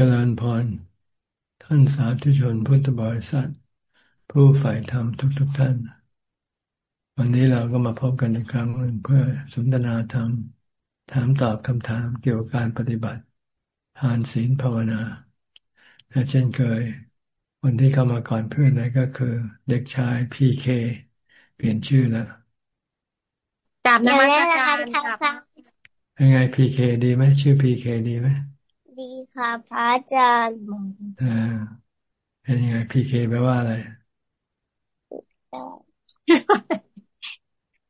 เจริญพร ท่านสาธุชนพุทธบริษัท ผู้ฝ่ายธรรมทุกๆทท่าน วันนี้เราก็มาพบกันอีกครั้งหนึ่งเพื่อสนทนาธรรม ถามตอบคำถามเกี่ยวกับการปฏิบัติทานศีลภาวนาและเช่นเคย วันที่เข้ามาก่อนเพื่อนนะก็คือ เด็กชายพีเคเปลี่ยนชื่อแล้วกลับนมัสการครับยังไงพีเคดีไหมชื่อพีเคดีไหมดี ค่ะพระอาจารย์อ่าเป็นยังไงพีเคแปลว่าอะไร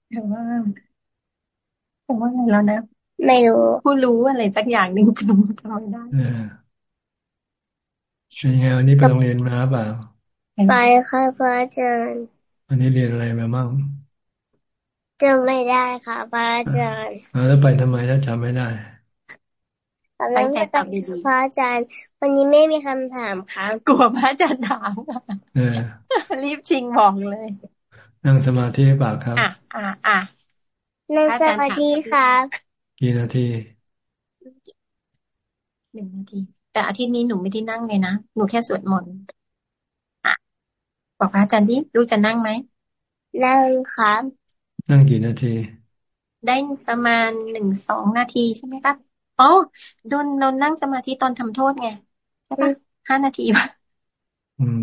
แต่ว่าแต่ว่าไงแล้วนะไม่รู้ผู้รู้อะไรสักอย่างหนึ่งจำจำไม่ได้เป็นยังไงวันนี้ไปโรงเรียนมาเปล่าไปค่ะพระอาจารย์วันนี้เรียนอะไรมาบ้างจำไม่ได้ค่ะพระอาจารย์แล้วไปทำไมถ้าจำไม่ได้ ตั้งใจตอบดีๆพระอาจารย์ วันนี้ไม่มีคำถามค่ะกลัวพระอาจารย์ถามรีบชิงบอกเลย นั่งสมาธิเปล่าครับ อะอะอะนั่งสมาธิครับกี่นาทีหนึ่งนาที แต่อาทิตย์นี้หนูไม่ได้นั่งเลยนะ หนูแค่สวดมนต์อะบอกพระอาจารย์ที่ลูกจะนั่งไหมนั่งครับ นั่งกี่นาที ได้ประมาณหนึ่งสองนาทีใช่ไหมครับ อ๋อโดนเรานั่งสมาธิตอนทำโทษไงใช่ปะห้านาทีป่ะอืม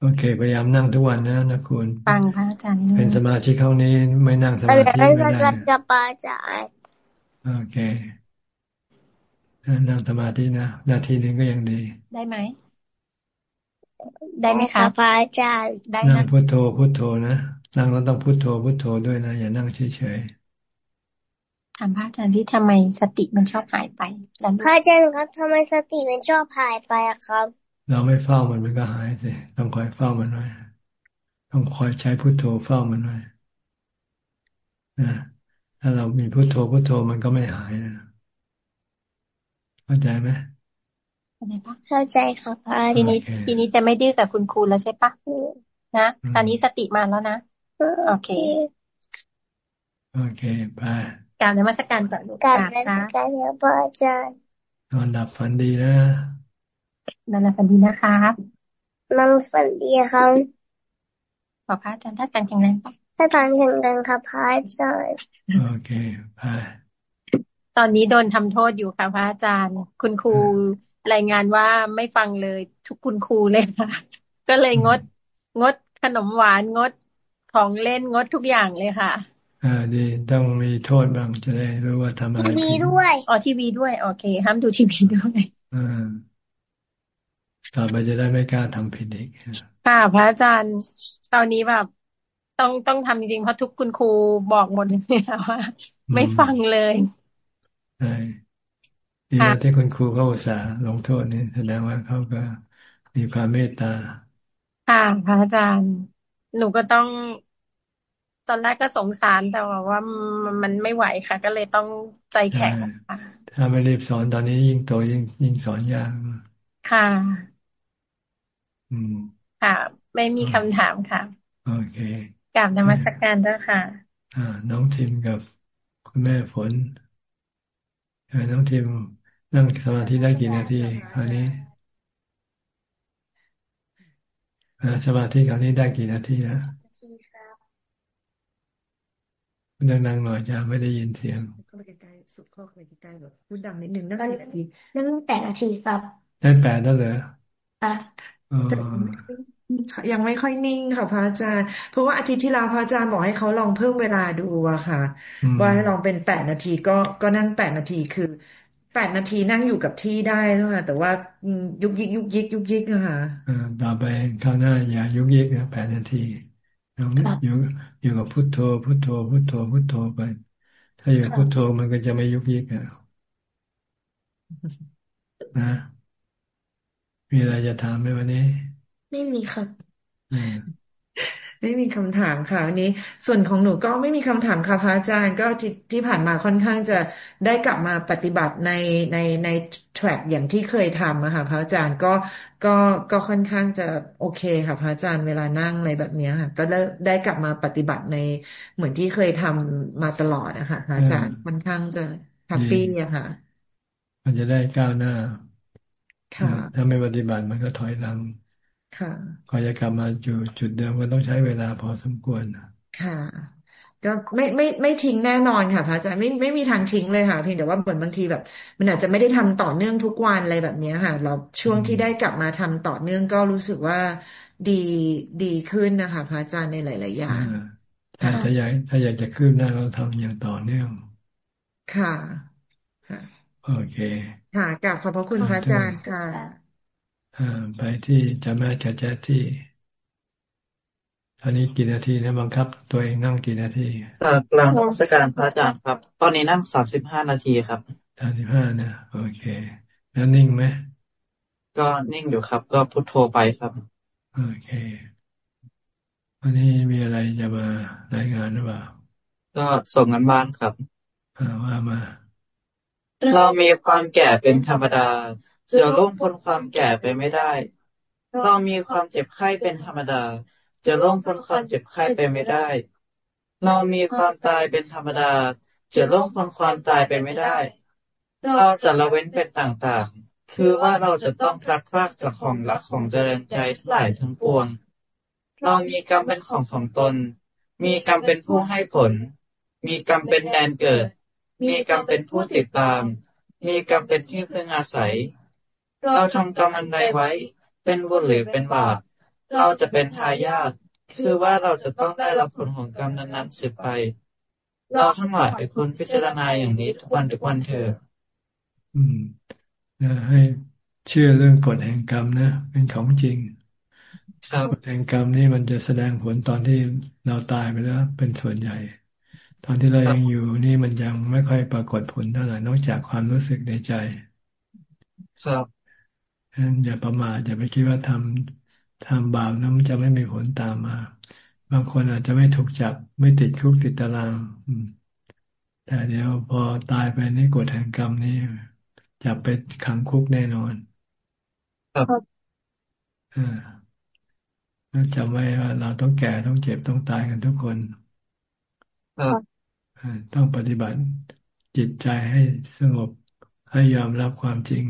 โอเค พยายามนั่งทุกวันนะนะคุณฟังพระอาจารย์เป็นสมาชิกเขานี้ไม่นั่งสมาธิไม่ได้กับอาจารย์โอเคนั่งสมาธินะนาทีนึงก็ยังดี ได้ไหมได้ไหมคะพระอาจารย์ได้นั่งพุทโธพุทโธนะนั่งแล้วต้องพุทโธพุทโธด้วยนะอย่านั่งเฉยๆ ถามพระอาจารย์ที่ทำไมสติมันชอบหายไปพระอาจารย์ครับทำไมสติมันชอบหายไปอะครับ เราไม่เฝ้ามันมันก็หายสิต้องคอยเฝ้ามันไว้ต้องคอยใช้พุทโธเฝ้ามันไว้นะถ้าเรามีพุทโธพุทโธมันก็ไม่หายนะเข้าใจไหมเข้าใจปะเข้าใจครับพระทีนี้ ทีนี้จะไม่ดื้อกับคุณครูแล้วใช่ปะนะตอนนี้สติมาแล้วนะโอเค โอเคไป กราบนมัสการก่อนลูกกราบนมัสการพระอาจารย์นอนหลับฝันดีนะนอนหลับฝันดีนะครับนอนฝันดีครับขอพระอาจารย์ถ้าการแข็งแรงถ้าการแข็งแรงครับพระอาจารย์โอเคไปตอนนี้โดนทำโทษอยู่ค่ะพระอาจารย์ คุณครูรายงานว่าไม่ฟังเลย ทุกคุณครูเลยค่ะ ก็เลยงด งดขนมหวานงดของเล่นงดทุกอย่างเลยค่ะ อ่าดีต้องมีโทษบ้างจะได้รู้ว่าทำอะไรทีวีด้วยอ๋อทีวีด้วย โอเค ห้ามดูทีวีด้วยอ่าต่อไปจะได้ไม่กล้าทำผิดอีกค่ะพระอาจารย์ตอนนี้แบบต้องต้องทำจริงๆเพราะทุกคุณครูบอกหมดเลยว่า ไม่ฟังเลยใช่ดีแล้วที่คุณครูเขาอุตส่าห์ลงโทษนี่แสดงว่าเขาก็มีความเมตตาค่ะพระอาจารย์ หนูก็ต้อง ตอนแรกก็สงสารแต่ว่ามันไม่ไหวค่ะ ก็เลยต้องใจแข็งค่ะถ้าไม่รีบสอนตอนนี้ยิ่งโตยิ่งยิ่งสอนยากค่ะ อืมค่ะ ไม่มีคำถามค่ะ โอเคกราบนมัสการเจ้าค่ะ อ่า น้องทิมกับคุณแม่ฝนเออน้องทิมนั่งสมาธิได้กี่นาทีคราวนี้สมาธิคราวนี้ได้กี่นาทีแล้ว ดังๆหน่อยจะไม่ได้ยินเสียงเข้าไปใกล้ๆสุดข้อเข้าไปใกล้ๆแบบพูดดังนิดนึงนั่งกี่นาทีนั่งแปดนาทีครับได้แปดแล้วเหรออะยังไม่ค่อยนิ่งค่ะพระอาจารย์ เพราะว่าอาทิตย์ที่แล้วพระอาจารย์บอกให้เขาลองเพิ่มเวลาดูอะค่ะ ว่าให้ลองเป็นแปดนาทีก็ก็นั่งแปดนาทีคือแปดนาทีนั่งอยู่กับที่ได้แล้วค่ะแต่ว่ายุกยิกยุกยิกยุกยิกอะค่ะต่อไปข้าวหน้าอย่ายุกยิกนะแปดนาที อยู่อยู่กับพุทโธ พุทโธ พุทโธ พุทโธไป ถ้าอยู่พุทโธมันก็จะไม่ยุกยิกอะนะ มีอะไรจะถามไหมวันนี้ ไม่มีครับ ไม่มีคำถามค่ะวันนี้ ส่วนของหนูก็ไม่มีคำถามค่ะพระอาจารย์ก็ที่ที่ผ่านมาค่อนข้างจะได้กลับมาปฏิบัติในในในแทร็กอย่างที่เคยทำอะค่ะพระอาจารย์ก็ก็ก็ค่อนข้างจะโอเคค่ะ พระอาจารย์เวลานั่งอะไรแบบนี้ค่ะ ก็ได้ได้กลับมาปฏิบัติในเหมือนที่เคยทำมาตลอดอะค่ะพระอาจารย์ค่อนข้างจะ happy อะค่ะมันจะได้ก้าวหน้าถ้าไม่ปฏิบัติมันก็ถอยหลัง ค่ะพอจะกลับมาจุดจุดเดิมก็ต้องใช้เวลาพอสมควรค่ะ ก็ไม่ไม่ไม่ทิ้งแน่นอนค่ะพระอาจารย์ไม่ไม่มีทางทิ้งเลยค่ะเพียงแต่ว่าเหมือนบางทีแบบ มันอาจจะไม่ได้ทำต่อเนื่องทุกวันอะไรแบบนี้ค่ะ เราช่วงที่ได้กลับมาทำต่อเนื่องก็รู้สึกว่าดีดีขึ้นนะคะพระอาจารย์ในหลาย ๆ อย่างถ้าถ้าอยากถ้าอยากจะขึ้นได้เราทำอย่างต่อเนื่อง ค่ะ ค่ะ โอเค ค่ะกลับขอบพระคุณพระอาจารย์ค่ะ ไปที่จะแม่จะแจ๊ที่ตอนนี้กี่นาทีนะบังคับ ตัวเองนั่งกี่นาทีกลางนักการพระอาจารย์ครับ ตอนนี้นั่งสามสิบห้านาทีครับสามสิบห้านะโอเค แล้วนิ่งไหมก็นิ่งอยู่ครับ ก็พุทโธไปครับ โอเควันนี้มีอะไรจะมารายงานหรือเปล่า ก็ส่งงานบ้านครับว่ามา เรามีความแก่เป็นธรรมดา จะล่วงพ้นความแก่ไปไม่ได้ เรามีความเจ็บไข้เป็นธรรมดา จะล่วงพ้นความเจ็บไข้ไปไม่ได้ เรามีความตายเป็นธรรมดา จะล่วงพ้นความตายไปไม่ได้ เราจะละเว้นเป็นต่างๆ คือว่าเราจะต้องพลัดพรากจากของรักของเจริญใจทั้งหลายทั้งปวง เรามีกรรมเป็นของของตน มีกรรมเป็นผู้ให้ผล มีกรรมเป็นแดนเกิด มีกรรมเป็นผู้ติดตาม มีกรรมเป็นที่พึ่งอาศัย เราทำกรรมอันใดไว้ เป็นบุญหรือเป็นบาปเราจะเป็นทายาทคือว่าเราจะต้องได้รับผลของกรรมนั้นๆสืบไป เราทั้งหลายคุณพิจารณาอย่างนี้ทุกวันทุกวันเถอะอืมนะให้เชื่อเรื่องกฎแห่งกรรมนะ เป็นของจริงกฎแห่งกรรมนี่มันจะแสดงผลตอนที่เราตายไปแล้ว เป็นส่วนใหญ่ ตอนที่เรายังอยู่นี่มันยังไม่ค่อยปรากฏผลเท่าไหร่นอกจากความรู้สึกในใจ ครับ อย่าประมาทอย่าไปคิดว่าทำทำบาปนั้นจะไม่มีผลตามมา บางคนอาจจะไม่ถูกจับ ไม่ติดคุกติดตาราง แต่เดี๋ยวพอตายไปนี่กฎแห่งกรรมนี่จับไปขังคุกแน่นอน ครับแล้วจำไว้ว่าเราต้องแก่ต้องเจ็บต้องตายกันทุกคนต้องปฏิบัติจิตใจให้สงบให้ยอมรับความจริง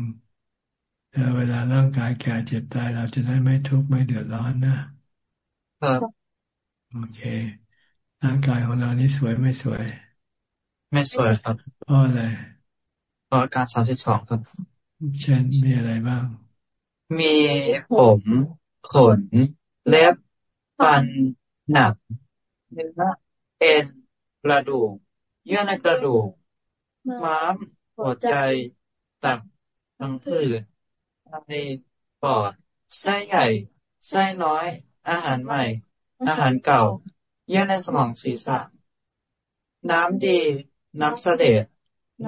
เวลาร่างกายแก่เจ็บตายเราจะได้ไม่ทุกข์ไม่เดือดร้อนนะครับโอเค ร่างกายของเรานี้สวยไม่สวย ไม่สวยครับเพราะอะไรเพราะการสามสิบสองครับเช่นมีอะไรบ้าง มีผมขนเล็บฟันหนักเนื้อเอ็นกระดูก เยื่อในกระดูกม้ามหัวใจตับทังผืด ไตปอดไส้ใหญ่ไส้น้อย อาหารใหม่ อาหารเก่า เยื่อในสมองศีรษะ น้ำดี น้ำเสด็จ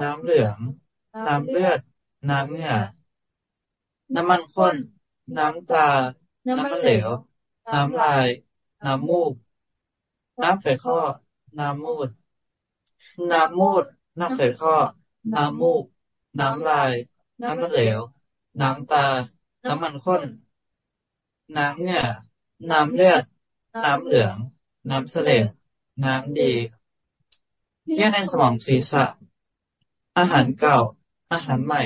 น้ำเหลือง น้ำเลือด น้ำเหงื่อ น้ำมันข้น น้ำตา น้ำมันเหลว น้ำลาย น้ำมูก น้ำไขข้อ น้ำมูด น้ำมูด น้ำไขข้อ น้ำมูก น้ำลาย น้ำมันเหลว น้ำตา น้ำมันข้น น้ำเหงื่อน้ำเลือด น้ำเหลือง น้ำเสลดน้ำดีเยื่อในสมองศีรษะ อาหารเก่า อาหารใหม่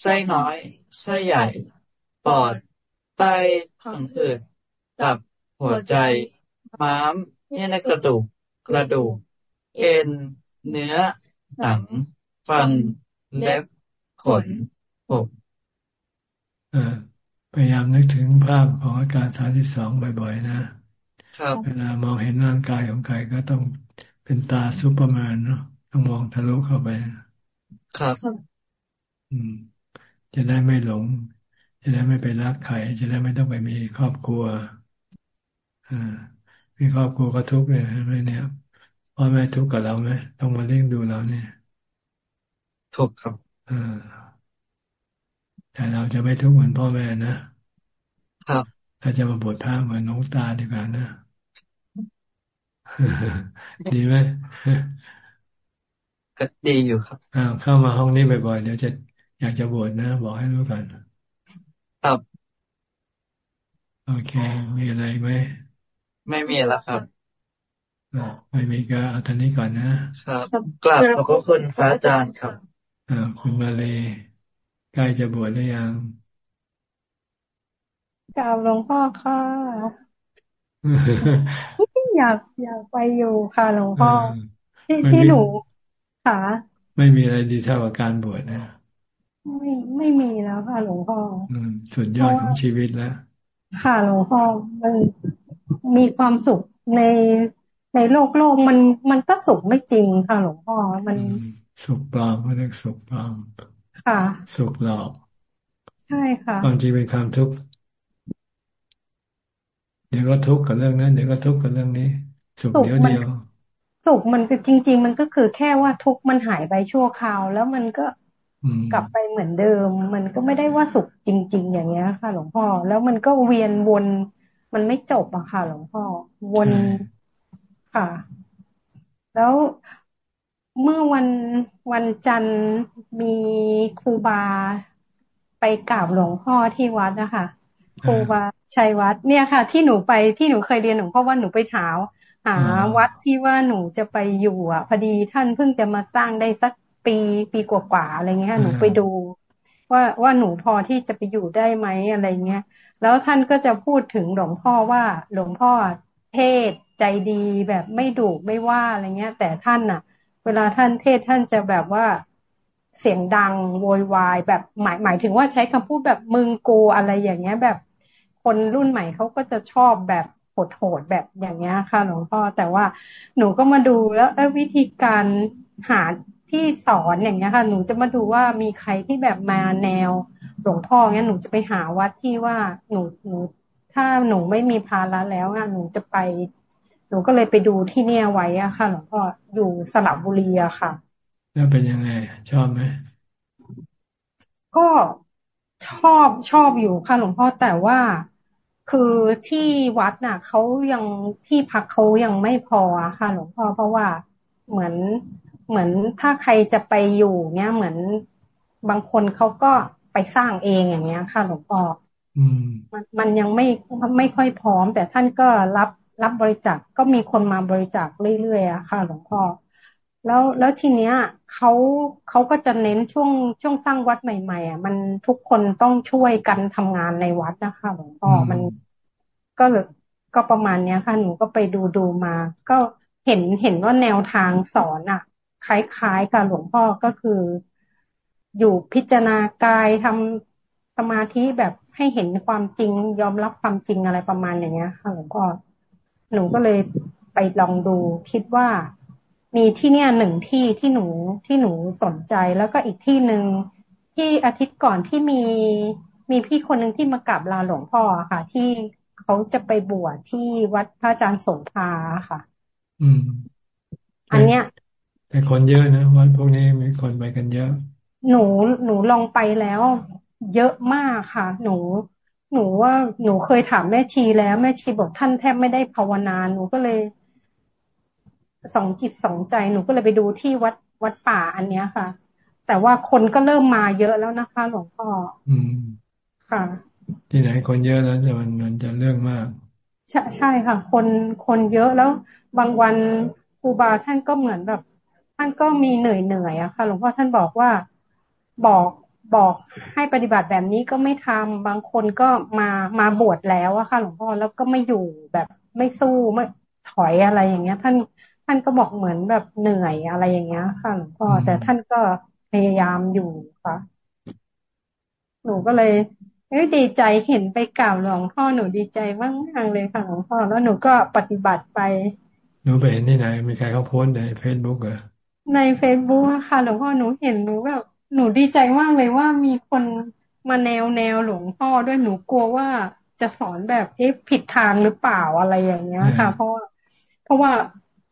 ไส้น้อย ไส้ใหญ่ ปอด ไตผังผืดตับ หัวใจ ม้าม เยื่อในกระดูก กระดูก เอ็น เนื้อ หนัง ฟัน เล็บ ขนผม พยายามนึกถึงภาพของอาการสาที่สองบ่อยๆนะครับเวลามองเห็นร่างกายของใครก็ต้องเป็นตาซูเปอร์แมนเนาะต้องมองทะลุเข้าไป ครับ อืม จะได้ไม่หลง จะได้ไม่ไปรักใครจะได้ไม่ต้องไปมีครอบครัวอ่ามีครอบครัวก็ทุกข์เลยใช่ไหมเนี่ยพ่อแม่ทุกข์กับเราไหมต้องมาเลี้ยงดูเราเนี่ย ทุกข์ครับอ่า แต่เราจะไม่ทุกข์เหมือนพ่อแม่นะครับถ้าจะมาบวชพระเหมือนน้องตาดีกว่านะ ดีไหมก็ดีอยู่ครับอ่าเข้ามาห้องนี้บ่อยๆเดี๋ยวจะอยากจะบวชนะ บอกให้รู้กันครับ โอเค มีอะไรไหมไม่มีแล้วครับไม่มีก็เอาท่านี้ก่อนนะครับกราบขอบคุณพระอาจารย์ครับอ่าคุณมาเลย ใกล้จะบวชหรือยังกราบหลวงพ่อค่ะ อยากอยากไปอยู่ค่ะหลวงพ่อ ที่ที่หนูค่ะ ไม่มีอะไรดีเท่ากับการบวชนะ ไม่ไม่มีแล้วค่ะหลวงพ่ออืมสุดยอดของชีวิตแล้ว ค่ะหลวงพ่อมันมีความสุขในในโลกโลกมันมันก็สุขไม่จริงค่ะหลวงพ่อมันสุขปลอมเขาเรียกสุขปลอม ค่ะ สุขหลอก ใช่ค่ะความจริงเป็นความทุกข์เดี๋ยวก็ทุกข์กับเรื่องนั้นเดี๋ยวก็ทุกข์กับเรื่องนี้ สุขเดียวเดียวสุขมันก็จริง ๆ มันก็คือแค่ว่าทุกข์มันหายไปชั่วคราว แล้วมันก็กลับไปเหมือนเดิม มันก็ไม่ได้ว่าสุขจริง ๆ อย่างเงี้ยค่ะ หลวงพ่อ แล้วมันก็เวียนวน มันไม่จบอะค่ะ หลวงพ่อ วนค่ะ แล้ว เมื่อวันวันจันทร์มีครูบาไปกราบหลวงพ่อที่วัดนะคะครูบาชัยวัดเนี่ยค่ะ ที่หนูไปที่หนูเคยเรียนหลวงพ่อว่าหนูไปถามหาวัดที่ว่าหนูจะไปอยู่อะพอดีท่านเพิ่งจะมาสร้างได้สักปีปีกว่าๆอะไรเงี้ยหนูไปดู ว่าว่าหนูพอที่จะไปอยู่ได้ไหมอะไรเงี้ยแล้วท่านก็จะพูดถึงหลวงพ่อว่าหลวงพ่อเทศใจดีแบบไม่ดุไม่ว่าอะไรเงี้ย แต่ท่านอะ เวลาท่านเทศท่านจะแบบว่าเสียงดังโวยวายแบบหมายหมายถึงว่าใช้คำพูดแบบมึงโกอะไรอย่างเงี้ย แบบคนรุ่นใหม่เขาก็จะชอบแบบโหดๆแบบอย่างเงี้ยค่ะหลวงพ่อแต่ว่าหนูก็มาดูแล้ววิธีการหาที่สอนอย่างเงี้ยค่ะ หนูจะมาดูว่ามีใครที่แบบมาแนวหลวงพ่อเงี้ยหนูจะไปหาวัดที่ว่าหนูหนูถ้าหนูไม่มีภาระแล้วอะหนูจะไป นูก็เลยไปดูที่เนี่ยไว้อะค่ะหลวงพ่ออยู่สระบุรีอะค่ะ แล้วเป็นยังไง ชอบไหมก็ชอบชอบอยู่ค่ะหลวงพ่อแต่ว่าคือที่วัดน่ะเขายังที่พักเขายังไม่พอค่ะ หลวงพ่อเพราะว่าเหมือนเหมือนถ้าใครจะไปอยู่เนี้ยเหมือนบางคนเขาก็ไปสร้างเองอย่างเงี้ยค่ะ หลวงพ่อมันมันยังไม่ไม่ค่อยพร้อม แต่ท่านก็รับ รับบริจาคกก็มีคนมาบริจาคเรื่อยๆอะค่ะ หลวงพ่อแล้วแล้วทีเนี้ยเขาเขาก็จะเน้นช่วงช่วงสร้างวัดใหม่ ๆอะมันทุกคนต้องช่วยกันทำงานในวัดนะคะหลวงพ่อมันก็เลยก็ประมาณเนี้ยค่ะ หนูก็ไปดูดูมา ก็เห็นเห็นว่าแนวทางสอนอะ คล้ายๆกับหลวงพ่อก็คือ อยู่พิจารณากายทำสมาธิแบบให้เห็นความจริงยอมรับความจริงอะไรประมาณอย่างเงี้ยค่ะหลวงพ่อ หนูก็เลยไปลองดูคิดว่ามีที่เนี่ยหนึ่งที่ที่หนูที่หนูสนใจแล้วก็อีกที่หนึ่งที่อาทิตย์ก่อนที่มีมีพี่คนหนึ่งที่มากราบลาหลวงพ่อค่ะ ที่เขาจะไปบวชที่วัดพระอาจารย์สงภาค่ะ อืม อันเนี้ยแต่คนเยอะนะวันพวกนี้มีคนไปกันเยอะ หนูหนูลองไปแล้ว เยอะมากค่ะ หนู หนูว่าหนูเคยถามแม่ชีแล้วแม่ชีบอกท่านแทบไม่ได้ภาวนาหนูก็เลยสองจิตสองใจหนูก็เลยไปดูที่วัดวัดป่าอันเนี้ยค่ะ แต่ว่าคนก็เริ่มมาเยอะแล้วนะคะ หลวงพ่ออืมค่ะ ที่ไหนคนเยอะแล้วจะมันมันจะเรื่องมาก ใช่ใช่ค่ะ คนคนเยอะแล้ว บางวันครูบาท่านก็เหมือนแบบ ท่านก็มีเหนื่อยเหนื่อยอะค่ะ หลวงพ่อท่านบอกว่าบอก บอกให้ปฏิบัติแบบนี้ก็ไม่ทำบางคนก็มามาบวชแล้วอะค่ะ หลวงพ่อแล้วก็ไม่อยู่แบบไม่สู้ไม่ถอยอะไรอย่างเงี้ย ท่านท่านก็บอกเหมือนแบบเหนื่อยอะไรอย่างเงี้ย ค่ะหลวงพ่อแต่ท่านก็พยายามอยู่ค่ะ หนูก็เลยเอ้ยดีใจเห็นไปกล่าวหลวงพ่อหนูดีใจมากมากเลยค่ะหลวงพ่อแล้วหนูก็ปฏิบัติไป หนูไปเห็นที่ไหน มีใครเขาโพสในเฟซบุ๊กเหรอในเฟซบุ๊กค่ะหลวงพ่อหนูเห็นหนูแบบ หนูดีใจมากเลยว่ามีคนมาแนวแนวหลวงพ่อด้วยหนูกลัวว่าจะสอนแบบเอ๊ะผิดทางหรือเปล่าอะไรอย่างเงี้ยค่ะ เพราะว่าเพราะว่า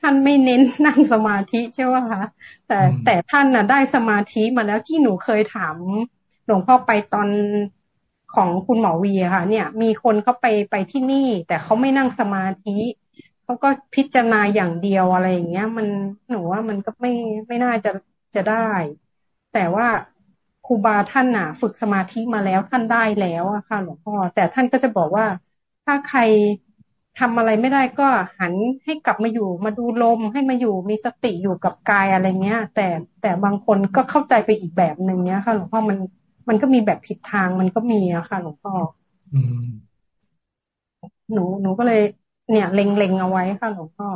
ท่านไม่เน้นนั่งสมาธิใช่ไหมคะแต่แต่ท่านน่ะได้สมาธิมาแล้วที่หนูเคยถามหลวงพ่อไปตอนของคุณหมอวีค่ะ เนี่ย มีคนเขาไปไปที่นี่ แต่เขาไม่นั่งสมาธิเขาก็พิจารณาอย่างเดียวอะไรอย่างเงี้ย มันหนูว่ามันก็ไม่ไม่น่าจะจะได้ แต่ว่าครูบาท่านน่ะ ฝึกสมาธิมาแล้วท่านได้แล้วอะค่ะ หลวงพ่อ แต่ท่านก็จะบอกว่าถ้าใครทำอะไรไม่ได้ก็หันให้กลับมาอยู่ มาดูลมให้มาอยู่มีสติอยู่กับกายอะไรเงี้ย แต่แต่บางคนก็เข้าใจไปอีกแบบหนึ่งเนี้ยค่ะ หลวงพ่อมันมันก็มีแบบผิดทางมันก็มีอะค่ะ หลวงพ่ออืมหนูหนูก็เลย เนี่ยเล็งๆเอาไว้ค่ะ หลวงพ่อ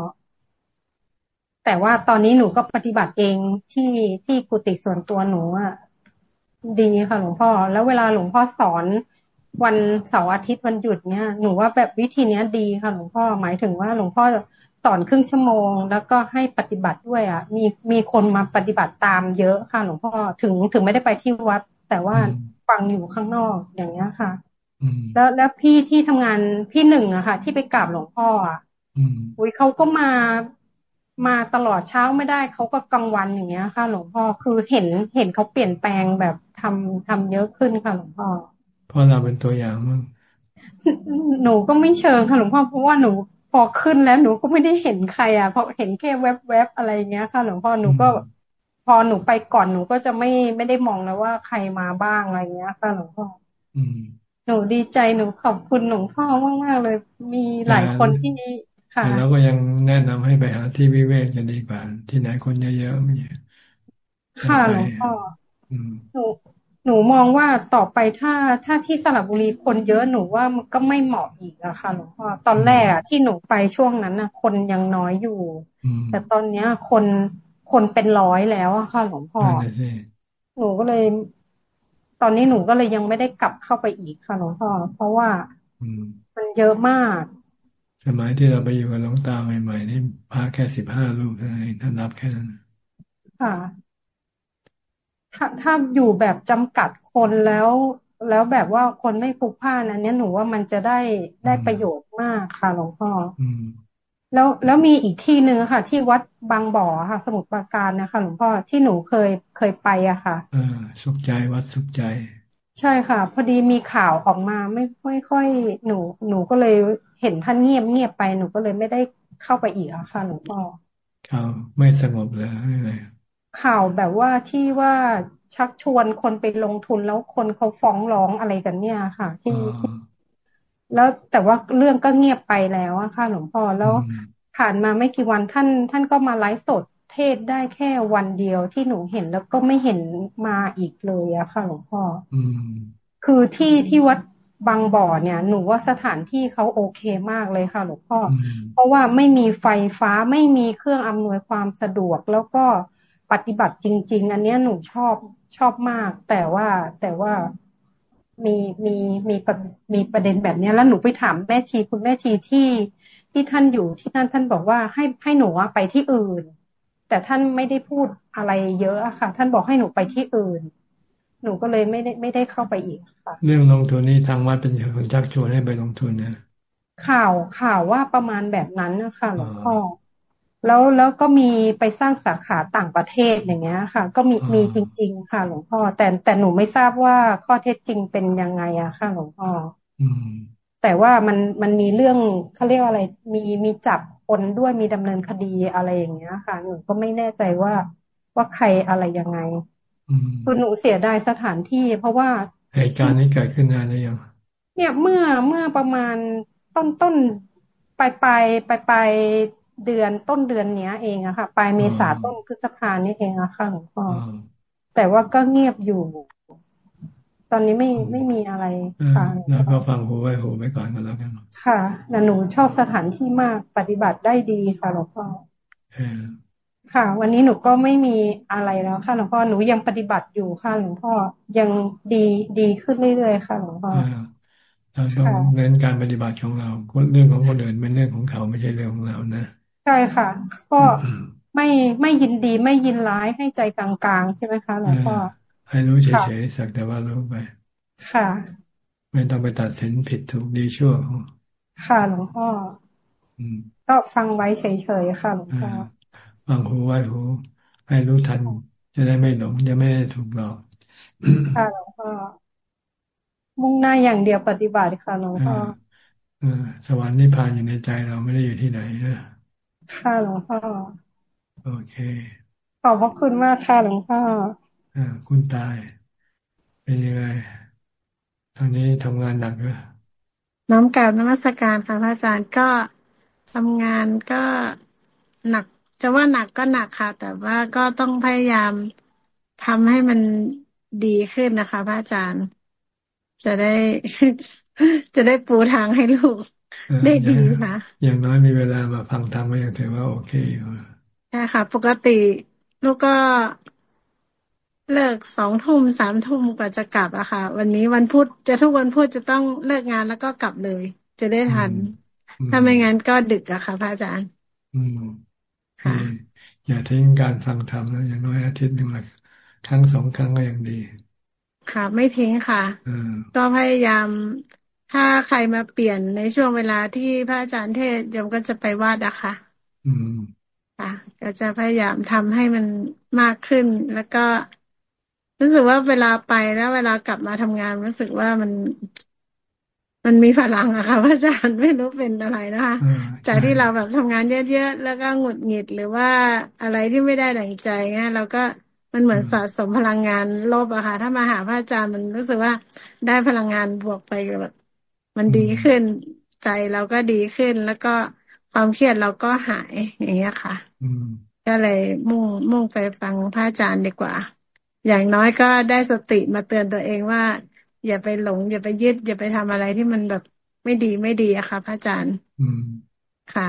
แต่ว่าตอนนี้หนูก็ปฏิบัติเองที่ที่กุฏิส่วนตัวหนูอะดีค่ะหลวงพ่อ แล้วเวลาหลวงพ่อสอนวันเสาร์อาทิตย์วันหยุดเนี้ยหนูว่าแบบวิธีเนี้ยดีค่ะหลวงพ่อหมายถึงว่าหลวงพ่อสอนครึ่งชั่วโมง แล้วก็ให้ปฏิบัติด้วยอะ มีมีคนมาปฏิบัติตามเยอะค่ะหลวงพ่อถึงถึงไม่ได้ไปที่วัด แต่ว่าฟังอยู่ข้างนอกอย่างเงี้ยค่ะแล้วแล้วพี่ที่ทำงานพี่หนึ่งอะค่ะ ที่ไปกราบหลวงพ่ออะอุ้ยเขาก็มา มาตลอดเช้าไม่ได้เขาก็กลางวันอย่างเงี้ยค่ะ หลวงพ่อคือเห็นเห็นเขาเปลี่ยนแปลงแบบทำทำเยอะขึ้นค่ะ หลวงพ่อเพราะเราเป็นตัวอย่างมั้งหนูก็ไม่เชิงค่ะหลวงพ่อเพราะว่าหนูพอขึ้นแล้วหนูก็ไม่ได้เห็นใครอะเพราะเห็นแค่แวบๆอะไรเงี้ยค่ะ หลวงพ่อหนูก็พอหนูไปก่อนหนูก็จะไม่ไม่ได้มองแล้วว่าใครมาบ้างอะไรเงี้ยค่ะหลวงพ่อหนูดีใจหนูขอบคุณหลวงพ่อมากๆเลย มีหลายคนที่ค่ะ แล้วก็ยังแนะนำให้ไปหาที่วิเวกจะดีกว่า ที่ไหนคนเยอะๆไม่ค่ะหลวงพ่อหนูหนูมองว่าต่อไปถ้าถ้าที่สระบุรีคนเยอะหนูว่ามันก็ไม่เหมาะอีกอะค่ะหลวงพ่อตอนแรกอะที่หนูไปช่วงนั้นอะคนยังน้อยอยู่ แต่ตอนเนี้ยคนคนเป็นร้อยแล้วอะค่ะหลวงพ่อหนูก็เลย ตอนนี้หนูก็เลยยังไม่ได้กลับเข้าไปอีกค่ะหลวงพ่อเพราะว่ามันเยอะมาก สมัยที่เราไปอยู่กับหลวงตาใหม่ๆนี่พระแค่สิบห้ารูปเท่านั้นท่านนับแค่นั้นค่ะถ้าถ้าอยู่แบบจำกัดคนแล้ว แล้วแบบว่าคนไม่ผูกผ้านันเนี้ยหนูว่ามันจะได้ได้ประโยชน์มากค่ะหลวงพ่อแล้วแล้วมีอีกที่หนึ่งค่ะ ที่วัดบางบ่อค่ะ สมุทรปราการนะคะหลวงพ่อที่หนูเคยเคยไปอะค่ะเออสุขใจวัดสุขใจ ใช่ค่ะ พอดีมีข่าวออกมาไม่ไม่ค่อยหนูหนูก็เลยเห็นท่านเงียบเงียบไปหนูก็เลยไม่ได้เข้าไปอีกอะค่ะหลวงพ่อข่าวไม่สงบเลยอะไรข่าวแบบว่าที่ว่าชักชวนคนไปลงทุนแล้วคนเขาฟ้องร้องอะไรกันเนี่ยค่ะ ที่แล้วแต่ว่าเรื่องก็เงียบไปแล้วอะค่ะหลวงพ่อแล้วผ่านมาไม่กี่วันท่าน ท่านก็มาไลฟ์สด เทศได้แค่วันเดียวที่หนูเห็นแล้วก็ไม่เห็นมาอีกเลยอะค่ะหลวงพ่อคือที่ที่วัดบางบ่อเนี่ย หนูว่าสถานที่เขาโอเคมากเลยค่ะหลวงพ่อ เพราะว่าไม่มีไฟฟ้าไม่มีเครื่องอำนวยความสะดวกแล้วก็ปฏิบัติจริง ๆ อันนี้หนูชอบชอบมาก แต่ว่าแต่ว่ามีมีมีมีประเด็นแบบนี้แล้วหนูไปถามแม่ชีคุณแม่ชีที่ที่ท่านอยู่ที่นั่นท่านบอกว่าให้ให้หนูไปที่อื่น แต่ท่านไม่ได้พูดอะไรเยอะอะค่ะ ท่านบอกให้หนูไปที่อื่น หนูก็เลยไม่ได้ไม่ได้เข้าไปอีกค่ะเรื่องลงทุนนี่ทางวัดเป็นคนชักชวนให้ไปลงทุนนะข่าวข่าวว่าประมาณแบบนั้นนะคะหลวงพ่อแล้วแล้วก็มีไปสร้างสาขาต่างประเทศอย่างเงี้ยค่ะ ก็มีมีจริง ๆ ค่ะ หลวงพ่อแต่แต่หนูไม่ทราบว่าข้อเท็จจริงเป็นยังไงอะค่ะหลวงพ่ออืม แต่ว่ามันมันมีเรื่องเขาเรียกอะไร มีมีจับคนด้วยมีดำเนินคดีอะไรอย่างเงี้ยค่ะหนูก็ไม่แน่ใจว่าว่าใครอะไรยังไงคือหนูเสียดายสถานที่เพราะว่าเหตุการณ์นี้เกิดขึ้นนานหรือยังเนี่ยเมื่อเมื่อประมาณต้นต้นปลายปลายปลายปลายเดือนต้นเดือนเนี้ยเองอะค่ะ ปลายเมษาต้นพฤษภานี่เองอะค่ะหลวงพ่อแต่ว่าก็เงียบอยู่ต อนนี้ไม่ไม่มีอะไรค่ะแล้วก็ฟังหูไว้หูไว้ก่อนก็แล้วกันค่ะแต่หนูชอบสถานที่มากปฏิบัติได้ดีค่ะหลวงพ่อค่ะ วันนี้หนูก็ไม่มีอะไรแล้วค่ะหลวงพ่อหนูยังปฏิบัติอยู่ค่ะหลวงพ่อยังดีดีขึ้นเรื่อยๆค่ะหลวงพ่อเราต้องเน้นการปฏิบัติของเราเรื่องของคนอื่นเป็นเรื่องของเขาไม่ใช่เรื่องของเรานะใช่ค่ะ ก็ไม่ไม่ยินดีไม่ยินร้ายให้ใจกลางๆใช่ไหมคะหลวงพ่อ ให้รู้เฉยๆสักแต่ว่ารู้ไป ค่ะ ไม่ต้องไปตัดสินผิดถูกดีชั่ว ค่ะหลวงพ่อก็ฟังไว้เฉยๆค่ะหลวงพ่อฟังหูไว้หู ให้รู้ทัน จะได้ไม่หลงจะไม่ถูกหลอกค่ะหลวงพ่อมุ่งหน้าอย่างเดียวปฏิบัติค่ะหลวงพ่อสวรรค์นิพพานอยู่ในใจเราไม่ได้อยู่ที่ไหนนะค่ะหลวงพ่อโอเค ขอบพระคุณมากค่ะหลวงพ่อ อ่าคุณตาย เป็นยังไงทางนี้ทำงานหนักหรือน้อมกราบนมัสการค่ะพระอาจารย์ก็ทำงานก็หนัก จะว่าหนักก็หนักค่ะ แต่ว่าก็ต้องพยายามทำให้มันดีขึ้นนะคะพระอาจารย์ จะได้จะได้ปูทางให้ลูกได้ดีค่ะ อย่างน้อยมีเวลามาฟังธรรมก็ยังถือว่าโอเคอยู่ใช่ค่ะ ปกติลูกก็ เลิกสองทุ่มสามทุ่มกว่าจะกลับอะค่ะ วันนี้วันพุธจะทุกวันพุธจะต้องเลิกงานแล้วก็กลับเลย จะได้ทัน ถ้าไม่งั้นก็ดึกอะค่ะพระอาจารย์ อืมค่ะอย่าทิ้งการฟังธรรมนะอย่างน้อยอาทิตย์หนึ่งละครั้งสองครั้งก็ยังดี ค่ะ ไม่ทิ้งค่ะก็พยายาม ถ้าใครมาเปลี่ยนในช่วงเวลาที่พระอาจารย์เทศยมก็จะไปวาดอะค่ะอืมค่ะก็จะพยายามทำให้มันมากขึ้นแล้วก็ รู้สึกว่าเวลาไปแล้ว เวลากลับมาทำงานรู้สึกว่ามัน มันมีพลังอะค่ะพระอาจารย์ไม่รู้เป็นอะไรนะคะจากที่เราแบบทำงานเยอะๆแล้วก็หงุดหงิดหรือว่าอะไรที่ไม่ได้ดังใจเงี้ยเราก็มันเหมือนสะสมพลังงานลบอะค่ะ ถ้ามาหาพระอาจารย์มันรู้สึกว่าได้พลังงานบวกไปแบบมันดีขึ้นใจเราก็ดีขึ้นแล้วก็ความเครียดเราก็หายอย่างเงี้ยค่ะก็เลยมุ่งมุ่งไปฟังพระอาจารย์ดีกว่า อย่างน้อยก็ได้สติมาเตือนตัวเองว่า อย่าไปหลง อย่าไปยึด อย่าไปทำอะไรที่มันแบบไม่ดีไม่ดีอะค่ะ พระอาจารย์ อืมค่ะ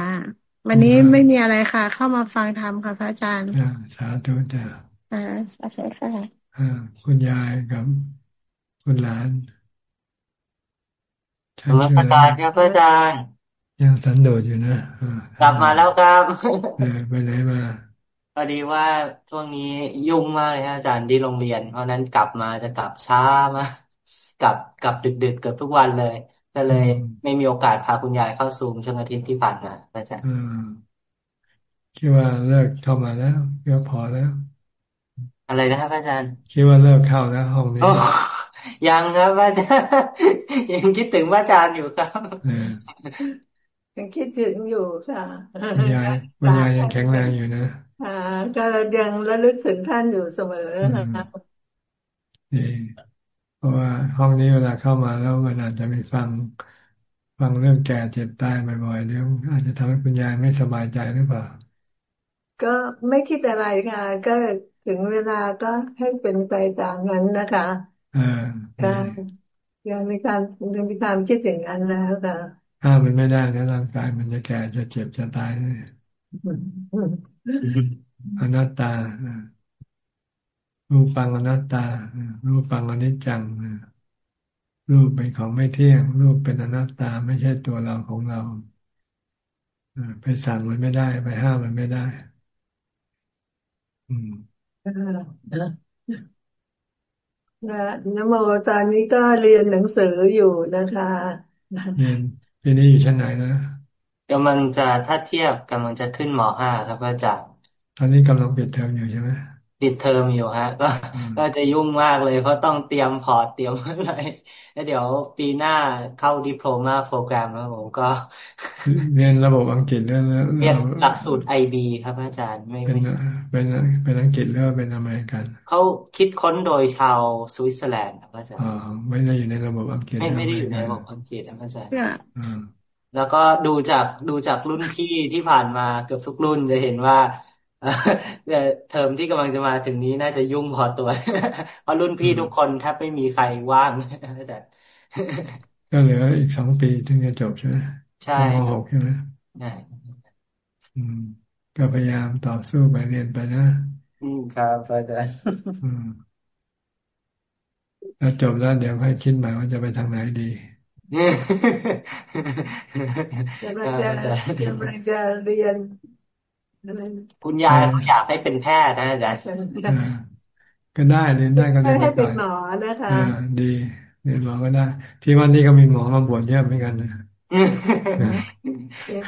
วันนี้ไม่มีอะไรค่ะ เข้ามาฟังธรรมค่ะ พระอาจารย์สาธุจ้าอ่าสาธุค่ะอ่าคุณยายกับคุณหลานธรรมสการครับพระอาจารย์ยังสันโดษอยู่นะกลับมาแล้วครับไปไหนมา พอดีว่าช่วงนี้ยุ่งมากเลยอาจารย์ที่โรงเรียน เพราะนั้นกลับมาจะกลับช้ามากลับกลับดึกๆเกือบทุกวันเลย ก็เลย ไม่มีโอกาสพาคุณยายเข้าซูมช่วงอาทิตย์ที่ผ่านมาอาจารย์คิดว่าเลิกเข้ามาแล้วก็พอแล้ว อะไรนะครับอาจารย์ คิดว่าเลิกเข้าแล้วห้องนี้ยังครับอาจารย์ยังคิดถึงอาจารย์อยู่ครับยังคิดถึงอยู่ค่ะคุณยายคุณยายยังแข็งแรงอยู่นะ อ่าก็ยังระลึกถึงท่านอยู่เสมอนะคะดีเพราะว่าห้องนี้เวลาเข้ามาแล้วมันอาจจะมีฟังฟังเรื่องแก่เจ็บตายบ่อยๆเดี๋ยวอาจจะทำให้คุณยายไม่สบายใจหรือเปล่า ก็ไม่คิดอะไรค่ะ ก็ถึงเวลาก็ให้เป็นไปตามนั้นนะคะอ่าก็ยังมีการยังมีความคิดอย่างนั้นแล้วค่ะถ้ามันไม่ได้นะร่างกายมันจะแก่จะเจ็บจะตายเลย อนัตตารูปังอนัตตา รูปังอนิจจังรูปเป็นของไม่เที่ยง รูปเป็นอนัตตาไม่ใช่ตัวเราของเราไปสั่งมันไม่ได้ ไปห้ามมันไม่ได้ อืมนะนโมตอนนี้ก็เรียนหนังสืออยู่นะคะ เรียนปีนี้อยู่ชั้นไหนนะ กำลังจะถ้าเทียบกำลังจะขึ้นมห้าครับอาจารย์ตอนนี้กำลังปิดเทอมอยู่ใช่ไหมปิดเทอมอยู่ฮะ ก็ก็จะยุ่งมากเลย เพราะต้องเตรียมพอร์ตเตรียมอะไรแล้วเดี๋ยวปีหน้าเข้า Diploma Programme แล้วผมก็เรียนระบบอังกฤษเรื่องเรียนหลักสูตร IB ครับอาจารย์ไม่เป็นเป็นเป็นอังกฤษหรือเป็นอเมริกันเขาคิดค้นโดยชาวสวิตเซอร์แลนด์ครับอาจารย์อ๋อไม่ได้อยู่ในระบบอังกฤษไม่ไม่ได้อยู่ในระบบอังกฤษครับอาจารย์ แล้วก็ดูจากดูจากรุ่นพี่ที่ผ่านมาเกือบทุกรุ่นจะเห็นว่าเทอมที่กำลังจะมาถึงนี้น่าจะยุ่งพอตัว เพราะรุ่นพี่ทุกคนแทบไม่มีใครว่างแต่ก็เหลืออีกสองปีถึงจะจบใช่ไหมใช่มหกใช่ไหมใช่อืมก็พยายามต่อสู้ไปเรียนไปนะ อืมครับอาจารย์แล้วจบแล้วเดี๋ยวค่อยคิดใหม่ว่าจะไปทางไหนดี กำลังจะกำลังจะเรียนคุณยายเขาอยากให้เป็นแพทย์นะอาจารย์ก็ได้เรียนได้ก็เรียนให้เป็นหมอนะคะดีเรียนหมอก็ได้ ที่วันนี้ก็มีหมอมาบวชเยอะเหมือนกันนะ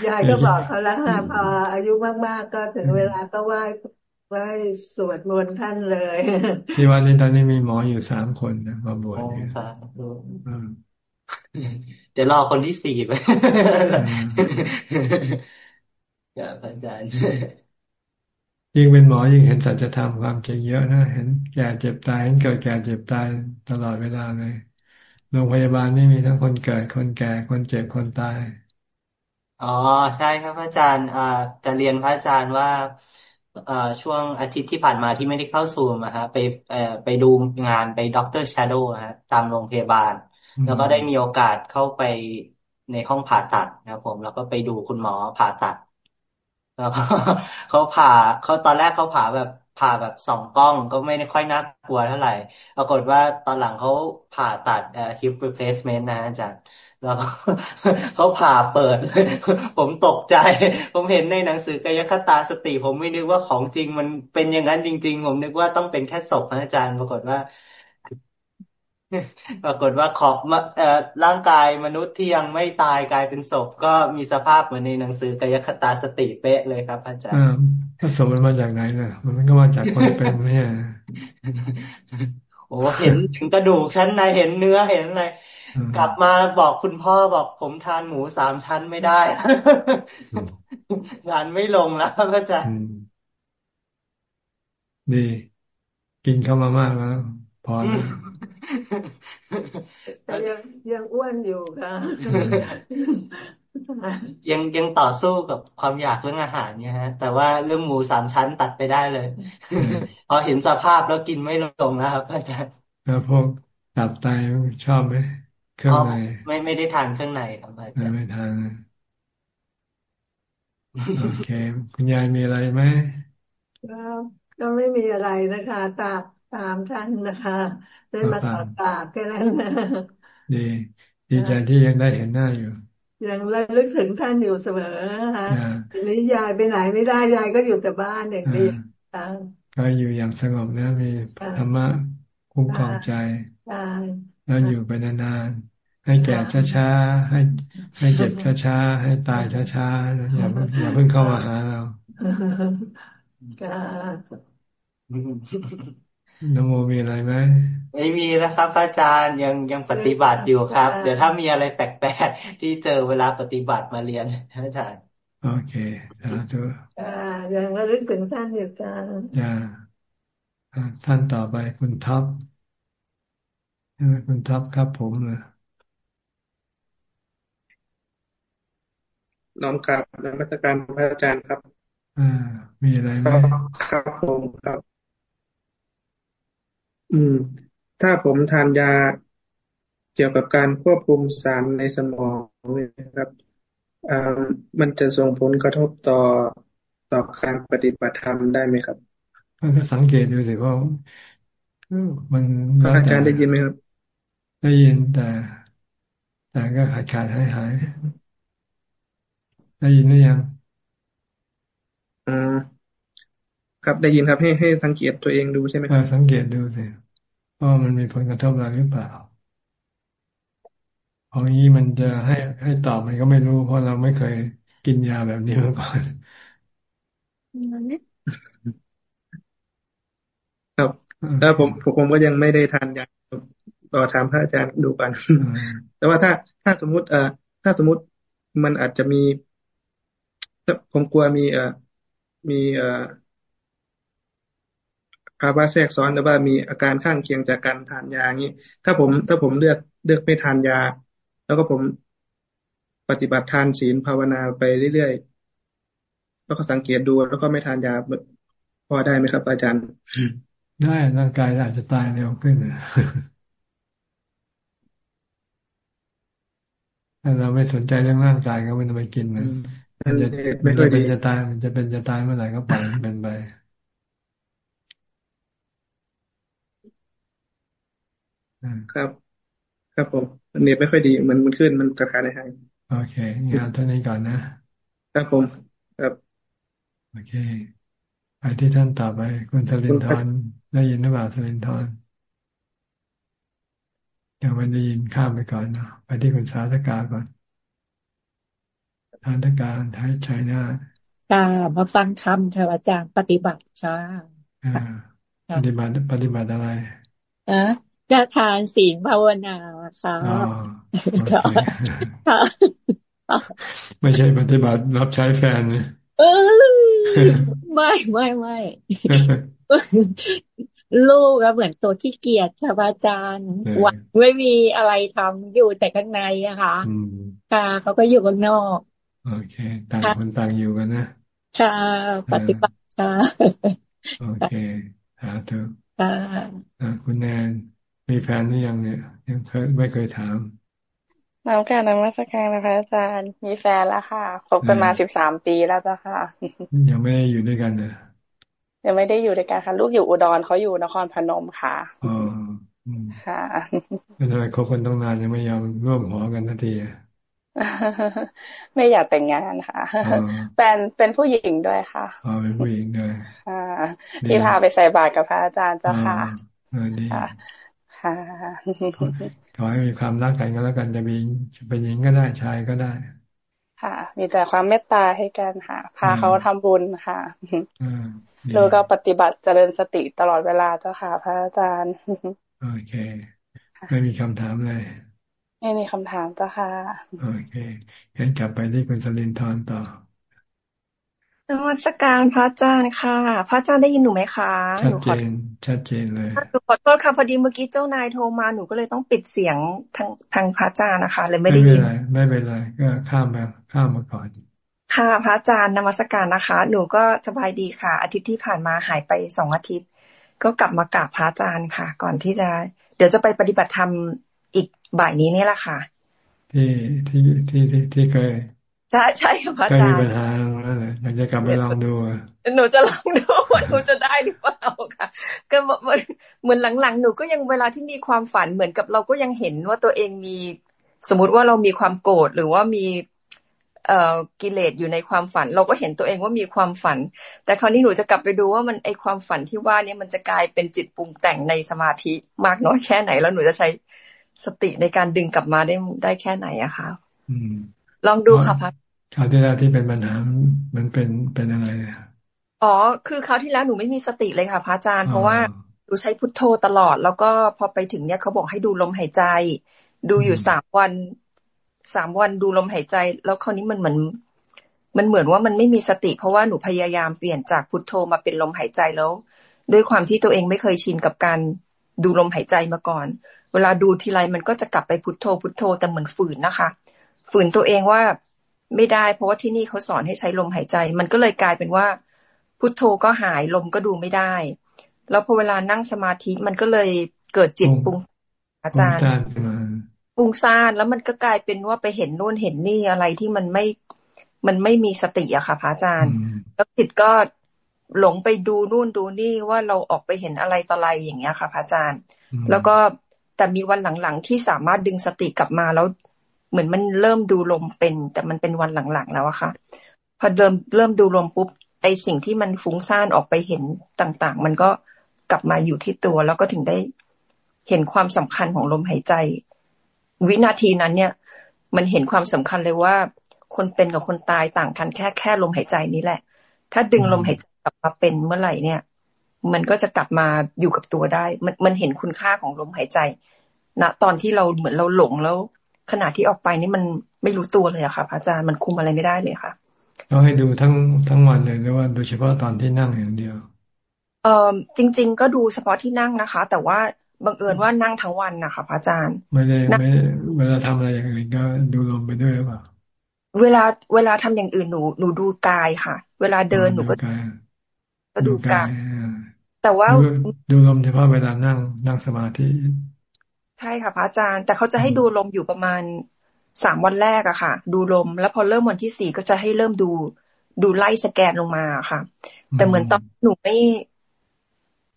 ยายก็บอกเขาแล้วค่ะพออายุมากๆก็ถึงเวลาก็ไหว้ไหว้สวดมนต์ท่านเลย ที่วันนี้ตอนนี้มีหมออยู่สามคนนะมาบวชเนี่ย เดี๋ยวรอคนที่สี่ไปครับอาจารย์ยิ่งเป็นหมอยิ่งเห็นสัจธรรมความจริงเยอะนะเห็นแก่เจ็บตายเห็นเกิดแก่เจ็บตายตลอดเวลาเลยโรงพยาบาลนี่มีทั้งคนเกิดคนแก่คนเจ็บคนตาย อ๋อใช่ครับอาจารย์อ่าจะเรียนพระอาจารย์ว่าอ่าช่วงอาทิตย์ที่ผ่านมาที่ไม่ได้เข้าซูมอะฮะไปเอ่อไปดูงานไป doctor shadow ฮะตามโรงพยาบาล แล้วก็ได้มีโอกาสเข้าไปในห้องผ่าตัดนะผม แล้วก็ไปดูคุณหมอผ่าตัด แล้วเขาผ่าเขาตอนแรกเขาผ่าแบบผ่าแบบสองกล้องก็ไม่ได้ค่อยน่ากลัวเท่าไหร่ ปรากฏว่าตอนหลังเขาผ่าตัดเอ่อ hip replacement นะอาจารย์ แล้วเขาผ่าเปิด ผมตกใจ ผมเห็นในหนังสือกายคตาสติ ผมไม่นึกว่าของจริงมันเป็นอย่างนั้นจริง ๆ ผมนึกว่าต้องเป็นแค่ศพนะอาจารย์ ปรากฏว่า ปรากฏว่าขอบเอ่อร่างกายมนุษย์ที่ยังไม่ตายกลายเป็นศพ ก็มีสภาพเหมือนในหนังสือกายคตาสติเป๊ะเลยครับอาจารย์ถ้าศพมันมาจากไหนล่ะ มันก็มาจากคนเป็นไม่ใช่โอ้เห็นถึงกระดูกชั้นในเห็นเนื้อเห็นอะไรกลับมาบอกคุณพ่อบอกผมทานหมูสามชั้นไม่ได้งานไม่ลงแล้วก็จะดี กินเข้ามามากแล้วพอ แล้วแต่ยังยังอ้วนอยู่ค่ะ ยังยังต่อสู้กับความอยากเรื่องอาหารเนี่ยฮะ แต่ว่าเรื่องหมูสามชั้นตัดไปได้เลย พอเห็นสภาพแล้วกินไม่ลงแล้วครับอาจารย์แล้วพวกตับไตชอบไหมเครื่องในไม่ไม่ได้ทานเครื่องในครับอาจารย์ไม่ทานโอเค คุณยายมีอะไรไหมก็ก็ไม่มีอะไรนะคะตา ตามท่านนะคะได้มาขอกราบแค่นั้นดีดีใจที่ยังได้เห็นหน้าอยู่ ยังระลึกถึงท่านอยู่เสมอค่ะทีนี้ยายไปไหนไม่ได้ยายก็อยู่แต่บ้านอย่างนี้ก็อยู่อย่างสงบนะมีธรรมะคุ้มครองใจแล้วอยู่ไปนานๆให้แก่ช้าๆให้ให้เจ็บช้าๆให้ตายช้าๆอย่าอย่าเพิ่งเข้ามาหาเรา นโมมีอะไรไหมไม่มีแล้วครับอาจารย์ยังยังปฏิบัติอยู่ครับ เดี๋ยวถ้ามีอะไรแปลกๆที่เจอเวลาปฏิบัติมาเรียนอาจารย์โอเคสาธุอ่ายังระลึกถึงท่านอยู่กันอ่าท่านต่อไปคุณท็อปคุณท็อปครับผมเลยน้อมกราบนมัสการพระอาจารย์ครับ อ่า มีอะไรไหมครับผมครับ อืม ถ้าผมทานยาเกี่ยวกับการควบคุมสารในสมองนะครับอ่ามันจะส่งผลกระทบต่อต่อการปฏิบัติธรรมได้ไหมครับก็สังเกตดูสิว่ามันอาจารย์ได้ยินไหมครับ ได้ยินแต่ แต่ก็ขาดขาดหายหายได้ยินหรือยังอ่า ครับได้ยินครับให้ให้สังเกตตัวเองดูใช่ไหมครับสังเกตดูสิว่ามันมีผลกระทบอะไรหรือเปล่าของนี้มันจะให้ให้ตอบมันก็ไม่รู้ เพราะเราไม่เคยกินยาแบบนี้มาก่อนครับแล้วผมผมก็ยังไม่ได้ทานยาต่อถามพระอาจารย์ดูกันแต่ว่าถ้าถ้าสมมุติ เอ่อ ถ้าสมมุติมันอาจจะมีผมกลัวมี เอ่อมีเอ่อ ภาวะแทรกซ้อนหรือว่ามีอาการข้างเคียงจากการทานยาอย่างนี้ถ้าผมถ้าผมเลือกเลือกไม่ทานยา แล้วก็ผมปฏิบัติทานศีลภาวนาไปเรื่อยๆแล้วก็สังเกตดูแล้วก็ไม่ทานยาพอได้ไหมครับ อาจารย์ ได้ร่างกายอาจจะตายเร็วขึ้นถ้าเราไม่สนใจเรื่องร่างกายก็ไม่ต้องไปกินมันมันจะมันจะเป็นจะตายมันจะเป็นจะตายเมื่อไหร่ก็ปล่อยมันเป็นไป ครับ ครับผมเน็ตไม่ค่อยดีมันมันขึ้นมันกระทายในห้โอเคงานเท่านี้ก่อนนะ ครับผม ครับ โอเค ไปที่ท่านต่อไปคุณสลินทร์ได้ยินหรือเปล่าสลินทร์ยังไม่ได้ยินข้ามไปก่อนนะไปที่คุณสาธกาก่อนสาธการท้ายชัยนาตามาฟังธรรมค่ะอาจารย์ปฏิบัติค่ะปฏิบัติปฏิบัติอะไรอะ จะทานศีลภาวนาค่ะค่ะไม่ใช่ปฏิบัติรับใช้แฟนเลยไม่ไม่ไม่ลูกก็เหมือนตัวขี้เกียจค่ะอาจารย์วันไม่มีอะไรทำอยู่แต่ข้างในอะค่ะค่ะเขาก็อยู่ข้างนอก โอเค ต่างคนต่างอยู่กันนะ ค่ะ ปฏิบัติค่ะ โอเคหาเถอะคุณแนน มีแฟนหรือยังเนี่ย ยังเคยไม่เคยถามน้ำการนมัสการนะคะอาจารย์ มีแฟนแล้วค่ะคบกันมาสิบสามปีแล้วจ้ะค่ะ ยังไม่อยู่ด้วยกันเลยยังไม่ได้อยู่ด้วยกันค่ะ ลูกอยู่อุดรเขาอยู่นครพนมค่ะอ๋อค่ะเป็นอะไรคบกันต้องนานยังไม่ยอมร่วมหัวกันทันทีไม่อยากแต่งงานค่ะแฟนเป็นผู้หญิงด้วยค่ะอ๋อเป็นผู้หญิงด้วยที่พาไปใส่บาตรกับพระอาจารย์เจ้าค่ะดี ค่ะขอให้มีความรักกันก็แล้วกันจะมีเป็นหญิงก็ได้ชายก็ได้ ค่ะ มีแต่ความเมตตาให้กันค่ะ พาเขาทำบุญค่ะแล้วก็ปฏิบัติเจริญสติตลอดเวลาเจ้าค่ะ พระอาจารย์ โอเค ไม่มีคำถามเลย ไม่มีคำถามเจ้าค่ะ โอเคงั้นกลับไปที่คุณสลินทร์ต่อ นมัสการพระอาจารย์ค่ะ พระอาจารย์ได้ยินหนูไหมคะชัดเจนชัดเจนเลยหนูขอโทษค่ะพอดีเมื่อกี้เจ้านายโทรมาหนูก็เลยต้องปิดเสียงทางทางพระอาจารย์นะคะเลยไม่ได้ยิน ไม่เป็นไรก็ข้ามมาข้ามมาก่อน ค่ะพระอาจารย์นมัสการนะคะ หนูก็สบายดีค่ะ อาทิตย์ที่ผ่านมาหายไปสองอาทิตย์ ก็กลับมากราบพระอาจารย์ค่ะ ก่อนที่จะ เดี๋ยวจะไปปฏิบัติธรรมอีกบ่ายนี้นี่แหละค่ะ ที่ที่ที่ที่เคย ใช่ใช่ค่ะพระอาจารย์มีปัญหาแล้วเลยอยากจะกลับไปลองดูหนูจะลองดูว่าหนูจะได้หรือเปล่าค่ะ ก็เหมือนหลังๆ หนูก็ยังเวลาที่มีความฝันเหมือนกับเราก็ยังเห็นว่าตัวเองมี สมมติว่าเรามีความโกรธหรือว่ามีเอ่อกิเลสอยู่ในความฝัน เราก็เห็นตัวเองว่ามีความฝัน แต่คราวนี้หนูจะกลับไปดูว่ามันไอความฝันที่ว่านี้มันจะกลายเป็นจิตปรุงแต่งในสมาธิมากน้อยแค่ไหน แล้วหนูจะใช้สติในการดึงกลับมาได้ได้แค่ไหนอะคะ ลองดูค่ะพัดคราวที่แล้วที่เป็นปัญหา มันเป็นเป็นอะไรอ๋อ คือคราวที่แล้วหนูไม่มีสติเลยค่ะพระอาจารย์เพราะว่าหนูใช้พุทโธตลอด แล้วก็พอไปถึงเนี่ยเขาบอกให้ดูลมหายใจ ดูอยู่สามวันสามวันดูลมหายใจ แล้วคราวนี้มันเหมือนมันเหมือนว่ามันไม่มีสติ เพราะว่าหนูพยายามเปลี่ยนจากพุทโธมาเป็นลมหายใจแล้ว ด้วยความที่ตัวเองไม่เคยชินกับการดูลมหายใจมาก่อน เวลาดูทีไรมันก็จะกลับไปพุทโธพุทโธแต่เหมือนฝืนนะคะ ฝืนตัวเองว่าไม่ได้ เพราะว่าที่นี่เขาสอนให้ใช้ลมหายใจ มันก็เลยกลายเป็นว่า พุทโธก็หายลมก็ดูไม่ได้ แล้วพอเวลานั่งสมาธิมันก็เลยเกิดจิตปุงอาจารย์ปุงซ่านแล้วมันก็กลายเป็นว่าไปเห็นนู่นเห็นนี่อะไรที่มันไม่มันไม่มีสติอะค่ะพระอาจารย์ แล้วจิตก็หลงไปดูนู่นดูนี่ว่าเราออกไปเห็นอะไรต่ออะไรอย่างเงี้ยค่ะพระอาจารย์ แล้วก็แต่มีวันหลังๆที่สามารถดึงสติกลับมาแล้ว เหมือนมันเริ่มดูลมเป็น แต่มันเป็นวันหลังๆแล้วอะค่ะ พอเริ่มเริ่มดูลมปุ๊บไอสิ่งที่มันฟุ้งซ่านออกไปเห็นต่างๆ มันก็กลับมาอยู่ที่ตัวแล้วก็ถึงได้เห็นความสำคัญของลมหายใจ วินาทีนั้นเนี่ย มันเห็นความสำคัญเลยว่า คนเป็นกับคนตายต่างกันแค่แค่ลมหายใจนี้แหละ ถ้าดึงลมหายใจกลับมาเป็นเมื่อไหร่เนี่ย มันก็จะกลับมาอยู่กับตัวได้ มันมันเห็นคุณค่าของลมหายใจณนะตอนที่เราเหมือนเราหลงแล้ว ขณะที่ออกไปนี่มันไม่รู้ตัวเลยอะค่ะพระอาจารย์มันคุมอะไรไม่ได้เลยค่ะเราให้ดูทั้งทั้งวันเลยหรือว่าโดยเฉพาะตอนที่นั่งอย่างเดียว เออจริง ๆ ก็ดูเฉพาะที่นั่งนะคะ แต่ว่าบังเอิญว่านั่งทั้งวันนะคะพระอาจารย์ ไม่ได้ไม่เวลาทำอะไรอย่างอื่นก็ดูลมไปด้วยหรือเปล่าเวลาเวลาทำอย่างอื่นหนูหนูดูกายค่ะ เวลาเดินหนูก็ก็ดูกายแต่ว่าดูลมเฉพาะเวลานั่งนั่งสมาธิ ใช่ค่ะพระอาจารย์ แต่เขาจะให้ดูลมอยู่ประมาณสามวันแรกอะค่ะ ดูลม แล้วพอเริ่มวันที่สี่ก็จะให้เริ่มดู ดูไล่สแกนลงมาค่ะ แต่เหมือนตอนหนูไม่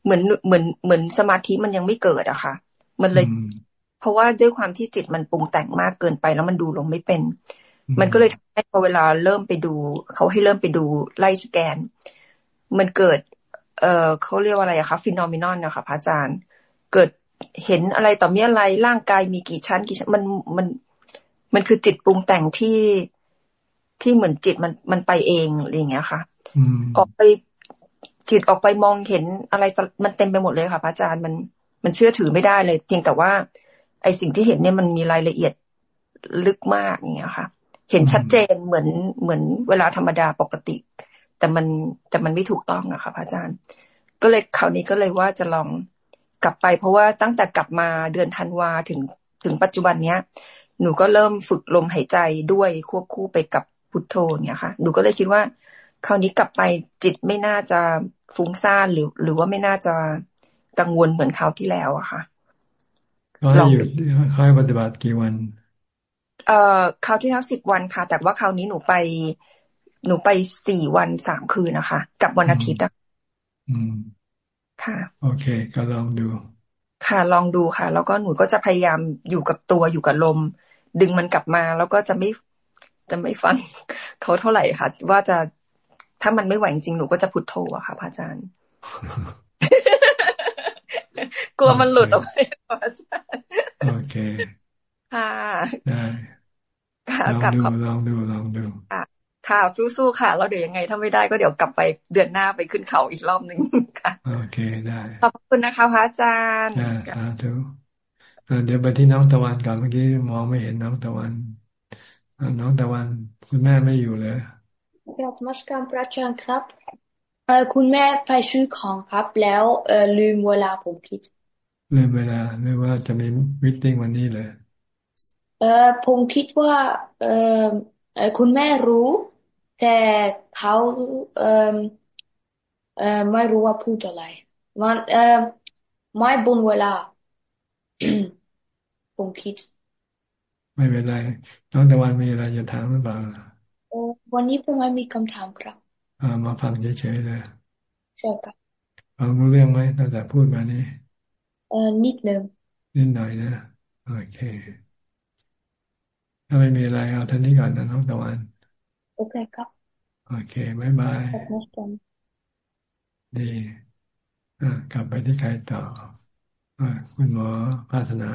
เหมือนเหมือนเหมือนสมาธิมันยังไม่เกิดอะค่ะ มันเลย เพราะว่าด้วยความที่จิตมันปรุงแต่งมากเกินไป แล้วมันดูลงไม่เป็น มันก็เลยทำให้พอเวลาเริ่มไปดู เขาให้เริ่มไปดูไล่สแกน มันเกิด เอ่อเขาเรียกว่าอะไรอะคะฟิโนมินอนนะคะพระอาจารย์ เกิด เห็นอะไรต่อมีอะไรร่างกายมีกี่ชั้นกี่ชั้นมันมันมันคือจิตปรุงแต่งที่ที่เหมือนจิตมันมันไปเองอะไรอย่างเงี้ยค่ะออกไปจิตออกไปมองเห็นอะไรมันเต็มไปหมดเลยค่ะพระอาจารย์มันมันเชื่อถือไม่ได้เลย เพียงแต่ว่า ไอสิ่งที่เห็นเนี่ยมันมีรายละเอียดลึกมากอย่างเงี้ยค่ะ เห็นชัดเจนเหมือนเหมือนเวลาธรรมดาปกติ แต่มันแต่มันไม่ถูกต้องอะค่ะพระอาจารย์ ก็เลยคราวนี้ก็เลยว่าจะลอง กลับไป เพราะว่าตั้งแต่กลับมาเดือนธันวาถึงถึงปัจจุบันเนี้ย หนูก็เริ่มฝึกลมหายใจด้วยควบคู่ไปกับพุทโธเนี่ยค่ะ หนูก็เลยคิดว่า คราวนี้กลับไปจิตไม่น่าจะฟุ้งซ่านหรือ หรือว่าไม่น่าจะกังวลเหมือนคราวที่แล้วอะค่ะก็ให้หยุดค่อยปฏิบัติกี่วัน เอ่อคราวที่แล้วสิบวันค่ะ แต่ว่าคราวนี้หนูไป หนูไปสี่วันสามคืนนะคะ กับวันอาทิตย์อะอืม ค่ะ โอเค ก็ลองดู ค่ะ ลองดูค่ะ แล้วก็หนูก็จะพยายามอยู่กับตัวอยู่กับลม ดึงมันกลับมา แล้วก็จะไม่จะไม่ฟังเขาเท่าไหร่ค่ะ ว่าจะถ้ามันไม่ไหวจริงหนูก็จะพุทโธอะค่ะพระอาจารย์ กลัวมันหลุดออกไปพระอาจารย์โอเค ค่ะได้ค่ะลองดูลองดูลองดู ค่ะค่ะสู้ๆค่ะ แล้วเดี๋ยวยังไงถ้าไม่ได้ก็เดี๋ยวกลับไปเดือนหน้าไปขึ้นเขาอีกรอบหนึ่งค่ะโอเคได้ขอบคุณนะคะพระอาจารย์สาธุเดี๋ยวไปที่น้องตะวันก่อนเมื่อกี้มองไม่เห็นน้องตะวันน้องตะวัน คุณแม่ไม่อยู่เลยครับมัสการพระอาจารย์ครับคุณแม่ไปซื้อของครับ แล้วลืมเวลาผมคิดลืมเวลาไม่ว่าจะมีวิตติ้งวันนี้เลยเออผมคิดว่า เออคุณแม่รู้ แต่เขาเออเออไม่รู้ว่าพูดอะไร มันเออไม่บนเวลาผมคิด ไม่เป็นไร น้องตะวันมีอะไรจะถามหรือเปล่าวันนี้ผมไม่มีคำถามครับมาฟังเฉยๆเลยใช่ครับฟังรู้เรื่องไหมตั้งแต่พูดมานี้เออนิดนึงนิดหน่อยนะโอเค ถ้าไม่มีอะไรเอาท่านี้ก่อนนะน้องตะวัน โอเคครับโอเคบายบายดีอ่ากลับไปที่ใครต่ออคุณหมอภาสนา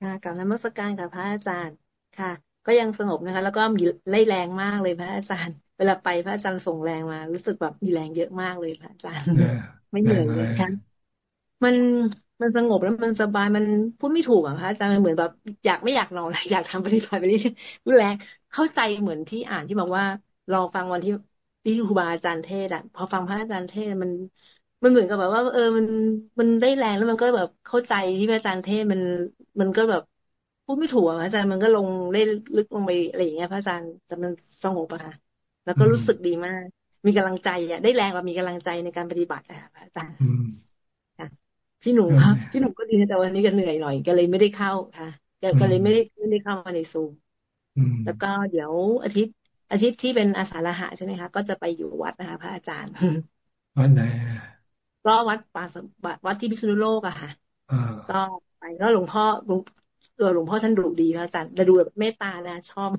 ค่ะกับนมัสการกับพระอาจารย์ค่ะ ก็ยังสงบนะคะ แล้วก็มีไล่แรงมากเลยพระอาจารย์ เวลาไปพระอาจารย์ส่งแรงมา รู้สึกแบบมีแรงเยอะมากเลยพระอาจารย์ ไม่เหนื่อยเลยค่ะมันมันสงบแล้วมันสบายมันพูดไม่ถูกอะพระอาจารย์มันเหมือนแบบ อยากไม่อยากนอนอยากทำปฏิบัติไปเรื่อยๆแรงเข้าใจเหมือนที่อ่านที่บอกว่าลองฟังวันที่ที่ครูบาอาจารย์เทศอะพอฟังพระอาจารย์เทศมัน มันเหมือนกับแบบว่า เออมันมันได้แรงแล้วมันก็แบบเข้าใจที่พระอาจารย์เทศมันมันก็แบบพูดไม่ถูกอะอาจารย์มันก็ลงได้ลึกลงไปอะไรอย่างเงี้ยพระอาจารย์แต่มันสงบอะค่ะแล้วก็รู้สึกดีมาก มีกำลังใจอะได้แรงแบบมีกำลังใจในการปฏิบัติอะพระอาจารย์ พี่หนุ่มครับ พี่หนุ่มก็ดีแต่วันนี้ก็เหนื่อยหน่อย ก็เลยไม่ได้เข้าค่ะก็เลยไม่ได้ไม่ได้เข้ามาในซูมแล้วก็เดี๋ยวอาทิตย์อาทิตย์ที่เป็นอาสาฬหะใช่ไหมคะก็จะไปอยู่วัดนะคะ พระอาจารย์วัดไหนก็วัดป่าวัดที่พิษณุโลกอะค่ะก็ไปก็หลวงพ่อหลวงเออหลวงพ่อท่านดุดีพระอาจารย์แต่ดูแบบเมตตานะชอบ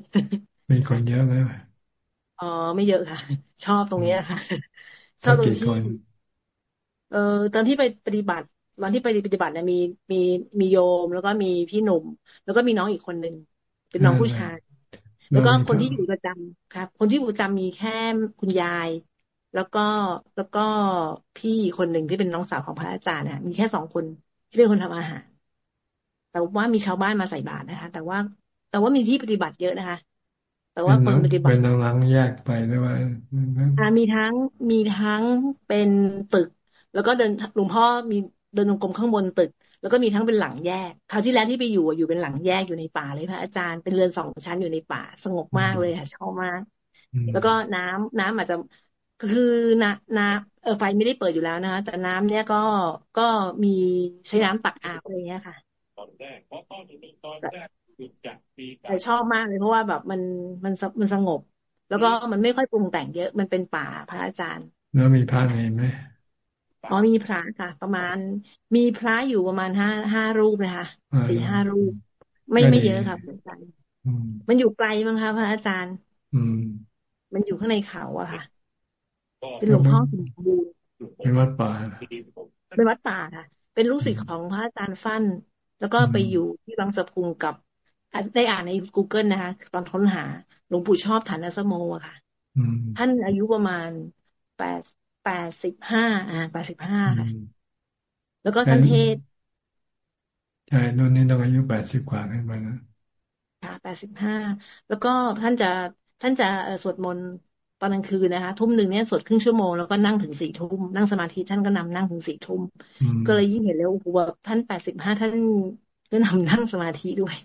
มีคนเยอะไหมอ๋อไม่เยอะค่ะ ชอบตรงนี้ค่ะชอบตรงที่เออตอนที่ไปปฏิบัติ ตอนที่ไปปฏิบัติเนี่ยมีมีมีโยม แล้วก็มีพี่หนุ่ม แล้วก็มีน้องอีกคนหนึ่งเป็นน้องผู้ชาย แล้วก็คนที่อยู่ประจำครับ คนที่อยู่ประจำมีแค่คุณยาย แล้วก็แล้วก็พี่คนหนึ่งที่เป็นน้องสาวของพระอาจารย์นะมีแค่สองคนที่เป็นคนทำอาหาร แต่ว่ามีชาวบ้านมาใส่บาตรนะคะ แต่ว่าแต่ว่ามีที่ปฏิบัติเยอะนะคะแต่ว่าคนปฏิบัติเป็นนลังแยกไปด้วยว่ามีทั้งมีทั้งเป็นตึก แล้วก็เดินหลวงพ่อมี เดินตรงกรมข้างบนตึก แล้วก็มีทั้งเป็นหลังแยกคราวที่แล้วที่ไปอยู่อยู่เป็นหลังแยกอยู่ในป่าเลยพระอาจารย์เป็นเรือนสองชั้นอยู่ในป่า สงบมากเลยค่ะชอบมาก แล้วก็น้ำน้ำอาจจะคือน้ำน้ำเออไฟไม่ได้เปิดอยู่แล้วนะคะแต่น้ำเนี้ยก็ก็มีใช้น้ำตักอาบอะไรเงี้ยค่ะตอนแรกเพราะตอนนี้ตอนแรกจุดจากปีแต่ชอบมากเลยเพราะว่าแบบมันมันมันสงบ แล้วก็มันไม่ค่อยปรุงแต่งเยอะมันเป็นป่าพระอาจารย์ แล้วมีพระเห็นไหม อ๋อมีพระค่ะ ประมาณ มีพระอยู่ประมาณห้าห้ารูปนะคะสี่ห้ารูป ไม่ไม่เยอะค่ะอาจารย์มันอยู่ไกลมั้งคะพระอาจารย์ อืม มันอยู่ข้างในเขาอะค่ะ เป็นหลวงพ่อสมบูรณ์เป็นวัดป่าเป็นวัดป่าค่ะ เป็นลูกศิษย์ของพระอาจารย์ฟั่น แล้วก็ไปอยู่ที่บางสะพุงกับได้อ่านใน Google นะคะ ตอนค้นหาหลวงปู่ชอบฐานสโมอะค่ะท่านอายุประมาณแปด แปดสิบห้าอ่าแปดสิบห้าค่ะแล้วก็ท่านเทศใช่นุ่นนี่ต้องอายุแปดสิบกว่าขึ้นไปนะค่ะแปดสิบห้าแล้วก็ท่านจะท่านจะสวดมนต์ตอนกลางคืนนะคะทุ่มหนึ่งเนี่ยสวดครึ่งชั่วโมงแล้วก็นั่งถึงสี่ทุ่มนั่งสมาธิท่านก็นำนั่งถึงสี่ทุ่มก็เลยยิ่งเห็นแล้วโอ้โหแบบท่านแปดสิบห้าท่านก็นำนั่งสมาธิด้วย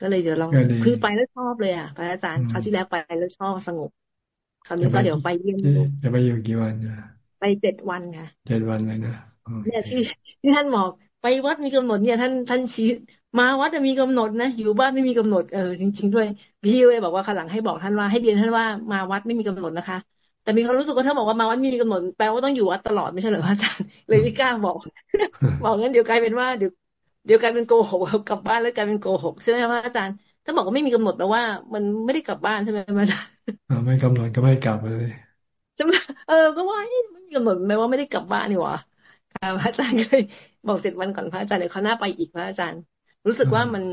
ก็เลยเดี๋ยวลองคือไปแล้วชอบเลยอะพระอาจารย์คราวที่แล้วไปแล้วชอบสงบ คราวนี้ก็เดี๋ยวไปเยี่ยมจะไปอยู่กี่วันไปเจ็ดวันค่ะเจ็ดวันเลยนะเนี่ยที่ที่ท่านบอกไปวัดมีกำหนดเนี่ยท่านท่านชี้มาวัดจะมีกำหนดนะอยู่บ้านไม่มีกำหนดเออจริง ๆ ด้วยพี่เลยบอกว่าข้างหลังให้บอกท่านว่าให้เรียนท่านว่ามาวัดไม่มีกำหนดนะคะ แต่มีความรู้สึกว่าถ้าบอกว่ามาวัดไม่มีกำหนดแปลว่าต้องอยู่วัดตลอดไม่ใช่เหรอพระอาจารย์เลยไม่กล้าบอก บอกงั้นเดี๋ยวกลายเป็นว่าเดี๋ยวเดี๋ยวกลายเป็นโกหกกลับบ้านแล้วกลายเป็นโกหกใช่ไหมพระอาจารย์ ถ้าบอกว่าไม่มีกำหนดแปลว่า มันไม่ได้กลับบ้านใช่ไหมพระอาจารย์ไม่กำหนดก็ไม่กลับเลยใช่ไหมเออก็ว่าไม่มีกำหนดแปลว่าไม่ได้กลับบ้านนี่หว่าค่ะพระอาจารย์ก็เลยบอกเสร็จวันก่อนพระอาจารย์เลยเขาหน้าไปอีกพระอาจารย์ รู้สึกว่ามัน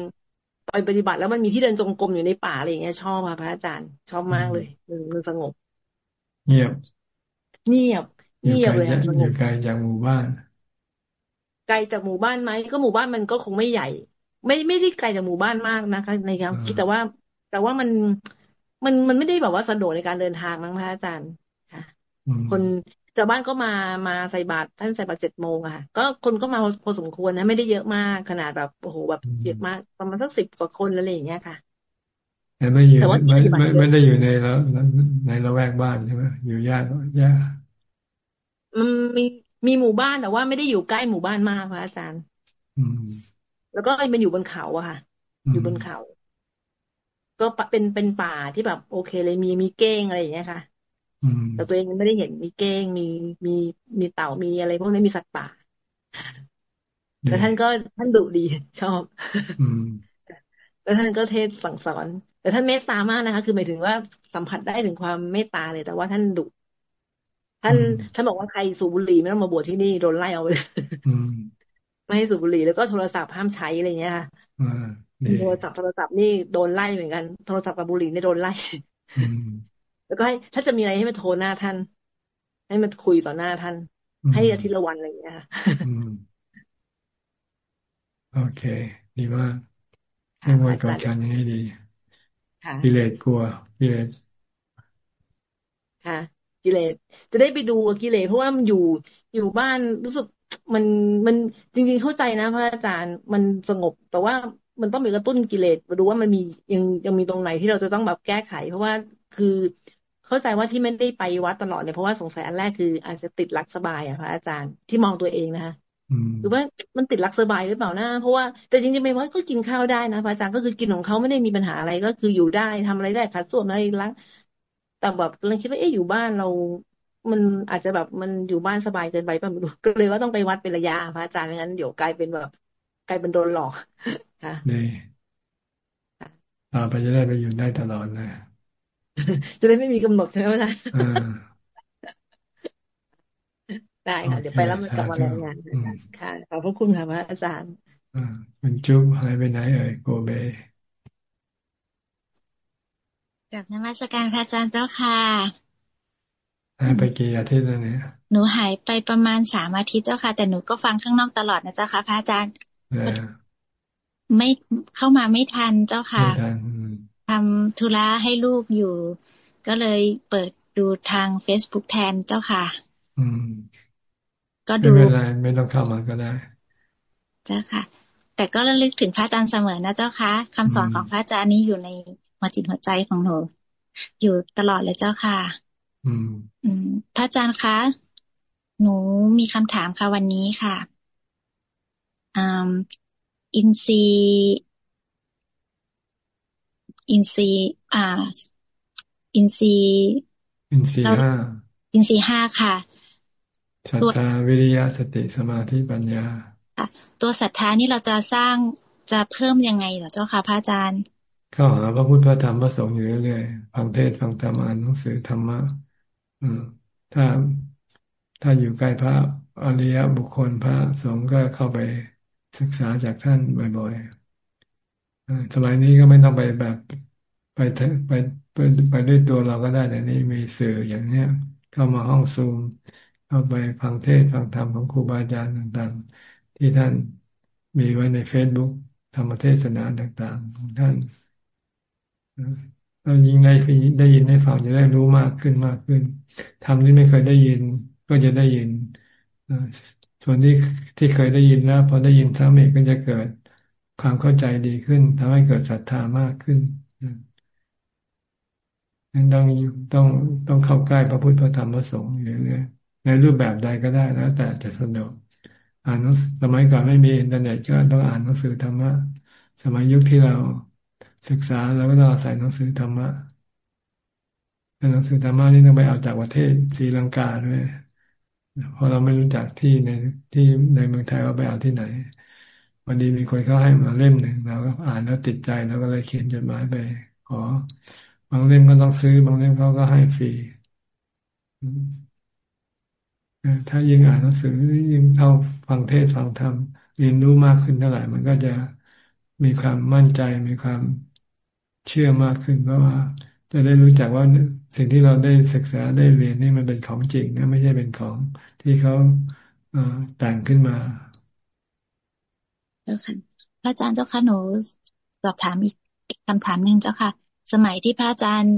ไปปฏิบัติแล้วมันมีที่เดินจงกรมอยู่ในป่าอะไรอย่างเงี้ยชอบค่ะพระอาจารย์ ชอบมากเลยมันสงบ เงียบ เงียบเงียบเลยสงบอยู่ไกลจากหมู่บ้านไกลจากหมู่บ้านไหมก็หมู่บ้านมันก็คงไม่ใหญ่ ไม่ไม่ได้ไกลจากหมู่บ้านมากนะคะ ในความคิดแต่ว่า แต่ว่ามันมันมันไม่ได้แบบว่าสะดวกในการเดินทางมั้งพระอาจารย์ค่ะ คนชาวบ้านก็มามาใส่บาตรท่านใส่บาตรเจ็ดโมงอะค่ะ ก็คนก็มาพอสมควรนะ ไม่ได้เยอะมากขนาดแบบโอ้โหแบบเยอะมากประมาณสักสิบกว่าคนอะไรอย่างเงี้ยค่ะแต่ไม่อยู่ไม่ไม่ไม่ได้อยู่ในแล้วในละแวกบ้านใช่ไหมอยู่ญาติญาติมันมีมีหมู่บ้านแต่ว่าไม่ได้อยู่ใกล้หมู่บ้านมากค่ะอาจารย์ อืม แล้วก็มันอยู่บนเขาอะค่ะ อยู่บนเขา ก็เป็นเป็นป่าที่แบบ โอเคเลยมีมีเก้งอะไรอย่างเงี้ยค่ะแต่ตัวเองไม่ได้เห็นมีเก้งมีมีมีเต่ามีอะไรพวกนี้มีสัตว์ป่า แต่ท่านก็ท่านดุดีชอบแล้วท่านก็เทศสั่งสอน แต่ท่านเมตตามากนะคะ คือหมายถึงว่าสัมผัสได้ถึงความเมตตาเลย แต่ว่าท่านดุท่านท่านบอกว่าใครสูบบุหรี่ไม่ต้องมาบวชที่นี่โดนไล่เอาไป ไม่ให้สูบบุหรี่แล้วก็โทรศัพท์ห้ามใช้อะไรเงี้ยค่ะโทรศัพท์โทรศัพท์นี่โดนไล่เหมือนกัน โทรศัพท์กับบุหรี่นี่โดนไล่แล้วก็ให้ถ้าจะมีอะไรให้มาโทรหน้าท่าน ให้มาคุยต่อหน้าท่าน ให้อาทิตย์ละวันอะไรอย่างเงี้ยค่ะโอเค ดีมากให้ไว้ก่อนการให้ดีกิเลสกลัวกิเลสค่ะ กิเลสจะได้ไปดูกิเลสเพราะว่ามันอยู่อยู่บ้านรู้สึก มันมันจริง ๆเข้าใจนะพระอาจารย์มันสงบ แต่ว่ามันต้องมีกระตุ้นกิเลสมาดูว่ามันมียังยังมีตรงไหนที่เราจะต้องแบบแก้ไข เพราะว่าคือเข้าใจว่าที่ไม่ได้ไปวัดตลอดเนี่ยเพราะว่าสงสัยอันแรกคือ อาจจะติดรักสบายอะพระอาจารย์ที่มองตัวเองนะคะหรือว่ามันติดรักสบายหรือเปล่านะเพราะว่าแต่จริงๆไปวัดก็กินข้าวได้นะพระอาจารย์ก็คือกินของเขาไม่ได้มีปัญหาอะไรก็คืออยู่ได้ทำอะไรได้คัดส่วนอะไรล้างแต่แบบเราคิดว่าเอ๊ะอยู่บ้านเรา มันอาจจะแบบมันอยู่บ้านสบายเกินไปป่ะไม่รู้ก็เลยว่าต้องไปวัดเป็นระยะพระอาจารย์ไม่งั้นเดี๋ยวกลายเป็นแบบกลายเป็นโดนหลอกค่ะนี่ต่อไปจะได้ไปอยู่ได้ตลอดนะจะได้ไม่มีกำหนดใช่ไหมอาจารย์ได้ค่ะ เดี๋ยวไปแล้วมันกลับมารายงานค่ะขอบพระคุณค่ะพระอาจารย์คุณจุ๊บหายไปไหนเอ่ยโกเบกับนมัสการพระอาจารย์เจ้าค่ะ หายไปกี่อาทิตย์แล้วเนี่ย หนูหายไปประมาณสามอาทิตย์เจ้าค่ะ แต่หนูก็ฟังข้างนอกตลอดนะเจ้าค่ะพระอาจารย์ไม่เข้ามาไม่ทันเจ้าค่ะทำธุระให้ลูกอยู่ ก็เลยเปิดดูทางเฟซบุ๊กแทนเจ้าค่ะ อืม ก็ดูไม่เป็นไรไม่ต้องเข้ามาก็ได้ เจ้าค่ะ แต่ก็ระลึกถึงพระอาจารย์เสมอนะเจ้าค่ะคำสอนของพระอาจารย์นี้อยู่ในหัวจิตหัวใจของหนูอยู่ตลอดเลยเจ้าค่ะอืมอืม พระอาจารย์คะ หนูมีคำถามค่ะวันนี้ค่ะอ่าอินซีอินซีอ่า อินซีอินซีห้าอินซีห้าค่ะศรัทธาวิริยะสติสมาธิปัญญาตัวศรัทธานี่เราจะสร้างจะเพิ่มยังไงเหรอเจ้าค่ะพระอาจารย์เข้าหาพระพุทธพระธรรมพระสงฆ์อยู่เรื่อยๆฟังเทศฟังธรรมอ่านหนังสือธรรมะอืม ถ้าถ้าอยู่ใกล้พระอริยบุคคลพระสงฆ์ก็เข้าไปศึกษาจากท่านบ่อยๆสมัยนี้ก็ไม่ต้องไปแบบไปไปไปไปด้วยตัวเราก็ได้แต่นี่มีสื่ออย่างเนี้ย เข้ามาห้องซูมเข้าไปฟังเทศฟังธรรมของครูบาอาจารย์ต่างๆ ที่ท่านมีไว้ในเฟซบุ๊กธรรมเทศนาต่างๆ ของท่านเรายิ่งได้ได้ยินได้ฟังจะได้รู้มากขึ้นมากขึ้น ทำที่ไม่เคยได้ยิน ก็จะได้ยินส่วนที่ที่เคยได้ยินแล้วพอได้ยินซ้ำอีกก็จะเกิดความเข้าใจดีขึ้นทำให้เกิดศรัทธามากขึ้นนั้นต้องต้องต้องเข้าใกล้พระพุทธพระธรรมพระสงฆ์อยู่เรื่อยในรูปแบบใดก็ได้แล้ว แต่จะสะดวกอ่านสมัยก่อนไม่มีอินเทอร์เน็ตก็ต้องอ่านหนังสือธรรมะ สมัยยุคที่เราศึกษาเราก็ต้องอาศัยหนังสือธรรมะ หนังสือธรรมะนี่ต้องไปเอาจากประเทศศรีลังกาด้วยเพราะเราไม่รู้จักที่ในที่ในเมืองไทยว่าไปเอาที่ไหนวันดีมีคนเขาให้มาเล่มหนึ่งเราก็อ่านแล้วติดใจเราก็เลยเขียนจดหมายไปขอบางเล่มก็ต้องซื้อบางเล่มเขาก็ให้ฟรีถ้ายิ่งอ่านหนังสือยิ่งเท่าฟังเทศฟังธรรมเรียนรู้มากขึ้นเท่าไหร่ มันก็จะมีความมั่นใจมีความเชื่อมากขึ้นเพราะว่า จะได้รู้จักว่าสิ่งที่เราได้ศึกษาได้เรียนนี่มันเป็นของจริงนะไม่ใช่เป็นของที่เขาแต่งขึ้นมาเจ้าค่ะพระอาจารย์เจ้าค่ะหนูสอบถามอีกคำถามหนึ่งเจ้าค่ะ สมัยที่พระอาจารย์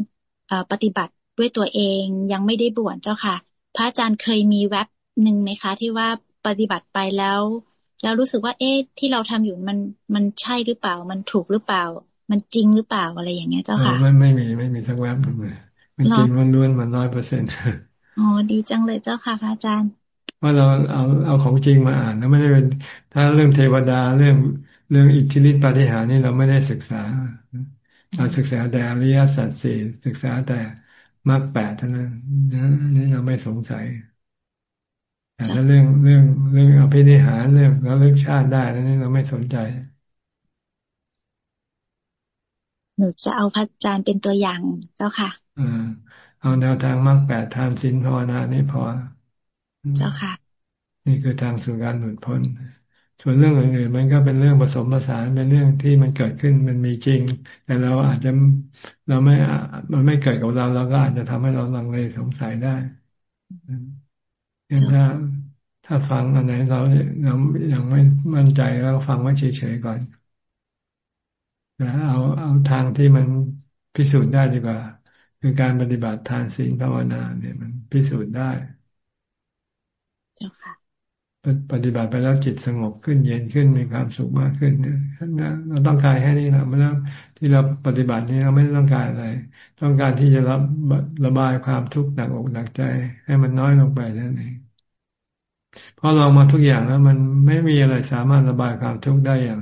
ปฏิบัติด้วยตัวเองยังไม่ได้บวชเจ้าค่ะ พระอาจารย์เคยมีแว็บหนึ่งไหมคะ ที่ว่าปฏิบัติไปแล้ว แล้วรู้สึกว่าเอ๊ะที่เราทำอยู่มันมันใช่หรือเปล่า มันถูกหรือเปล่า มันจริงหรือเปล่าอะไรอย่างเงี้ยเจ้าค่ะไม่ไม่มีไม่มีทั้งแว็บเลยมันจริงมันล้วนมันร้อยเปอร์เซ็นต์อ๋อดีจังเลยเจ้าค่ะพระอาจารย์ว่าเราเอาเอาของจริงมาอ่านแล้วไม่ได้เป็นถ้าเรื่องเทวดาเรื่องเรื่องอิทธิฤทธิปาฏิหาริย์นี่เราไม่ได้ศึกษา เราศึกษาแต่อริยสัจสี่ศึกษาแต่มรรคแปดเท่านั้นนะนี่เราไม่สงสัยแต่ถ้าเรื่องเรื่องเรื่องอภินิหารเรื่องแล้วเรื่องชาติได้แล้วนี่เราไม่สนใจ หนูจะเอาพระอาจารย์เป็นตัวอย่างเจ้าค่ะอ่าเอาแนวทางมรรคแปดทานศีลภาวนานี่พอ เจ้าค่ะ นี่คือทางสู่การหลุดพ้นส่วนเรื่องอื่นๆมันก็เป็นเรื่องผสมผสานเป็นเรื่องที่มันเกิดขึ้นมันมีจริง แต่เราอาจจะเราไม่มันไม่เกิดกับเราเราก็อาจจะทำให้เราลังเลสงสัยได้ถ้าถ้าฟังอันไหนเราเรายังไม่มั่นใจเราฟังไว้เฉยๆก่อน นะเอาเอาทางที่มันพิสูจน์ได้ดีกว่า คือการปฏิบัติทานศีลภาวนาเนี่ยมันพิสูจน์ได้ เจ้าค่ะ ปฏิบัติไปแล้วจิตสงบขึ้นเย็นขึ้นมีความสุขมากขึ้นเนี่ยนะเราต้องการแค่นี้นะไม่ต้องที่เราปฏิบัตินี้เราไม่ต้องการอะไร ต้องการที่จะรับระบายความทุกข์หนักอกหนักใจ ให้มันน้อยลงไปนั่นเองพอลองมาทุกอย่างแล้ว มันไม่มีอะไรสามารถระบายความทุกข์ได้อย่าง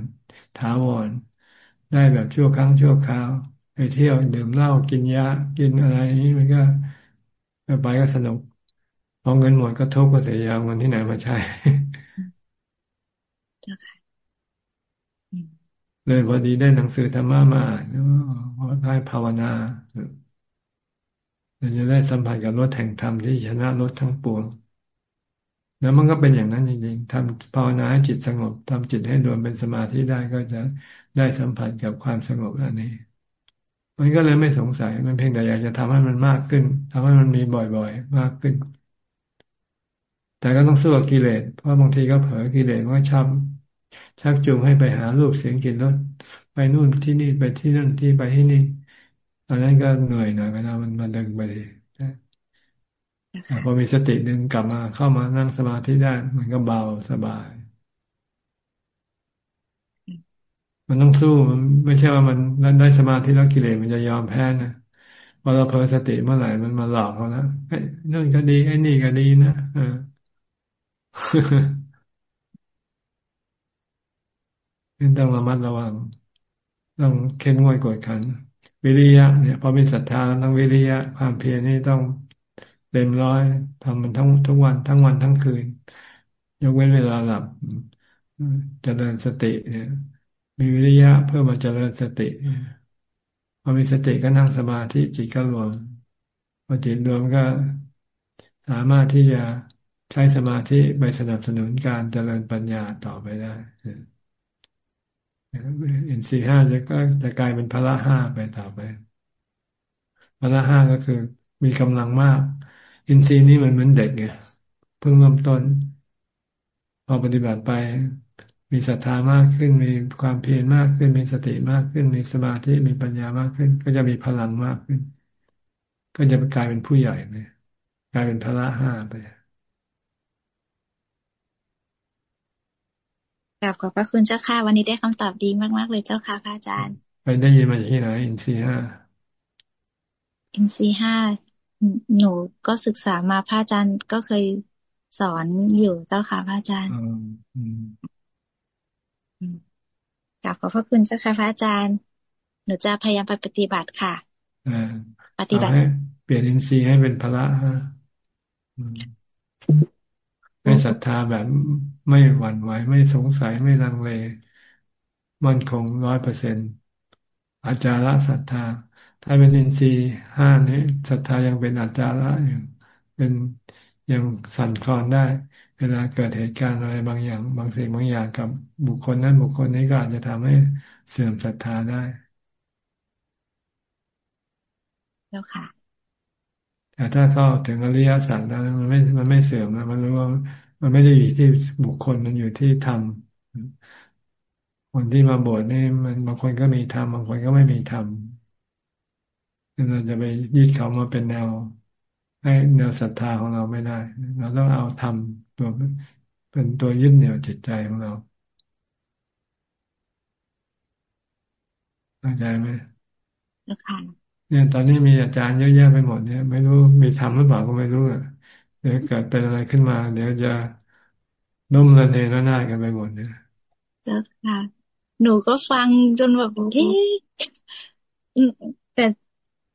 ถาวร ได้แบบชั่วครั้งชั่วคราวไปเที่ยวดื่มเหล้ากินยากินอะไรนี้มันก็ไปก็สนุกพอเงินหมดก็ทุกข์ก็เสียยาเงินที่ไหนมาใช้เจ้าค่ะเลยพอดีได้หนังสือธรรมะมาอ่านได้ภาวนาเราจะได้สัมผัสกับรถแห่งธรรมที่ชนะรถทั้งปวงแล้วมันก็เป็นอย่างนั้นจริงๆทำภาวนาให้จิตสงบทำจิตให้รวมเป็นสมาธิได้ก็จะ ได้สัมผัสกับความสงบอันนี้ มันก็เลยไม่สงสัย มันเพียงแต่อยากจะทำให้มันมากขึ้นทำให้มันมีบ่อยๆ มากขึ้น แต่ก็ต้องสู้กับกิเลส เพราะบางทีก็เผลอกิเลสว่าชักชักจูงให้ไปหารูปเสียงกลิ่นรสไปนู่นที่นี่ไปที่นั่นที่ไปที่นี่ตอนนั้นก็เหนื่อยหน่อยเวลามันมาดึงไปเลยพอมีสติดึงกลับมาเข้ามานั่งสมาธิได้ มันก็เบาสบาย มันต้องสู้มันไม่ใช่ว่ามันได้สมาธิแล้วกิเลสมันจะยอมแพ้นะพอเราเผลอสติเมื่อไหร่มันมาหลอกเราแล้วไอ้นั่นก็ดีไอ้นี่ก็ดีนะเออต้องระมัดระวัง ต้องเข้มงวดกวดขัน วิริยะเนี่ยพอมีศรัทธาต้องวิริยะความเพียรนี่ต้องเต็มร้อยทำมันทั้งทุกวันทั้งวันทั้งคืน ยกเว้นเวลาหลับจะเจริญสติเนี่ย มีวิริยะเพื่อมาเจริญสติพอมีสติก็นั่งสมาธิจิตก็รวมพอจิตรวมก็สามารถที่จะใช้สมาธิไปสนับสนุนการเจริญปัญญาต่อไปได้อินทรีห้าจะก็จะกลายเป็นพละห้าไปต่อไปพละห้าก็คือมีกำลังมากอินทรีย์นี่มันเหมือนเด็กไงเพิ่งเริ่มต้น พอปฏิบัติไป มีศรัทธามากขึ้น มีความเพียรมากขึ้น มีสติมากขึ้น มีสมาธิมีปัญญามากขึ้น ก็จะมีพลังมากขึ้น ก็จะกลายเป็นผู้ใหญ่ไปกลายเป็นพระห้าไปกลับขอบพระคุณเจ้าค่ะ วันนี้ได้คำตอบดีมากๆเลยเจ้าค่ะพระอาจารย์ ไปได้ยินมาจากที่ไหนอินซีห้าอินซีห้าหนูก็ศึกษามาพระอาจารย์ก็เคยสอนอยู่เจ้าค่ะพระอาจารย์ กลับขอบพระคุณเจ้าค่ะพระอาจารย์ หนูจะพยายามไปปฏิบัติค่ะปฏิบัติเปลี่ยนอินทรีย์ให้เป็นพละฮะไม่ศรัทธาแบบไม่หวั่นไหวไม่สงสัยไม่ลังเล มั่นคงร้อยเปอร์เซ็นอาจาระศรัทธา ถ้าเป็นอินทรีย์ห้านี้ศรัทธายังเป็นอาจาระอยู่เป็นยังสั่นคลอนได้ เวลาเกิดเหตุการณ์อะไรบางอย่าง บางสิ่งบางอย่างกับบุคคลนั้นบุคคลนี้ก็อาจจะทำให้เสื่อมศรัทธาได้แล้วค่ะแต่ถ้าเข้าถึงอริยสัจแล้วมันไม่มันไม่เสื่อมนะมันรู้ว่ามันไม่ได้อยู่ที่บุคคลมันอยู่ที่ธรรมคนที่มาบวชนี่มันบางคนก็มีธรรมบางคนก็ไม่มีธรรมเราจะไปยึดเขามาเป็นแนว ให้แนวศรัทธาของเราไม่ได้ เราต้องเอาธรรม ตัวเป็นตัวยึดเหนี่ยวจิตใจของเราเข้าใจไหมค่ะเนี่ย ตอนนี้มีอาจารย์เยอะแยะไปหมดเนี่ย ไม่รู้มีทำหรือเปล่าก็ไม่รู้อะเดี๋ยวเกิดเป็นอะไรขึ้นมา เดี๋ยวจะนุ่มระเนระนาดกันไปหมดเนี่ยเจ้าค่ะ หนูก็ฟังจนแบบเฮ้แต่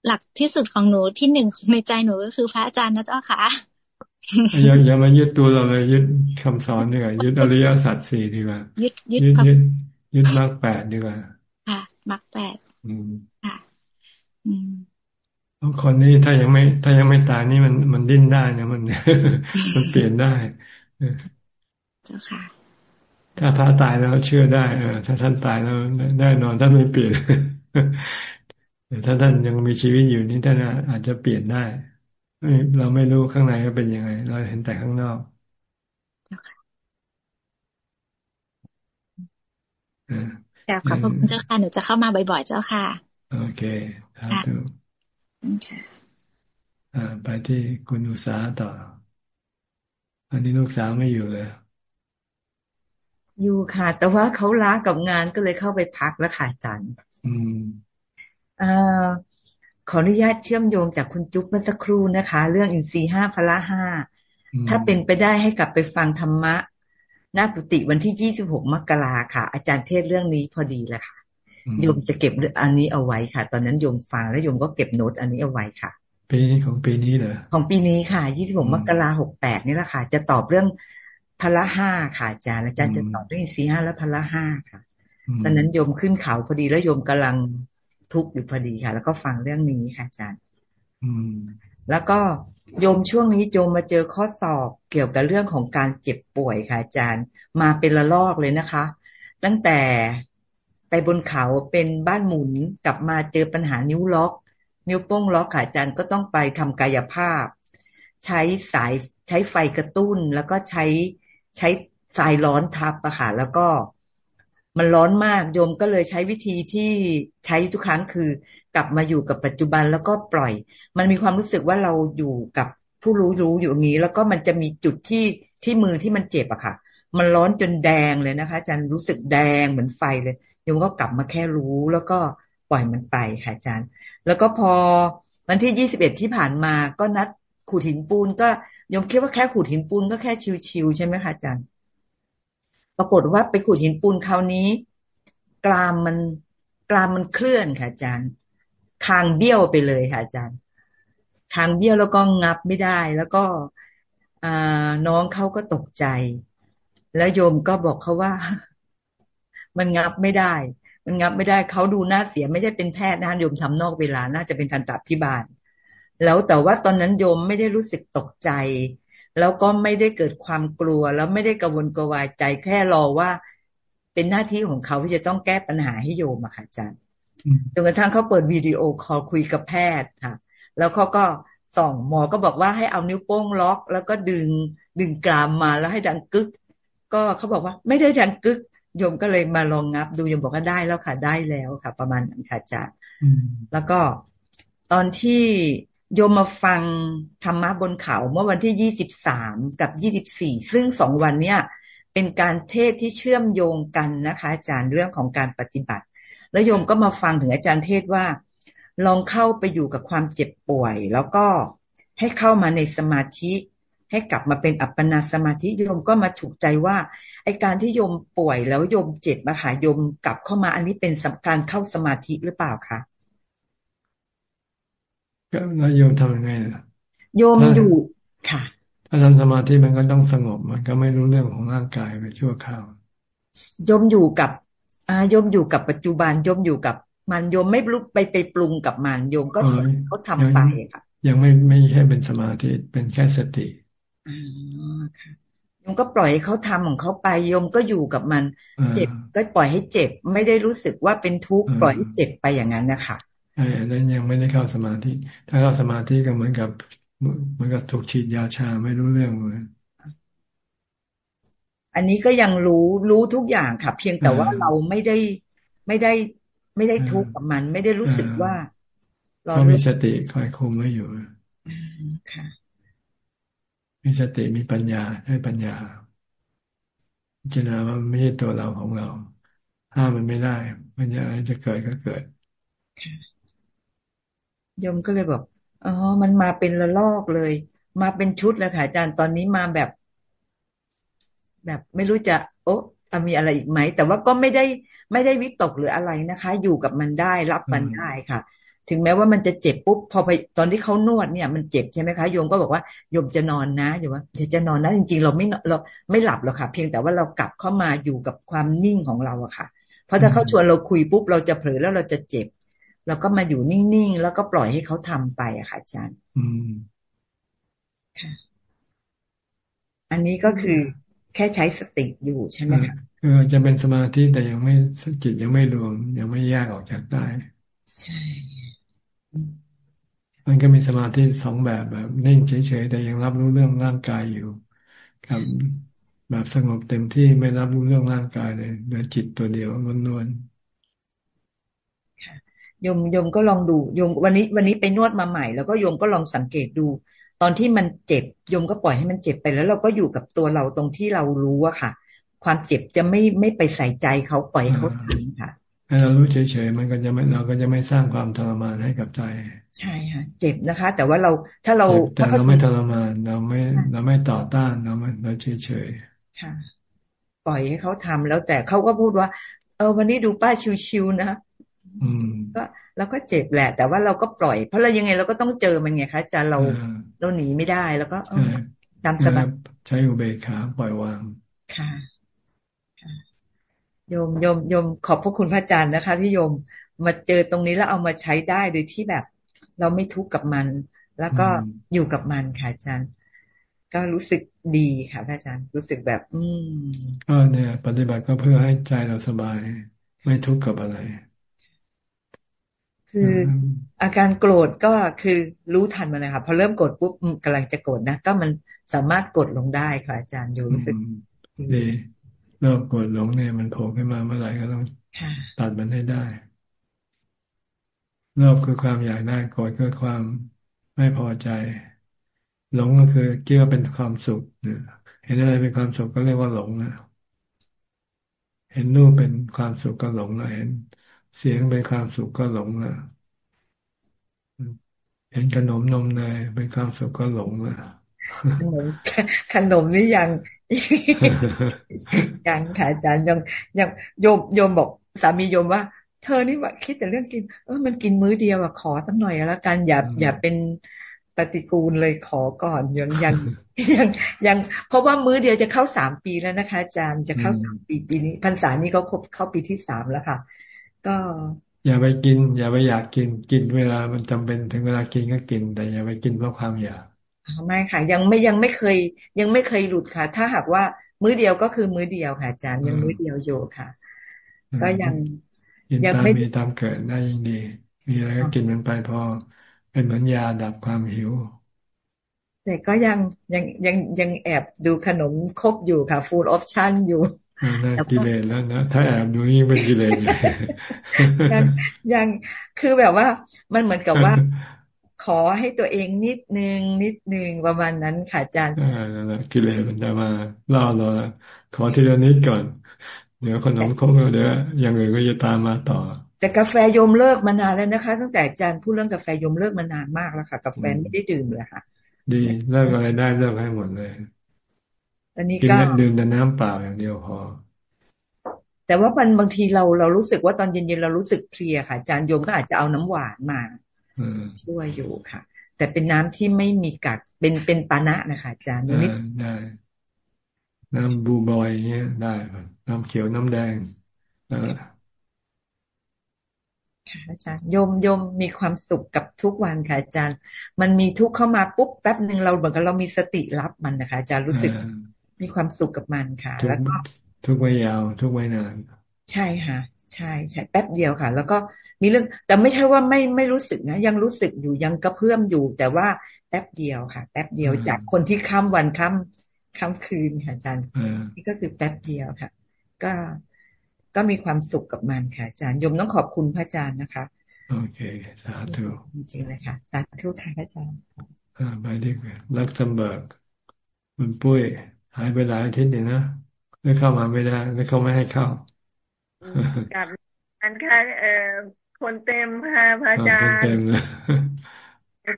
หลักที่สุดของหนูที่หนึ่งในใจหนูก็คือพระอาจารย์นะเจ้าค่ะ อย่าอย่ามายึดตัวเราเลยยึดคำสอนดีกว่ายึดอริยสัจสี่ดีกว่ายึดยึดยึดยึดมรรคแปดดีกว่าค่ะมรรคแปดอืมค่ะบางคนนี่ถ้ายังไม่ ถ้ายังไม่ตายนี่มันมันดิ้นได้นะมัน มันเปลี่ยนได้เจ้าค่ะ ถ้าพระตายแล้วเชื่อได้เออถ้าท่านตายแล้วแน่นอนท่านไม่เปลี่ยนแต่ถ้าท่านยังมีชีวิตอยู่นี่ท่านอาจจะเปลี่ยนได้ เราไม่รู้ข้างในก็เป็นยังไง เราเห็นแต่ข้างนอกเจ้าค่ะแต่ขอบคุณเจ้าค่ะ หนูจะเข้ามาบ่อยๆ เจ้าค่ะ โอเคครับทุกอ่าไปที่คุณอุษาต่อ อันนี้ลูกสาวไม่อยู่เลย อยู่ค่ะ แต่ว่าเขาล้ากับงานก็เลยเข้าไปพักแล้วค่ะอาจารย์ อืมอ่า ขออนุญาตเชื่อมโยงจากคุณจุ๊บเมื่อสักครู่นะคะ เรื่องอินทรีห้าพละห้าถ้าเป็นไปได้ให้กลับไปฟังธรรมะหน้ากุติวันที่ยี่สิบหกมกราค่ะ อาจารย์เทศเรื่องนี้พอดีแหละค่ะโยมจะเก็บอันนี้เอาไว้ค่ะ ตอนนั้นโยมฟังแล้วโยมก็เก็บโน้ตอันนี้เอาไว้ค่ะ ปีนี้ของปีนี้เหรอของปีนี้ค่ะยี่สิบหกมกราหกแปดนี่แหละค่ะ จะตอบเรื่องพละห้าค่ะอาจารย์อาจารย์จะสอนเรื่องสี่ห้าและพละห้าค่ะตอนนั้นโยมขึ้นเขาพอดีแล้วโยมกำลัง ทุกข์อยู่พอดีค่ะ แล้วก็ฟังเรื่องนี้ค่ะอาจารย์แล้วก็โยมช่วงนี้โยมมาเจอข้อสอบเกี่ยวกับเรื่องของการเจ็บป่วยค่ะอาจารย์ มาเป็นละลอกเลยนะคะ ตั้งแต่ไปบนเขาเป็นบ้านหมุนกลับมาเจอปัญหานิ้วล็อก นิ้วโป้งล็อกขาจันก็ต้องไปทำกายภาพ ใช้สายใช้ไฟกระตุ้น แล้วก็ใช้ใช้สายร้อนทับอะค่ะแล้วก็ มันร้อนมากโยมก็เลยใช้วิธีที่ใช้ทุกครั้งคือกลับมาอยู่กับปัจจุบันแล้วก็ปล่อย มันมีความรู้สึกว่าเราอยู่กับผู้รู้รู้อยู่อย่างนี้ แล้วก็มันจะมีจุดที่ที่มือที่มันเจ็บอะค่ะ มันร้อนจนแดงเลยนะคะจันรู้สึกแดงเหมือนไฟเลยโยมก็กลับมาแค่รู้แล้วก็ปล่อยมันไปค่ะอาจารย์ แล้วก็พอวันที่ยี่สิบเอ็ดที่ผ่านมาก็นัดขูดหินปูนก็โยมคิดว่าแค่ขูดหินปูนก็แค่ชิวๆใช่ไหมคะอาจารย์ ปรากฏว่าไปขูดหินปูนคราวนี้ กรามมันกรามมันเคลื่อนค่ะอาจารย์ คางเบี้ยวไปเลยค่ะอาจารย์ คางเบี้ยวแล้วก็งับไม่ได้ แล้วก็น้องเขาก็ตกใจ แล้วโยมก็บอกเขาว่า มันงับไม่ได้ มันงับไม่ได้เขาดูหน่าเสียไม่ใช่เป็นแพทย์นะโยมทำนอกเวลาน่าจะเป็นทันตพิบาลแล้วแต่ว่าตอนนั้นโยมไม่ได้รู้สึกตกใจ แล้วก็ไม่ได้เกิดความกลัว แล้วไม่ได้กระวนกระวายใจแค่รอว่า เป็นหน้าที่ของเขาที่จะต้องแก้ปัญหาให้โยมอะค่ะอาจารย์จนกระทั่งเขาเปิด video call คุยกับแพทย์ค่ะ แล้วเขาก็ส่องหมอก็บอกว่าให้เอานิ้วโป้งล็อก แล้วก็ดึงดึงกรามมาแล้วให้ดังกึก ก็เขาบอกว่าไม่ได้ดังกึกโยมก็เลยมาลองงับดูโยมบอกว่าได้แล้วค่ะได้แล้วค่ะ ประมาณนั้นค่ะจ้ะแล้วก็ตอนที่ โยมมาฟังธรรมะบนเขาเมื่อวันที่ยี่สิบสามกับยี่สิบสี่ซึ่งสองวันเนี้ยเป็นการเทศที่เชื่อมโยงกันนะคะ อาจารย์เรื่องของการปฏิบัติ แล้วโยมก็มาฟังถึงอาจารย์เทศว่า ลองเข้าไปอยู่กับความเจ็บป่วย แล้วก็ให้เข้ามาในสมาธิ ให้กลับมาเป็นอัปปนาสมาธิโยมก็มาฉุกใจว่าไอการที่โยมป่วยแล้วโยมเจ็บมาค่ะโยมกลับเข้ามาอันนี้เป็นการเข้าสมาธิหรือเปล่าคะ ก็แล้วโยมทำยังไงล่ะ โยมอยู่ค่ะ ถ้าทำสมาธิมันก็ต้องสงบมันก็ไม่รู้เรื่องของร่างกายไปชั่วคราวโยมอยู่กับอ่าโยมอยู่กับปัจจุบันโยมอยู่กับมันโยมไม่ลุกไปไปปรุงกับมันโยมก็เขาทำไปค่ะยังไม่ไม่ใช่เป็นสมาธิเป็นแค่สติอ๋อค่ะโยมก็ปล่อยให้เขาทำของเขาไปโยมก็อยู่กับมัน เจ็บก็ปล่อยให้เจ็บ ไม่ได้รู้สึกว่าเป็นทุกข์ปล่อยให้เจ็บไปอย่างนั้นนะคะ ใช่แล้วยังไม่ได้เข้าสมาธิ ถ้าเข้าสมาธิก็เหมือนกับเหมือนกับถูกฉีดยาชาไม่รู้เรื่องเลยอันนี้ก็ยังรู้รู้ทุกอย่างค่ะ เพียงแต่ว่าเราไม่ได้ไม่ได้ไม่ได้ทุกข์กับมัน ไม่ได้รู้สึกว่าเรามีสติคอยคุมไว้อยู่ค่ะ มีสติมีปัญญาให้ปัญญาจินาว่าไม่ใช่ตัวเราของเรา ห้ามมันไม่ได้ปัญญาจะเกิดก็เกิด ยมก็เลยบอกอ๋อ มันมาเป็นระลอกเลย มาเป็นชุดแล้วค่ะอาจารย์ตอนนี้มาแบบ แบบไม่รู้จะโอ้มีอะไรอีกไหม แต่ว่าก็ไม่ได้ไม่ได้วิตกหรืออะไรนะคะ อยู่กับมันได้รับมันได้ค่ะ ถึงแม้ว่ามันจะเจ็บปุ๊บพอไปตอนที่เขานวดเนี่ย มันเจ็บใช่ไหมคะโยมก็บอกว่าโยมจะนอนนะโยมว่าจะนอนนะจริงๆ เราไม่เราไม่หลับหรอกค่ะ เพียงแต่ว่าเรากลับเข้ามาอยู่กับความนิ่งของเราอะค่ะ เพราะถ้าเขาชวนเราคุยปุ๊บเราจะเผลอแล้วเราจะเจ็บ เราก็มาอยู่นิ่งๆ แล้วก็ปล่อยให้เขาทำไปอะค่ะอาจารย์ อืมค่ะอันนี้ก็คือแค่ใช้สติอยู่ใช่ไหมคะคือจะเป็นสมาธิแต่ยังไม่จิตยังไม่รวม ยังไม่แยกออกจากได้ใช่ มันก็มีสมาธิสองแบบแบบนิ่งเฉยๆแต่ยังรับรู้เรื่องร่างกายอยู่กับแบบสงบเต็มที่ไม่รับรู้เรื่องร่างกายเลยเหลือจิตตัวเดียวล้วนๆ โยมโยมก็ลองดูโยมวันนี้วันนี้ไปนวดมาใหม่ แล้วก็โยมก็ลองสังเกตดู ตอนที่มันเจ็บโยมก็ปล่อยให้มันเจ็บไปแล้วเราก็อยู่กับตัวเราตรงที่เรารู้อะค่ะ ความเจ็บจะไม่ไม่ไปใส่ใจเขาปล่อยเขาทำค่ะถ้าเรารู้เฉยๆมันก็จะไม่เราก็จะไม่สร้างความทรมานให้กับใจ ใช่ค่ะเจ็บนะคะ แต่ว่าเราถ้าเราแต่เราไม่ทรมานเราไม่เราไม่ต่อต้านเราไม่เราเฉยๆค่ะ ปล่อยให้เขาทำแล้วแต่เขาก็พูดว่า เออวันนี้ดูป้าชิวๆนะอืม ก็เราก็เจ็บแหละ แต่ว่าเราก็ปล่อย เพราะเรายังไงเราก็ต้องเจอมันไงคะจะเราเราหนีไม่ได้แล้วก็ตามสบายใช้อุเบกขาปล่อยวางค่ะโยมโยมโยมขอบพระคุณพระอาจารย์นะคะ ที่โยมมาเจอตรงนี้แล้วเอามาใช้ได้โดยที่แบบ เราไม่ทุกข์กับมัน แล้วก็อยู่กับมันค่ะอาจารย์ ก็รู้สึกดีค่ะพระอาจารย์รู้สึกแบบ อืมก็เนี่ย ปฏิบัติก็เพื่อให้ใจเราสบาย ไม่ทุกข์กับอะไร คืออาการโกรธก็คือรู้ทันมันเลยค่ะพอเริ่มโกรธปุ๊บกำลังจะโกรธนะก็มันสามารถกดลงได้ค่ะอาจารย์โยรู้สึกดีโลภโกรธหลงเนี่ยมันโผล่ขึ้นมาเมื่อไหร่ก็ต้องตัดมันให้ได้โลภคือความอยากได้โกรธคือความไม่พอใจ หลงก็คือเกี่ยวเป็นความสุขเห็นอะไรเป็นความสุขก็เรียกว่าหลงนะเห็นรูปเป็นความสุขก็หลงแล้วเห็น เสียงเป็นความสุขก็หลงแล้วเห็นขนมนมเนยเป็นความสุขก็หลงแล้วขนมขนมนี่ยังยังค่ะอาจารย์ยังยังโยมโยมบอกสามีโยมว่า เธอนี่ว่าคิดแต่เรื่องกินเออมันกินมื้อเดียวอะขอสักหน่อยแล้วกันอย่าอย่าเป็นปฏิกูลเลยขอก่อนยังยังยังยัง เพราะว่ามื้อเดียวจะเข้าสามปีแล้วนะคะอาจารย์จะเข้าสามปีปีนี้พรรษานี้เขาครบเข้าปีที่สามแล้วค่ะ ก็ อย่าไปกิน อย่าไปอยากกินกินเวลามันจำเป็นถึงเวลากินก็กิน แต่อย่าไปกินเพราะความอยากไม่ค่ะ ยังไม่ยังไม่เคย ยังไม่เคยหลุดค่ะ ถ้าหากว่ามื้อเดียวก็คือมื้อเดียวค่ะอาจารย์ยังมื้อเดียวอยู่ค่ะ ก็ยังยังตามมีตามเกิดได้ยิ่งดี มีอะไรก็กินมันไปพอเป็นเหมือนยาดับความหิว แต่ก็ยังยังยังยังแอบดูขนมครบอยู่ค่ะ full option อยู่น่ากิเลสแล้วนะถ้าแอบดูยิ่งเป็นกิเลส ยังยังคือแบบว่ามันเหมือนกับว่าขอให้ตัวเองนิดนึงนิดนึงประมาณนั้นค่ะอาจารย์อ่ากิเลสมันจะมาล่อเราขอทีละนิดก่อน เดี๋ยวขนมครบเดี๋ยวอย่างอื่นก็จะตามมาต่อ แต่กาแฟยมเลิกมานานแล้วนะคะ ตั้งแต่อาจารย์พูดเรื่องกาแฟยมเลิกมานานมากแล้วค่ะกาแฟไม่ได้ดื่มเลยค่ะ ดีเลิกอะไรได้เลิกให้หมดเลยตอนนี้ก็กินดื่มแต่น้ำเปล่าอย่างเดียวพอ แต่ว่ามันบางทีเราเรารู้สึกว่าตอนเย็นๆเรารู้สึกเพลียค่ะอาจารย์โยมก็อาจจะเอาน้ำหวานมาช่วยอยู่ค่ะ แต่เป็นน้ำที่ไม่มีกัดเป็นเป็นปานะนะคะอาจารย์นิดได้น้ำบูบอยเงี้ยได้ครับน้ำเขียวน้ำแดงค่ะอาจารย์โยมโยมมีความสุขกับทุกวันค่ะอาจารย์ มันมีทุกเข้ามาปุ๊บแป๊บหนึ่งเราเหมือนกับเรามีสติรับมันนะคะอาจารย์รู้สึกมีความสุขกับมันค่ะ แล้วก็ ทุกไว้ยาว ทุกไว้นาน ใช่ค่ะ ใช่ใช่แป๊บเดียวค่ะ แล้วก็มีเรื่อง แต่ไม่ใช่ว่าไม่ไม่รู้สึกนะ ยังรู้สึกอยู่ยังกระเพื่อมอยู่ แต่ว่าแป๊บเดียวค่ะ แป๊บเดียวจากคนที่ข้ามวันข้ามข้ามคืนค่ะอาจารย์นี่ก็คือแป๊บเดียวค่ะ ก็ก็มีความสุขกับมันค่ะอาจารย์ยมต้องขอบคุณพระอาจารย์นะคะ โอเค สาธุจริงๆเลยค่ะ สาธุค่ะพระอาจารย์อ่าไปดีกว่าลักเซมเบิร์กคุณปุ้ยหายไปหลายอาทิตย์เนี่ยนะ ไม่เข้ามาไม่ได้ไม่เข้าไม่ให้เข้ากับอันค่ะเอ่อคนเต็มค่ะพระอาจารย์คนเต็มเลย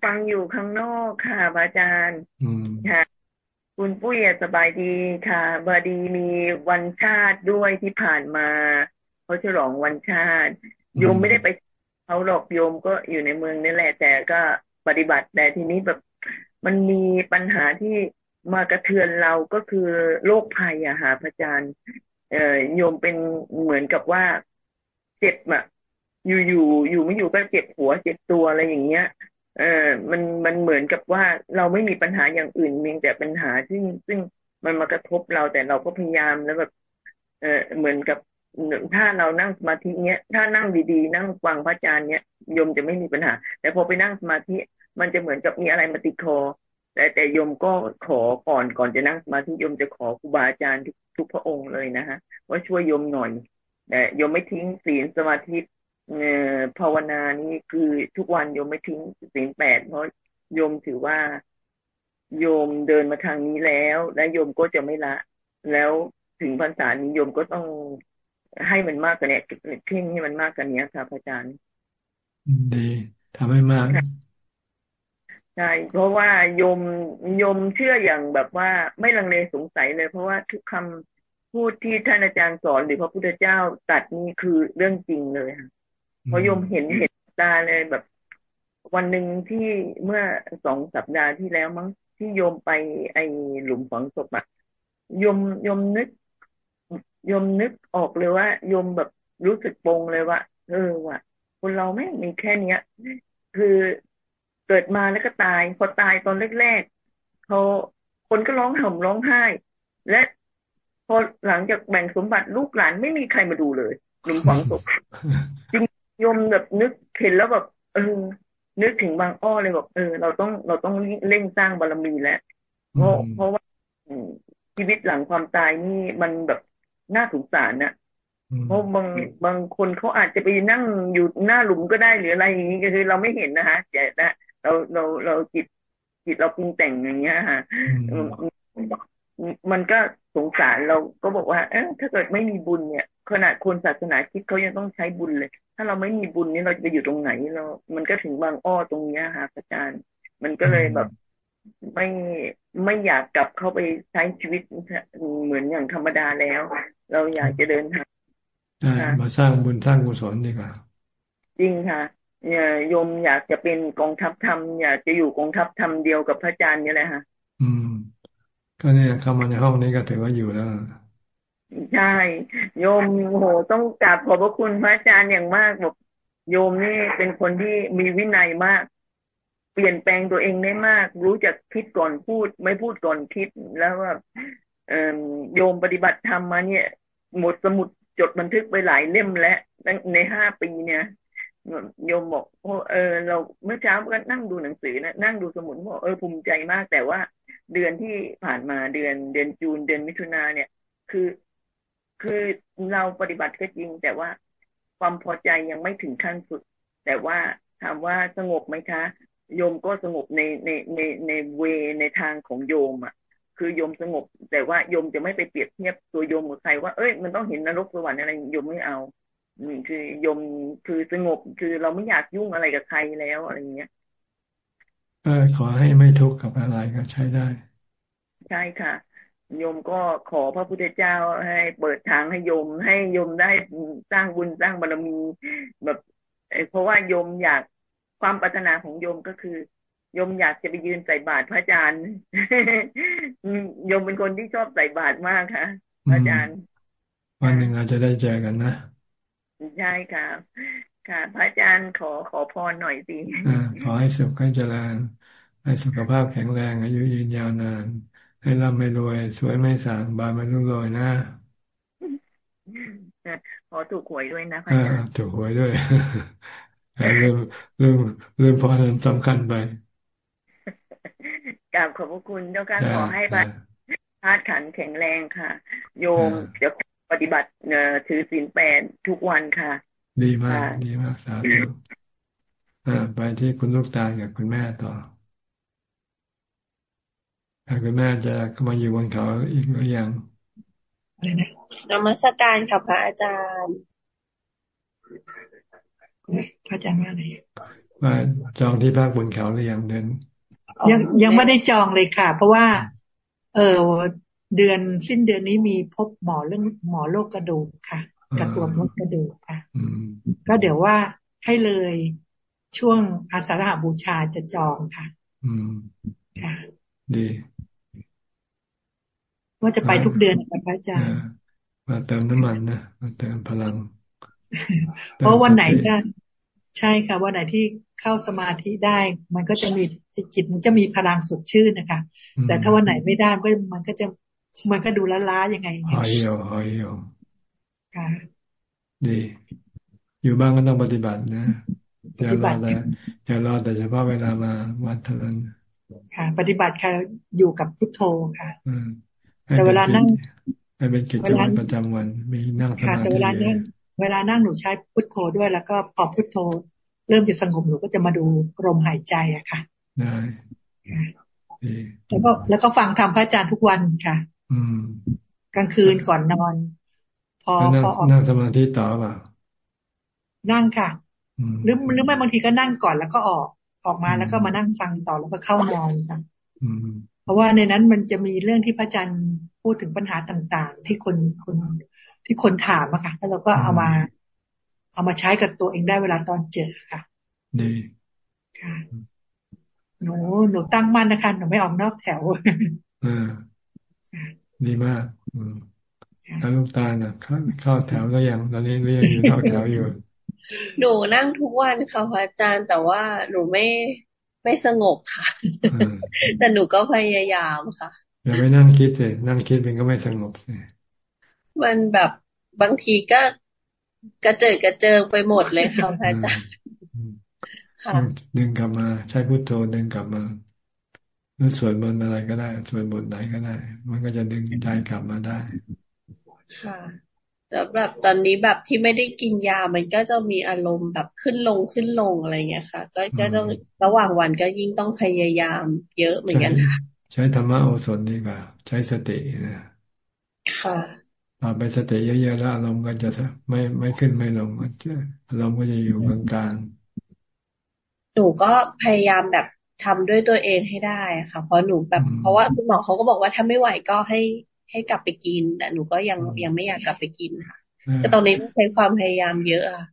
ฟังอยู่ข้างนอกค่ะพระอาจารย์ค่ะคุณปุ้ยสบายดีค่ะพอดีมีวันชาติด้วยที่ผ่านมาเขาฉลองวันชาติโยมไม่ได้ไปเขาหรอกโยมก็อยู่ในเมืองนี่แหละ แต่ก็ปฏิบัติแต่ทีนี้แบบมันมีปัญหาที่ มากระเทือนเราก็คือโรคภัยอะค่ะพระอาจารย์ เอ่อโยมเป็นเหมือนกับว่าเจ็บอะอยู่อยู่อยู่ไม่อยู่ก็เจ็บหัวเจ็บตัวอะไรอย่างเงี้ย เออมันมันเหมือนกับว่าเราไม่มีปัญหาอย่างอื่นเพียงแต่ปัญหาซึ่งซึ่งมันมากระทบเราแต่เราก็พยายามแล้วแบบ เออเหมือนกับถ้าเรานั่งสมาธิเนี้ย ถ้านั่งดีๆ นั่งฟังพระอาจารย์เนี้ยโยมจะไม่มีปัญหา แต่พอไปนั่งสมาธิมันจะเหมือนกับมีอะไรมาติดคอ แต่แต่โยมก็ขอก่อนก่อนจะนั่งสมาธิโยมจะขอครูบาอาจารย์ทุกทุกพระองค์เลยนะฮะว่าช่วยโยมหน่อยแต่โยมไม่ทิ้งศีลสมาธิภาวนานี้คือทุกวันโยมไม่ทิ้งศีลแปดเพราะโยมถือว่าโยมเดินมาทางนี้แล้ว และโยมก็จะไม่ละ แล้วถึงพรรษานี้โยมก็ต้องให้มันมากกว่านี้เข่งให้มันมากกว่านี้ค่ะพระอาจารย์ ดีทำให้มาก ใช่เพราะว่าโยมโยมเชื่ออย่างแบบว่าไม่ลังเลสงสัยเลย เพราะว่าทุกคำพูดที่ท่านอาจารย์สอนหรือพระพุทธเจ้าตัดนี่คือเรื่องจริงเลยค่ะเพราะโยมเห็นเห็นตาเลยแบบ วันหนึ่งที่เมื่อสองสัปดาห์ที่แล้วมั้งที่โยมไปไอหลุมฝังศพอะโยมโยมนึกโยมนึกออกเลยว่าโยมแบบรู้สึกปงเลยว่าเออว่ะคนเราไม่มีแค่เนี้ย คือ เกิดมาแล้วก็ตาย พอตายตอนแรกๆเขาคนก็ร้องห่มร้องไห้ และพอหลังจากแบ่งสมบัติลูกหลานไม่มีใครมาดูเลยหลุมฝังศพจริงยมแบบนึกเห็นแล้วแบบเออนึกถึงบางอ้อเลยบอกเออ เราต้องเราต้องเร่งสร้างบารมีแล้วเพราะเพราะว่าชีวิตหลังความตายนี่มันแบบน่าสงสารนะเพราะบางบางคนเขาอาจจะไปนั่งอยู่หน้าหลุมก็ได้หรืออะไรอย่างนี้ก็คือเราไม่เห็นนะฮะแต่นะ เราเราเราจิตจิตเราปรุงแต่งอย่างเงี้ยฮะมันก็สงสารเราก็บอกว่า เออถ้าเกิดไม่มีบุญเนี่ย ขนาดคนศาสนาคิดเขายังต้องใช้บุญเลย ถ้าเราไม่มีบุญนี่เราจะไปอยู่ตรงไหนเรา มันก็ถึงบางอ้อตรงเนี้ยค่ะอาจารย์ มันก็เลยแบบไม่ไม่อยากกลับเข้าไปใช้ชีวิตเหมือนอย่างธรรมดาแล้ว เราอยากจะเดินทางมาสร้างบุญสร้างกุศลดีกว่าจริงค่ะเนี่ย โยมอยากจะเป็นกองทัพธรรมอยากจะอยู่กองทัพธรรมเดียวกับพระอาจารย์นี่แหละค่ะ อืม ก็เนี่ยเข้ามาในห้องนี้ก็ถือว่าอยู่แล้วใช่โยมโหต้องกราบขอบพระคุณพระอาจารย์อย่างมากบอกโยมนี่เป็นคนที่มีวินัยมาก เปลี่ยนแปลงตัวเองได้มาก รู้จักคิดก่อนพูด ไม่พูดก่อนคิดแล้วว่าโยมปฏิบัติธรรมมาเนี่ย หมดสมุดจดบันทึกไปหลายเล่มแล้วในห้าปีเนี่ย โยมบอกโอ้เออ เราเมื่อเช้าก็นั่งดูหนังสือนะนั่งดูสมุดบอกเออภูมิใจมาก แต่ว่าเดือนที่ผ่านมาเดือนเดือนจูนเดือนมิถุนาเนี่ย คือคือเราปฏิบัติก็จริง แต่ว่าความพอใจยังไม่ถึงขั้นสุด แต่ว่าถามว่าสงบไหมคะ โยมก็สงบในในในในเวในทางของโยมอะ คือโยมสงบ แต่ว่าโยมจะไม่ไปเปรียบเทียบตัวโยมกับใครว่าเอ้ยมันต้องเห็นนรกสวรรค์อะไรโยมไม่เอา คือยมคือสงบคือเราไม่อยากยุ่งอะไรกับใครแล้วอะไรเงี้ยก็ขอให้ไม่ทุกข์กับอะไรก็ใช้ได้ ใช่ค่ะโยมก็ขอพระพุทธเจ้าให้เปิดทางให้โยม ให้โยมได้สร้างบุญสร้างบารมีแบบเพราะว่าโยมอยากความปรารถนาของโยมก็คือโยมอยากจะไปยืนใส่บาตรพระอาจารย์โยมเป็นคนที่ชอบใส่บาตรมากค่ะพระอาจารย์วันหนึ่งอาจจะได้เจอกันนะ ใช่ค่ะค่ะ พระอาจารย์ขอขอพรหน่อยสิขอให้สุขให้เจริญให้สุขภาพแข็งแรงอายุยืนยาวนาน ให้ร่ำไม่รวย สวยไม่สางบานไม่รุ่งโรยนะขอถูกหวยด้วยนะพระอาจารย์ถูกหวยด้วยเริ่มเริ่มเริ่มพอนั้นสำคัญไปกราบขอบพระคุณเจ้าการขอให้พระธาตุขันแข็งแรงค่ะ โยมจะป ฏิบัติเนถือศีลแปดทุกวันค่ะ ดีมากดีมากสาธุไปที่คุณลูกตากับคุณแม่ต่อคุณแม่จะมาอยู่บนเขาอีกหรือยังนมัสการค่ะพระอาจารย์พระอาจารย์ว่าอะไรว่าจองที่พักบนเขาหรือยังเดินยังยังไม่ได้จองเลยค่ะ เพราะว่า เออ เดือนสิ้นเดือนนี้มีพบหมอเรื่องหมอโรคกระดูกค่ะกระตัวมดกระดูกค่ะก็เดี๋ยวว่าให้เลยช่วงอาสาฬหบูชาจะจองค่ะ อืมค่ะดีว่าจะไปทุกเดือนค่ะพระอาจารย์มาเติมน้ำมันนะมาเติมพลัง เพราะวันไหนก็ใช่ค่ะ วันไหนที่เข้าสมาธิได้ มันก็จะมีจิตมันจะมีพลังสดชื่นนะคะ แต่ถ้าวันไหนไม่ได้ก็มันก็จะ มันก็ดูล้าๆยังไงหอยเหี่ยวหอยเหี่ยวค่ะดี อยู่บ้างก็ต้องปฏิบัตินะอย่ารอแต่อย่ารอแต่เฉพาะเวลามาวัดเท่านั้นค่ะ ปฏิบัติค่ะอยู่กับพุทโธค่ะแต่เวลานั่งให้เป็นกิจวัตรประจำวันมีนั่งสมาธิเวลานั่งเวลานั่งหนูใช้พุทโธด้วย แล้วก็พอพุทโธ เริ่มจะสงบหนูก็จะมาดูลมหายใจอะค่ะได้แล้วก็แล้วก็ฟังธรรมพระอาจารย์ทุกวันค่ะอืม กลางคืนก่อนนอน พอพอนั่งสมาธิต่อเปล่านั่งค่ะหรือหรือไม่บางทีก็นั่งก่อนแล้วก็ออกออกมาแล้วก็มานั่งฟังต่อแล้วก็เข้านอนค่ะเพราะว่าในนั้นมันจะมีเรื่องที่พระอาจารย์พูดถึงปัญหาต่าง ๆ ที่คนคนที่คนถามอะค่ะแล้วเราก็เอามา เอามาใช้กับตัวเองได้เวลาตอนเจอค่ะดีค่ะหนูหนูตั้งมั่นนะคะหนูไม่ออกนอกแถว อ่า ดีมากอืมแล้วลูกตาเน่ะเข้าแถวแล้วยังตอนนี้เรียกอยู่เข้าแถวอยู่ หนูนั่งทุกวันค่ะพระอาจารย์แต่ว่าหนูไม่ไม่สงบค่ะ แต่หนูก็พยายามค่ะอย่าไปนั่งคิดเลยนั่งคิดมันก็ไม่สงบเลยมันแบบบางทีก็กระเจิดกระเจิงไปหมดเลยค่ะพระอาจารย์ค่ะดึงกลับมา ใช้พุทโธดึงกลับมา หรือสวดมนต์อะไรก็ได้ สวดบทไหนก็ได้ มันก็จะดึงใจกลับมาได้ ค่ะแต่แบบตอนนี้แบบที่ไม่ได้กินยา มันก็จะมีอารมณ์แบบขึ้นลงขึ้นลงอะไรเงี้ยค่ะ ก็ก็ต้องระหว่างวันก็ยิ่งต้องพยายามเยอะเหมือนกันค่ะ ใช้ธรรมะโอสถดีกว่า ใช้สตินะค่ะต่อไปสติเยอะๆแล้วอารมณ์ก็จะไม่ไม่ขึ้นไม่ลงอารมณ์ก็จะอยู่กลางๆหนูก็พยายามแบบ ทำด้วยตัวเองให้ได้ค่ะ เพราะหนูแบบเพราะว่าคุณหมอเขาก็บอกว่าถ้าไม่ไหวก็ให้ให้กลับไปกิน แต่หนูก็ยังยังไม่อยากกลับไปกินค่ะก็ตรงนี้ใช้ความพยายามเยอะค่ะ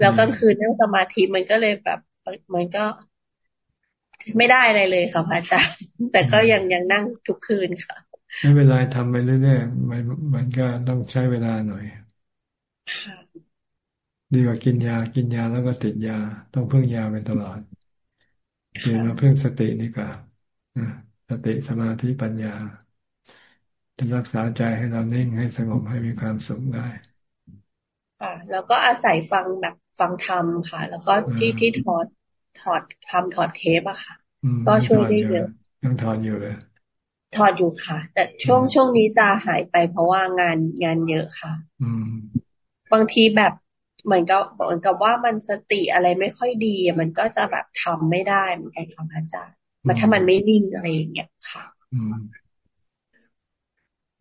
แล้วกลางคืนนั่งสมาธิมันก็เลยแบบมันก็ไม่ได้อะไรเลยค่ะพระอาจารย์แต่ก็ยังยังนั่งทุกคืนค่ะไม่เป็นไรทำไปเรื่อยๆมันมันก็ต้องใช้เวลาหน่อยดีกว่ากินยากินยาแล้วก็ติดยา ต้องพึ่งยาไปตลอด เดี๋ยวมาพึ่งสติดีกว่าสติสมาธิปัญญาจะรักษาใจให้เรานิ่งให้สงบให้มีความสุขได้ค่ะแล้วก็อาศัยฟังแบบฟังธรรมค่ะ แล้วก็ที่ที่ถอดถอดทำถอดเทปอะค่ะ ก็ช่วยได้เยอะยังถอดอยู่เลยถอดอยู่ค่ะ แต่ช่วงช่วงนี้ตาหายไปเพราะว่างานงานเยอะค่ะ อืม บางทีแบบ เหมือนกับเหมือนกับว่ามันสติอะไรไม่ค่อยดี มันก็จะแบบทำไม่ได้เหมือนกันค่ะอาจารย์มันถ้ามันไม่นิ่งอะไรอย่างเงี้ยค่ะอืม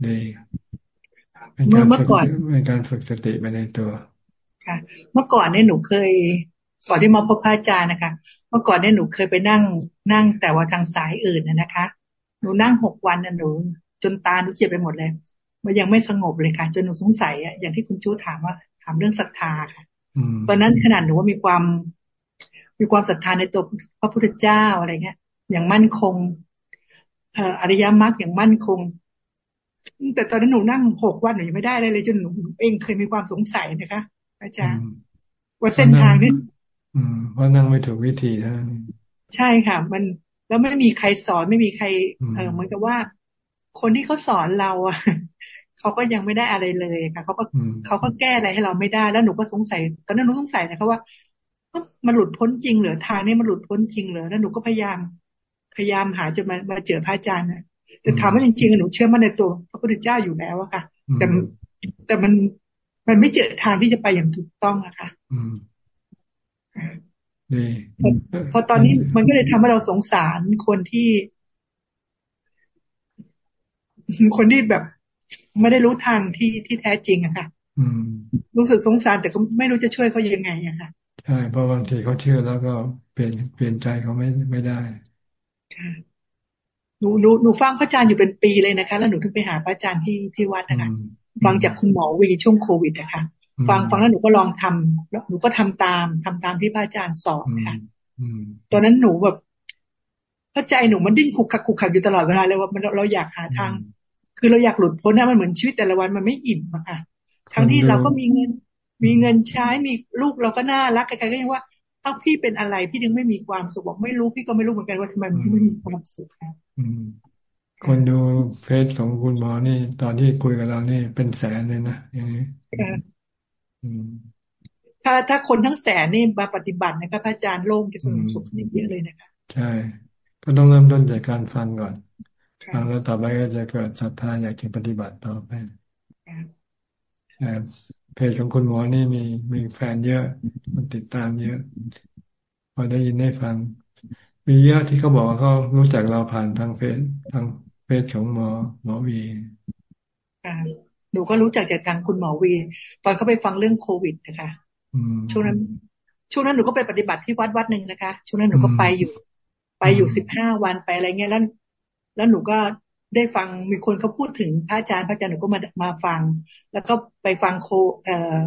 ดีเมื่อเมื่อก่อนเป็นการฝึกสติไปในตัวค่ะ เมื่อก่อนเนี่ยหนูเคยก่อนที่มาพบพระอาจารย์นะคะ เมื่อก่อนเนี่ยหนูเคยไปนั่งนั่งแต่ว่าทางสายอื่นนะคะ หนูนั่งหกวันน่ะหนู จนตาหนูเจ็บไปหมดเลย มันยังไม่สงบเลยค่ะ จนหนูสงสัยอะอย่างที่คุณชูถามว่า ถามเรื่องศรัทธาค่ะตอนนั้นขนาดหนูว่ามีความ มีความศรัทธาในตัวพระพุทธเจ้าอะไรเงี้ย อย่างมั่นคง เอ่ออริยมรรคอย่างมั่นคง แต่ตอนนั้นหนูนั่งหกวันหนูยังไม่ได้เลยเลยจนหนูเองเคยมีความสงสัยนะคะ อาจารย์ว่าเส้นทางนี้อืมว่านั่งไม่ถูกวิธีนะใช่ค่ะ มันแล้วไม่มีใครสอนไม่มีใคร เออเหมือนกับว่า คนที่เขาสอนเราอะ เขาก็ยังไม่ได้อะไรเลยค่ะเขาก็เขาก็แก้อะไรให้เราไม่ได้ แล้วหนูก็สงสัยตอนนั้นหนูสงสัยนะคะว่ามันหลุดพ้นจริงเหรือทางนี้มันหลุดพ้นจริงเหรอแล้วหนูก็พยายาม พยายามหาจนมามาเจอพระอาจารย์นะแต่ถามว่าจริงๆหนูเชื่อมั่นในตัวพระพุทธเจ้าอยู่แล้วอะค่ะ แต่แต่มันมันไม่เจอทางที่จะไปอย่างถูกต้องอะค่ะดีพอตอนนี้มันก็เลยทำให้เราสงสารคนที่ คนที่แบบ ไม่ได้รู้ทางที่ที่แท้จริงอะค่ะรู้สึกสงสารแต่ก็ไม่รู้จะช่วยเขายังไงอะค่ะใช่เพราะบางทีเขาเชื่อแล้วก็เปลี่ยนเปลี่ยนใจเขาไม่ไม่ได้หนูหนูหนูฟังพระอาจารย์อยู่เป็นปีเลยนะคะ แล้วหนูถึงไปหาพระอาจารย์ที่ที่วัดนะคะฟังจากคุณหมอวีช่วงโควิดนะคะฟังฟังแล้วหนูก็ลองทำแล้วหนูก็ทำตามทำตามที่พระอาจารย์สอนค่ะตอนนั้นหนูแบบเข้าใจหนูมันดิ้นขุกขักขุกขักอยู่ตลอดเวลาเลยว่ามันเราอยากหาทาง คือเราอยากหลุดพ้นนะมันเหมือนชีวิตแต่ละวันมันไม่อิ่มอะค่ะทั้งที่เราก็มีเงิน มีเงินใช้มีลูกเราก็น่ารักใครๆก็ยังว่าเอ้าพี่เป็นอะไรพี่ยังไม่มีความสุขบอกไม่รู้พี่ก็ไม่รู้เหมือนกันว่าทำไมพี่ไม่มีความสุขค่ะคนดูเฟซของคุณหมอนี่ ตอนที่คุยกับเรานี่เป็นแสนเลยนะอย่างนี้ถ้าถ้าคนทั้งแสนนี่มาปฏิบัตินะครับพระอาจารย์โล่งจะสงบสุขเยอะเลยนะคะใช่ก็ต้องเริ่มต้นจากการฟังก่อน ฟังแล้วต่อไปก็จะเกิดศรัทธาอยากจะปฏิบัติต่อไปเพจของคุณหมอนี่มีมีแฟนเยอะมันติดตามเยอะ พอได้ยินได้ฟัง มีเยอะที่เขาบอกว่าเขารู้จักเราผ่านทางเฟซทางเฟซของหมอหมอวีหนูก็รู้จักจากทางคุณหมอวี ตอนเขาไปฟังเรื่องโควิดนะคะช่วงนั้น ช่วงนั้นหนูก็ไปปฏิบัติที่วัดวัดหนึ่งนะคะ ช่วงนั้นหนูก็ไปอยู่ ไปอยู่สิบห้าวันไปอะไรเงี้ยแล้ว แล้วหนูก็ได้ฟังมีคนเขาพูดถึงพระอาจารย์พระอาจารย์หนูก็มามาฟัง แล้วก็ไปฟังโคเอ่อ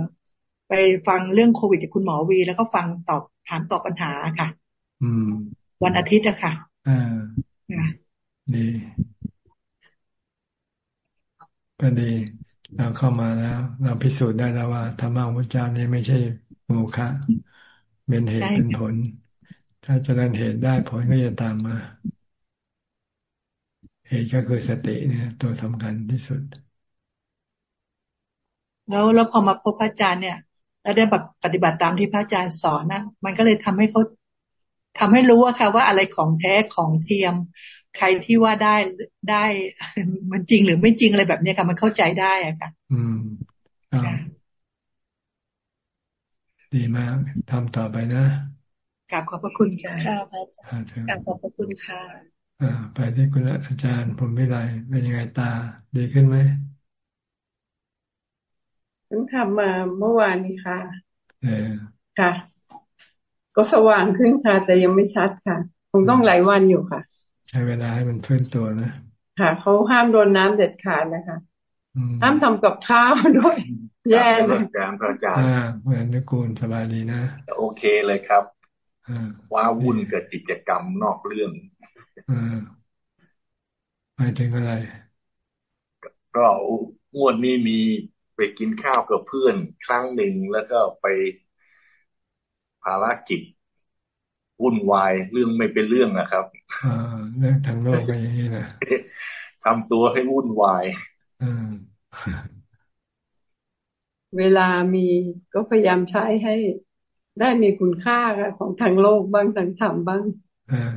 ไปฟังเรื่องโควิดจากคุณหมอวี แล้วก็ฟังตอบถามตอบปัญหาค่ะ อืม วันอาทิตย์อะค่ะอ่าดีก็ดีเราเข้ามาแล้ว เราพิสูจน์ได้แล้วว่าธรรมะพระเจ้านี่ไม่ใช่โมฆะเป็นเหตุเป็นผล ถ้าเจริญเหตุได้ผลก็จะตามมา เหตุก็คือสติเนี่ย ตัวสำคัญที่สุด แล้วแล้วพอมาพบพระอาจารย์เนี่ย แล้วได้แบบปฏิบัติตามที่พระอาจารย์สอนนะมันก็เลยทำให้เขาทำให้รู้ว่าค่ะ ว่าอะไรของแท้ของเทียม ใครที่ว่าได้ได้มันจริงหรือไม่จริงอะไรแบบนี้ค่ะมันเข้าใจได้อะค่ะ อืมดีมากทำต่อไปนะกราบขอบพระคุณค่ะกราบขอบพระคุณค่ะ อ่า ไปที่คุณอาจารย์ผมวิไลเป็นยังไงตา ดีขึ้นไหมเพิ่งทำมาเมื่อวานนี้ค่ะเออค่ะ ก็สว่างขึ้นค่ะ แต่ยังไม่ชัดค่ะ คงต้องหลายวันอยู่ค่ะ ใช้เวลาให้มันพื้นตัวนะ ค่ะ เขาห้ามโดนน้ำเด็ดขาดนะคะห้ามทำกับข้าวด้วย แย่เลยการพระอาจารย์เหมือนนุกูลสบายดีนะ โอเคเลยครับ ว่าวุ่นกับกิจกรรมนอกเรื่อง หมายถึงอะไร ก็งวดนี้มีไปกินข้าวกับเพื่อนครั้งหนึ่งแล้วก็ไปภารกิจวุ่นวายเรื่องไม่เป็นเรื่องนะครับอ่าเรื่องทางโลกก็อย่างนี้นะทำตัวให้วุ่นวายเวลามีก็พยายามใช้ให้ได้มีคุณค่าของทางโลกบ้างทางธรรมบ้างอ่า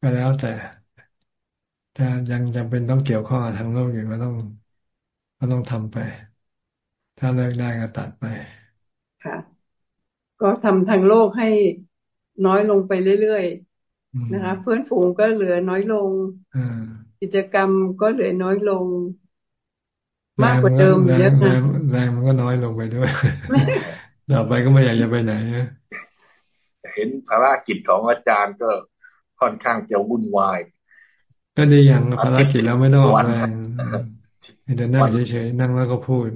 ก็แล้วแต่ถ้ายังจำเป็นต้องเกี่ยวข้องกับทางโลกอยู่ก็ต้องก็ต้องทำไป ถ้าเลิกได้ก็ตัดไป ค่ะ ก็ทำทางโลกให้น้อยลงไปเรื่อยๆนะคะ เพื่อนฝูงก็เหลือน้อยลงกิจกรรมก็เหลือน้อยลง มากกว่าเดิมเยอะนะแรงมันก็น้อยลงไปด้วยเราไปก็ไม่อยากจะไปไหนนะเห็นภารกิจของอาจารย์ก็ ค่อนข้างจะวุ่นวาย ก็ดีอย่างภารกิจแล้วไม่ต้องออกแรงเดินนั่งเฉยๆนั่งแล้วก็พูด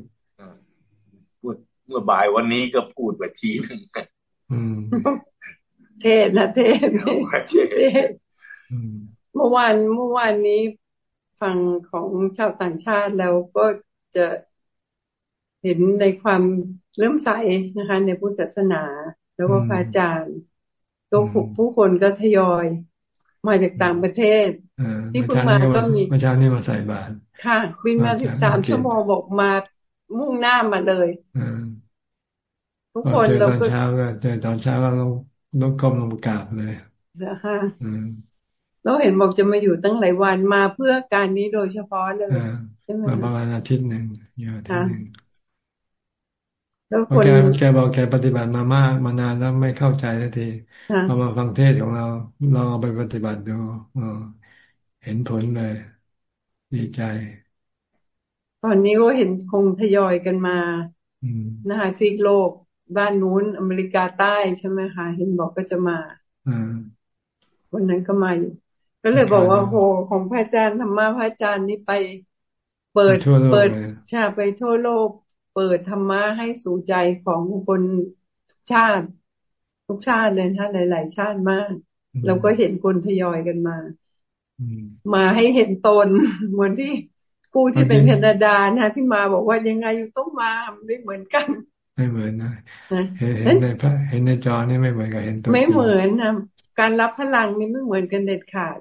พูดเมื่อบ่ายวันนี้ก็พูดไปทีหนึ่งเทศนะเทศเทศเมื่อวานเมื่อวานนี้ฟังของชาวต่างชาติแล้วก็จะเห็นในความเริ่มใสนะคะ ในพุทธศาสนา แล้วก็พระอาจารย์ตัวผู้คนก็ทยอย มาจากต่างประเทศ ที่เพิ่งมาก็มีเมื่อเช้านี้มาใส่บาตรค่ะ บินมาสิบสามชั่วโมงบอกมามุ่งหน้ามาเลยทุกคนเราก็เช้าก็เจอตอนเช้าก็ลงลงก้มลงกราบเลยนะคะเราเห็นบอกจะมาอยู่ตั้งหลายวันมาเพื่อการนี้โดยเฉพาะเลยใช่ไหมมาประมาณอาทิตย์หนึ่งอยู่อาทิตย์หนึ่ง แล้วคนแกบอกแกปฏิบัติมามากมานานแล้วไม่เข้าใจทันทีพอมาฟังเทศของเราลองเอาไปปฏิบัติดูเห็นผลเลย ดีใจ ตอนนี้ก็เห็นคงทยอยกันมานะคะซีกโลกบ้านนู้นอเมริกาใต้ใช่ไหมคะเห็นบอกก็จะมาวันนั้นก็มาอยู่ก็เลยบอกว่าโหของพระอาจารย์ธรรมะพระอาจารย์นี่ไป เปิดเปิดชาไปทั่วโลก เปิดธรรมะให้สู่ใจของคนชาติ ทุกชาติเลยท่านหลาย ๆ ชาติมาก เราก็เห็นคนทยอยกันมามาให้เห็นตน เหมือนที่ผู้ที่เป็นแคนาดานะที่มาบอกว่ายังไงอยู่ต้องมาไม่เหมือนกัน ไม่เหมือนนะเห็นในพระเห็นในจอนี่ไม่เหมือนกับเห็นตัวไม่เหมือนนะการรับพลังนี่ไม่เหมือนกันเด็ดขาด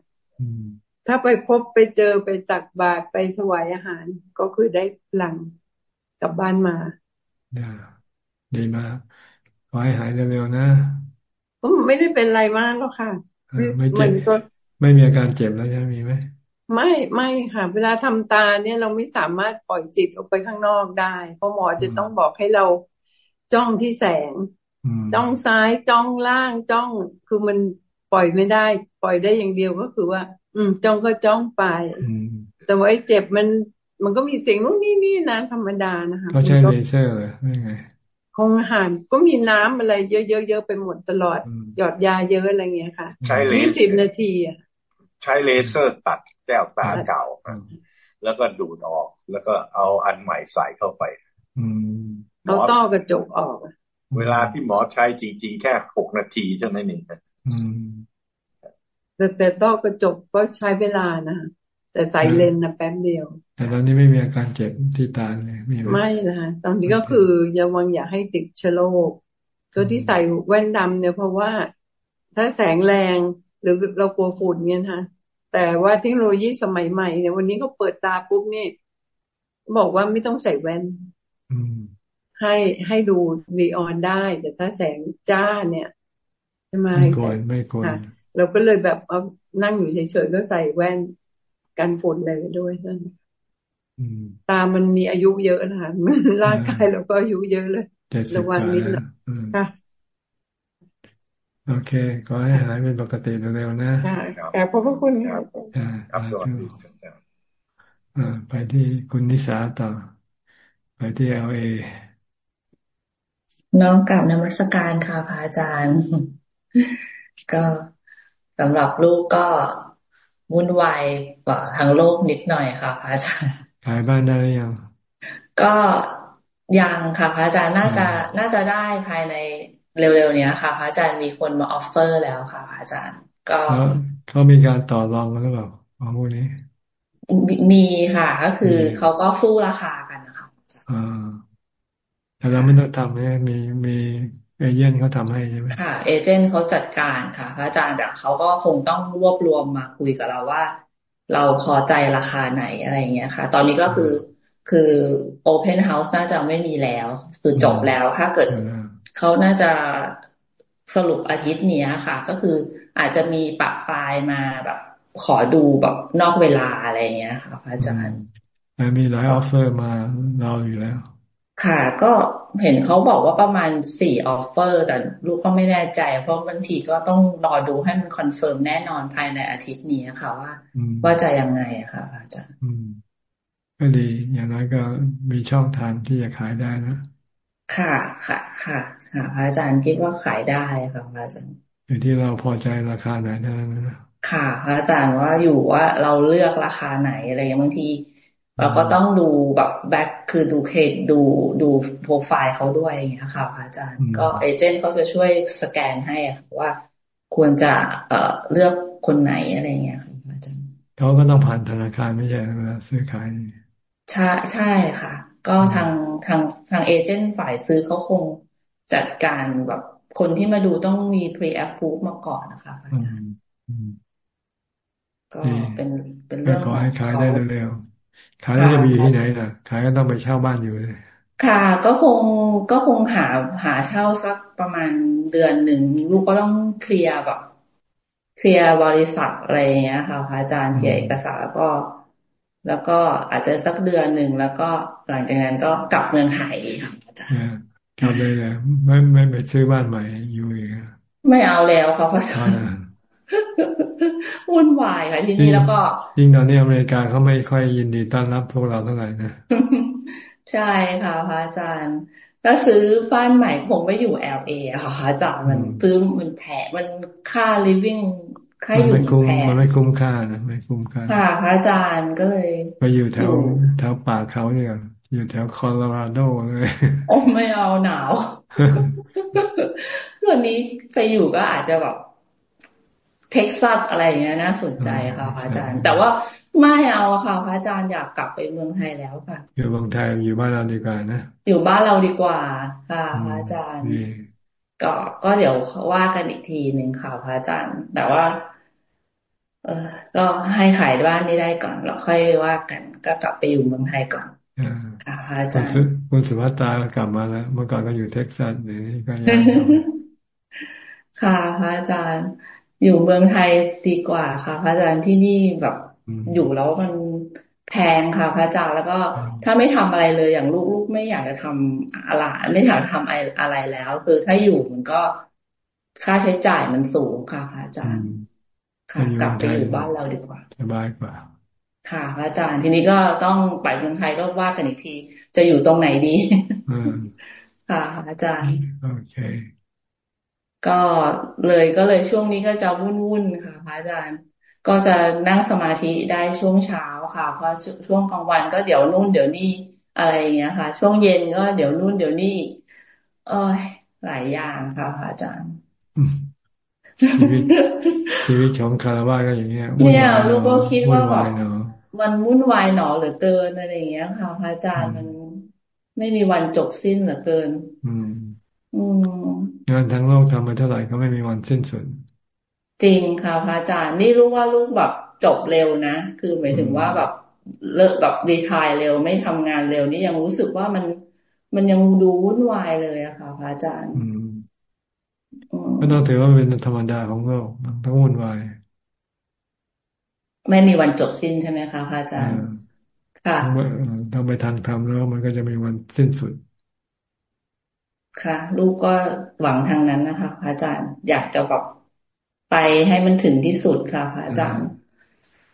ถ้าไปพบไปเจอไปตักบาตรไปถวายอาหาร ก็คือได้พลัง กลับบ้านมาดีมากขอให้หายเร็วๆนะไม่ได้เป็นไรมากหรอกค่ะไม่เจ็บไม่มีอาการเจ็บแล้วใช่ไหมมีไหมไม่ไม่ค่ะ เวลาทำตาเนี่ยเราไม่สามารถปล่อยจิตออกไปข้างนอกได้ เพราะหมอจะต้องบอกให้เราจ้องที่แสงจ้องซ้ายจ้องล่างจ้องคือมันปล่อยไม่ได้ ปล่อยได้อย่างเดียวก็คือว่า อืมจ้องก็จ้องไปแต่ว่าไอ้เจ็บมัน มันก็มีเสียงนู่นนี่นี่นะธรรมดานะคะเขาใช้เลเซอร์เลยไม่ไงคงอาหารก็มีน้ำอะไรเยอะๆๆไปหมดตลอด หยอดยาเยอะอะไรเงี้ยค่ะใช้เลยี่สิบนาทีอะใช้เลเซอร์ตัดแก้วตาเก่าแล้วก็ดูดออก แล้วก็เอาอันใหม่ใส่เข้าไปเอาต้อกระจกออก เวลาที่หมอใช้จริงๆ แค่หกนาทีเท่านั้นเองแต่แต่ต้อกระจกก็ใช้เวลานะ แต่ใส่เลนนะแป๊บเดียว แต่ตอนนี้ไม่มีอาการเจ็บที่ตาเลยไม่นะคะตอนนี้ก็คือยังวังอยากให้ติดเชื้อโรคตัวที่ใส่แว่นดำเนี่ยเพราะว่าถ้าแสงแรงหรือเรากลัวฝุ่นเนี่ยนะแต่ว่าเทคโนโลยีสมัยใหม่เนี่ยวันนี้เขาเปิดตาปุ๊บนี่บอกว่าไม่ต้องใส่แว่นให้ให้ดูวีออนได้ แต่ถ้าแสงจ้าเนี่ยจะมาไม่ควรไม่ควรเราก็เลยแบบเอานั่งอยู่เฉยๆก็ใส่แว่น กันฝุ่นเลยด้วยท่านตามันมีอายุเยอะนะคะร่างกายเราก็อายุเยอะเลยระวังนิดนะค่ะโอเคขอให้หายเป็นปกติเร็วๆนะค่ะขอบพระคุณครับครับสวัสดีไปที่คุณนิสาต่อ ไปที่เอลเอน้องกลับนมัสการค่ะพระอาจารย์ ก็สำหรับลูกก็ วุ่นวายกว่าทางโลกนิดหน่อยค่ะพระอาจารย์ขายบ้านได้หรือยัง ก็ยังค่ะพระอาจารย์น่าจะน่าจะได้ภายในเร็วๆเนี้ยค่ะพระอาจารย์มีคนมาออฟเฟอร์แล้วค่ะพระอาจารย์ ก็เขามีการต่อรองกันหรือเปล่าของพวกนี้ มีค่ะ ก็คือเขาก็สู้ราคากันนะคะอ่าแต่เราไม่ต้องทำให้มีมี เอเจนต์เขาทำให้ใช่ไหมค่ะ เอเจนต์เขาจัดการค่ะพระอาจารย์แต่เขาก็คงต้องรวบรวมมาคุยกับเราว่า เราพอใจราคาไหนอะไรเงี้ยค่ะ ตอนนี้ก็คือคือโอเพนเฮาส์น่าจะไม่มีแล้ว คือจบแล้วถ้าเกิดเขาน่าจะสรุปอาทิตย์นี้ค่ะ ก็คืออาจจะมีประปรายมาแบบ ขอดูแบบนอกเวลาอะไรเงี้ยค่ะพระอาจารย์มีหลาย offer มาเราอยู่แล้ว ค่ะ ก็เห็นเขาบอกว่าประมาณสี่ offer แต่ลูกก็ไม่แน่ใจ เพราะบางทีก็ต้องรอดูให้มัน confirm แน่นอนภายในอาทิตย์นี้ค่ะว่า ว่าจะยังไงอะค่ะอาจารย์ก็ดี อย่างน้อยก็มีช่องทางที่จะขายได้นะ ค่ะค่ะค่ะค่ะพระอาจารย์คิดว่าขายได้ค่ะพระอาจารย์อยู่ที่เราพอใจราคาไหนนั่นนะค่ะพระอาจารย์ว่าอยู่ว่าเราเลือกราคาไหนอะไรอย่างบางที เราก็ต้องดูแบบแบ็คคือดูเคดดูดูโปรไฟล์เขาด้วยอย่างเงี้ยค่ะพระอาจารย์ ก็เอเจนต์เขาจะช่วยสแกนให้ค่ะว่าควรจะเอ่อเลือกคนไหนอะไรเงี้ยค่ะอาจารย์เขาก็ต้องผ่านธนาคารไม่ใช่เวลาซื้อขายใช่ใช่ค่ะ ก็ทางทางทางเอเจนต์ฝ่ายซื้อเขาคงจัดการแบบคนที่มาดูต้องมี pre approve มาก่อนนะคะอาจารย์ก็เป็นเป็นเรื่องขอให้ขายได้เร็วๆ ขายแล้วจะมีที่ไหนล่ะ ขายก็ต้องไปเช่าบ้านอยู่เลยค่ะ ก็คงก็คงหาหาเช่าสักประมาณเดือนหนึ่งลูกก็ต้องเคลียร์แบบเคลียร์บริษัทอะไรอย่างเงี้ยค่ะพระอาจารย์เคลียร์เอกสารแล้วก็ แล้วก็อาจจะสักเดือนหนึ่งแล้วก็หลังจากนั้นก็กลับเมืองไทยค่ะอาจารย์กลับเลยเลยไม่ไม่ไปซื้อบ้านใหม่อยู่เองไม่เอาแล้วค่ะพระอาจารย์ วุ่นวายค่ะทีนี้แล้วก็ ยิ่งตอนนี้อเมริกาเขาไม่ค่อยยินดีต้อนรับพวกเราเท่าไหร่นะใช่ค่ะพระอาจารย์ถ้าซื้อบ้านใหม่คงไม่อยู่เอลเอค่ะอาจารย์มันซื้อมันแพงมันค่า living ค่าอยู่แพงมันไม่คุ้มค่านะไม่คุ้มค่าค่ะพระอาจารย์ก็เลยไปอยู่แถวแถวป่าเขาเนี่ยอยู่แถวคอโลราโดเลยโอ้ไม่เอาหนาวส่วนนี้ไปอยู่ก็อาจจะแบบ เท็กซัสอะไรอย่างเงี้ยน่าสนใจค่ะพระอาจารย์ แต่ว่าไม่เอาค่ะพระอาจารย์อยากกลับไปเมืองไทยแล้วค่ะ อยู่เมืองไทยอยู่บ้านเราดีกว่านะ อยู่บ้านเราดีกว่าค่ะพระอาจารย์ก็ก็เดี๋ยวว่ากันอีกทีหนึ่งค่ะพระอาจารย์ แต่ว่า เออก็ให้ขายบ้านนี้ได้ก่อนแล้วค่อยว่ากันก็กลับไปอยู่เมืองไทยก่อนค่ะพระอาจารย์คุณสุภัตตากลับมาแล้ว เมื่อก่อนก็อยู่เท็กซัสเดี๋ยวนี้ก็ยังค่ะพระอาจารย์ อยู่เมืองไทยดีกว่าค่ะ พระอาจารย์ที่นี่แบบอยู่แล้วมันแพงค่ะ พระอาจารย์แล้วก็ถ้าไม่ทำอะไรเลยอย่างลูกลูกไม่อยากจะทำอะไรไม่อยากทำอะไรแล้ว คือถ้าอยู่มันก็ค่าใช้จ่ายมันสูงค่ะพระอาจารย์ค่ะกลับไปอยู่บ้านเราดีกว่าสบายกว่า ค่ะพระอาจารย์ทีนี้ก็ต้องไปเมืองไทยก็ว่ากันอีกที จะอยู่ตรงไหนดีค่ะอาจารย์โอเค ก็เลยก็เลยช่วงนี้ก็จะวุ่นวุ่นค่ะพระอาจารย์ ก็จะนั่งสมาธิได้ช่วงเช้าค่ะเพราะช่วงกลางวันก็เดี๋ยวนู่นเดี๋ยวนี่อะไรอย่างเงี้ยค่ะ ช่วงเย็นก็เดี๋ยวนู่นเดี๋ยวนี่เออหลายอย่างค่ะพระอาจารย์ชีวิตชีวิตของคารวะก็อย่างเงี้ยเนี่ยลูกก็คิดว่าแบบมันวุ่นวายหนอเหลือเกินอะไรอย่างเงี้ยค่ะพระอาจารย์มันไม่มีวันจบสิ้นเหลือเกิน อืม งานทั้งโลกทำมาเท่าไหร่ก็ไม่มีวันสิ้นสุด จริงค่ะพระอาจารย์นี่รู้ว่าลูกแบบจบเร็วนะ คือหมายถึงว่าแบบเลิกแบบรีทายเร็วไม่ทำงานเร็วนี่ยังรู้สึกว่ามันมันยังดูวุ่นวายเลยอะค่ะพระอาจารย์ก็ต้องถือว่าเป็นธรรมดาของโลกมันต้องวุ่นวาย ไม่มีวันจบสิ้นใช่ไหมคะพระอาจารย์ ค่ะต้องไปทันคำแล้วมันก็จะมีวันสิ้นสุด ค่ะ ลูกก็หวังทางนั้นนะคะพระอาจารย์อยากจะแบบไปให้มันถึงที่สุดค่ะพระอาจารย์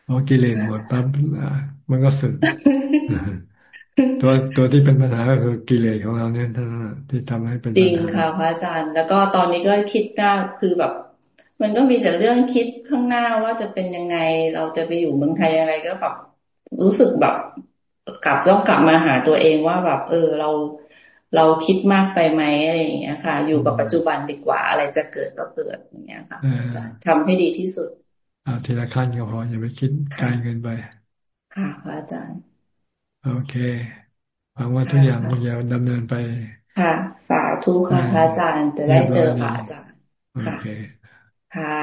พอกิเลสหมดปั๊บมันก็สุด ตัวตัวที่เป็นปัญหาก็คือกิเลสของเราเนี่ยท่านที่ทำให้เป็นจริงค่ะพระอาจารย์ แล้วก็ตอนนี้ก็คิดหน้าคือแบบ มันก็มีแต่เรื่องคิดข้างหน้าว่าจะเป็นยังไงเราจะไปอยู่เมืองไทยอะไรก็แบบรู้สึกแบบกลับต้องกลับมาหาตัวเองว่าแบบ เออ เรา เราคิดมากไปไหมอะไรอย่างเงี้ยค่ะ อยู่กับปัจจุบันดีกว่า อะไรจะเกิดก็เกิดอย่างเงี้ยค่ะจะทำให้ดีที่สุดอ่าทีละขั้นก็พออย่าไปคิดไกลเกินไป ค่ะพระอาจารย์ โอเคหวังว่าทุกอย่างจะดำเนินไป ค่ะ สาธุค่ะพระอาจารย์จะได้เจอพระอาจารย์ค่ะค่ะ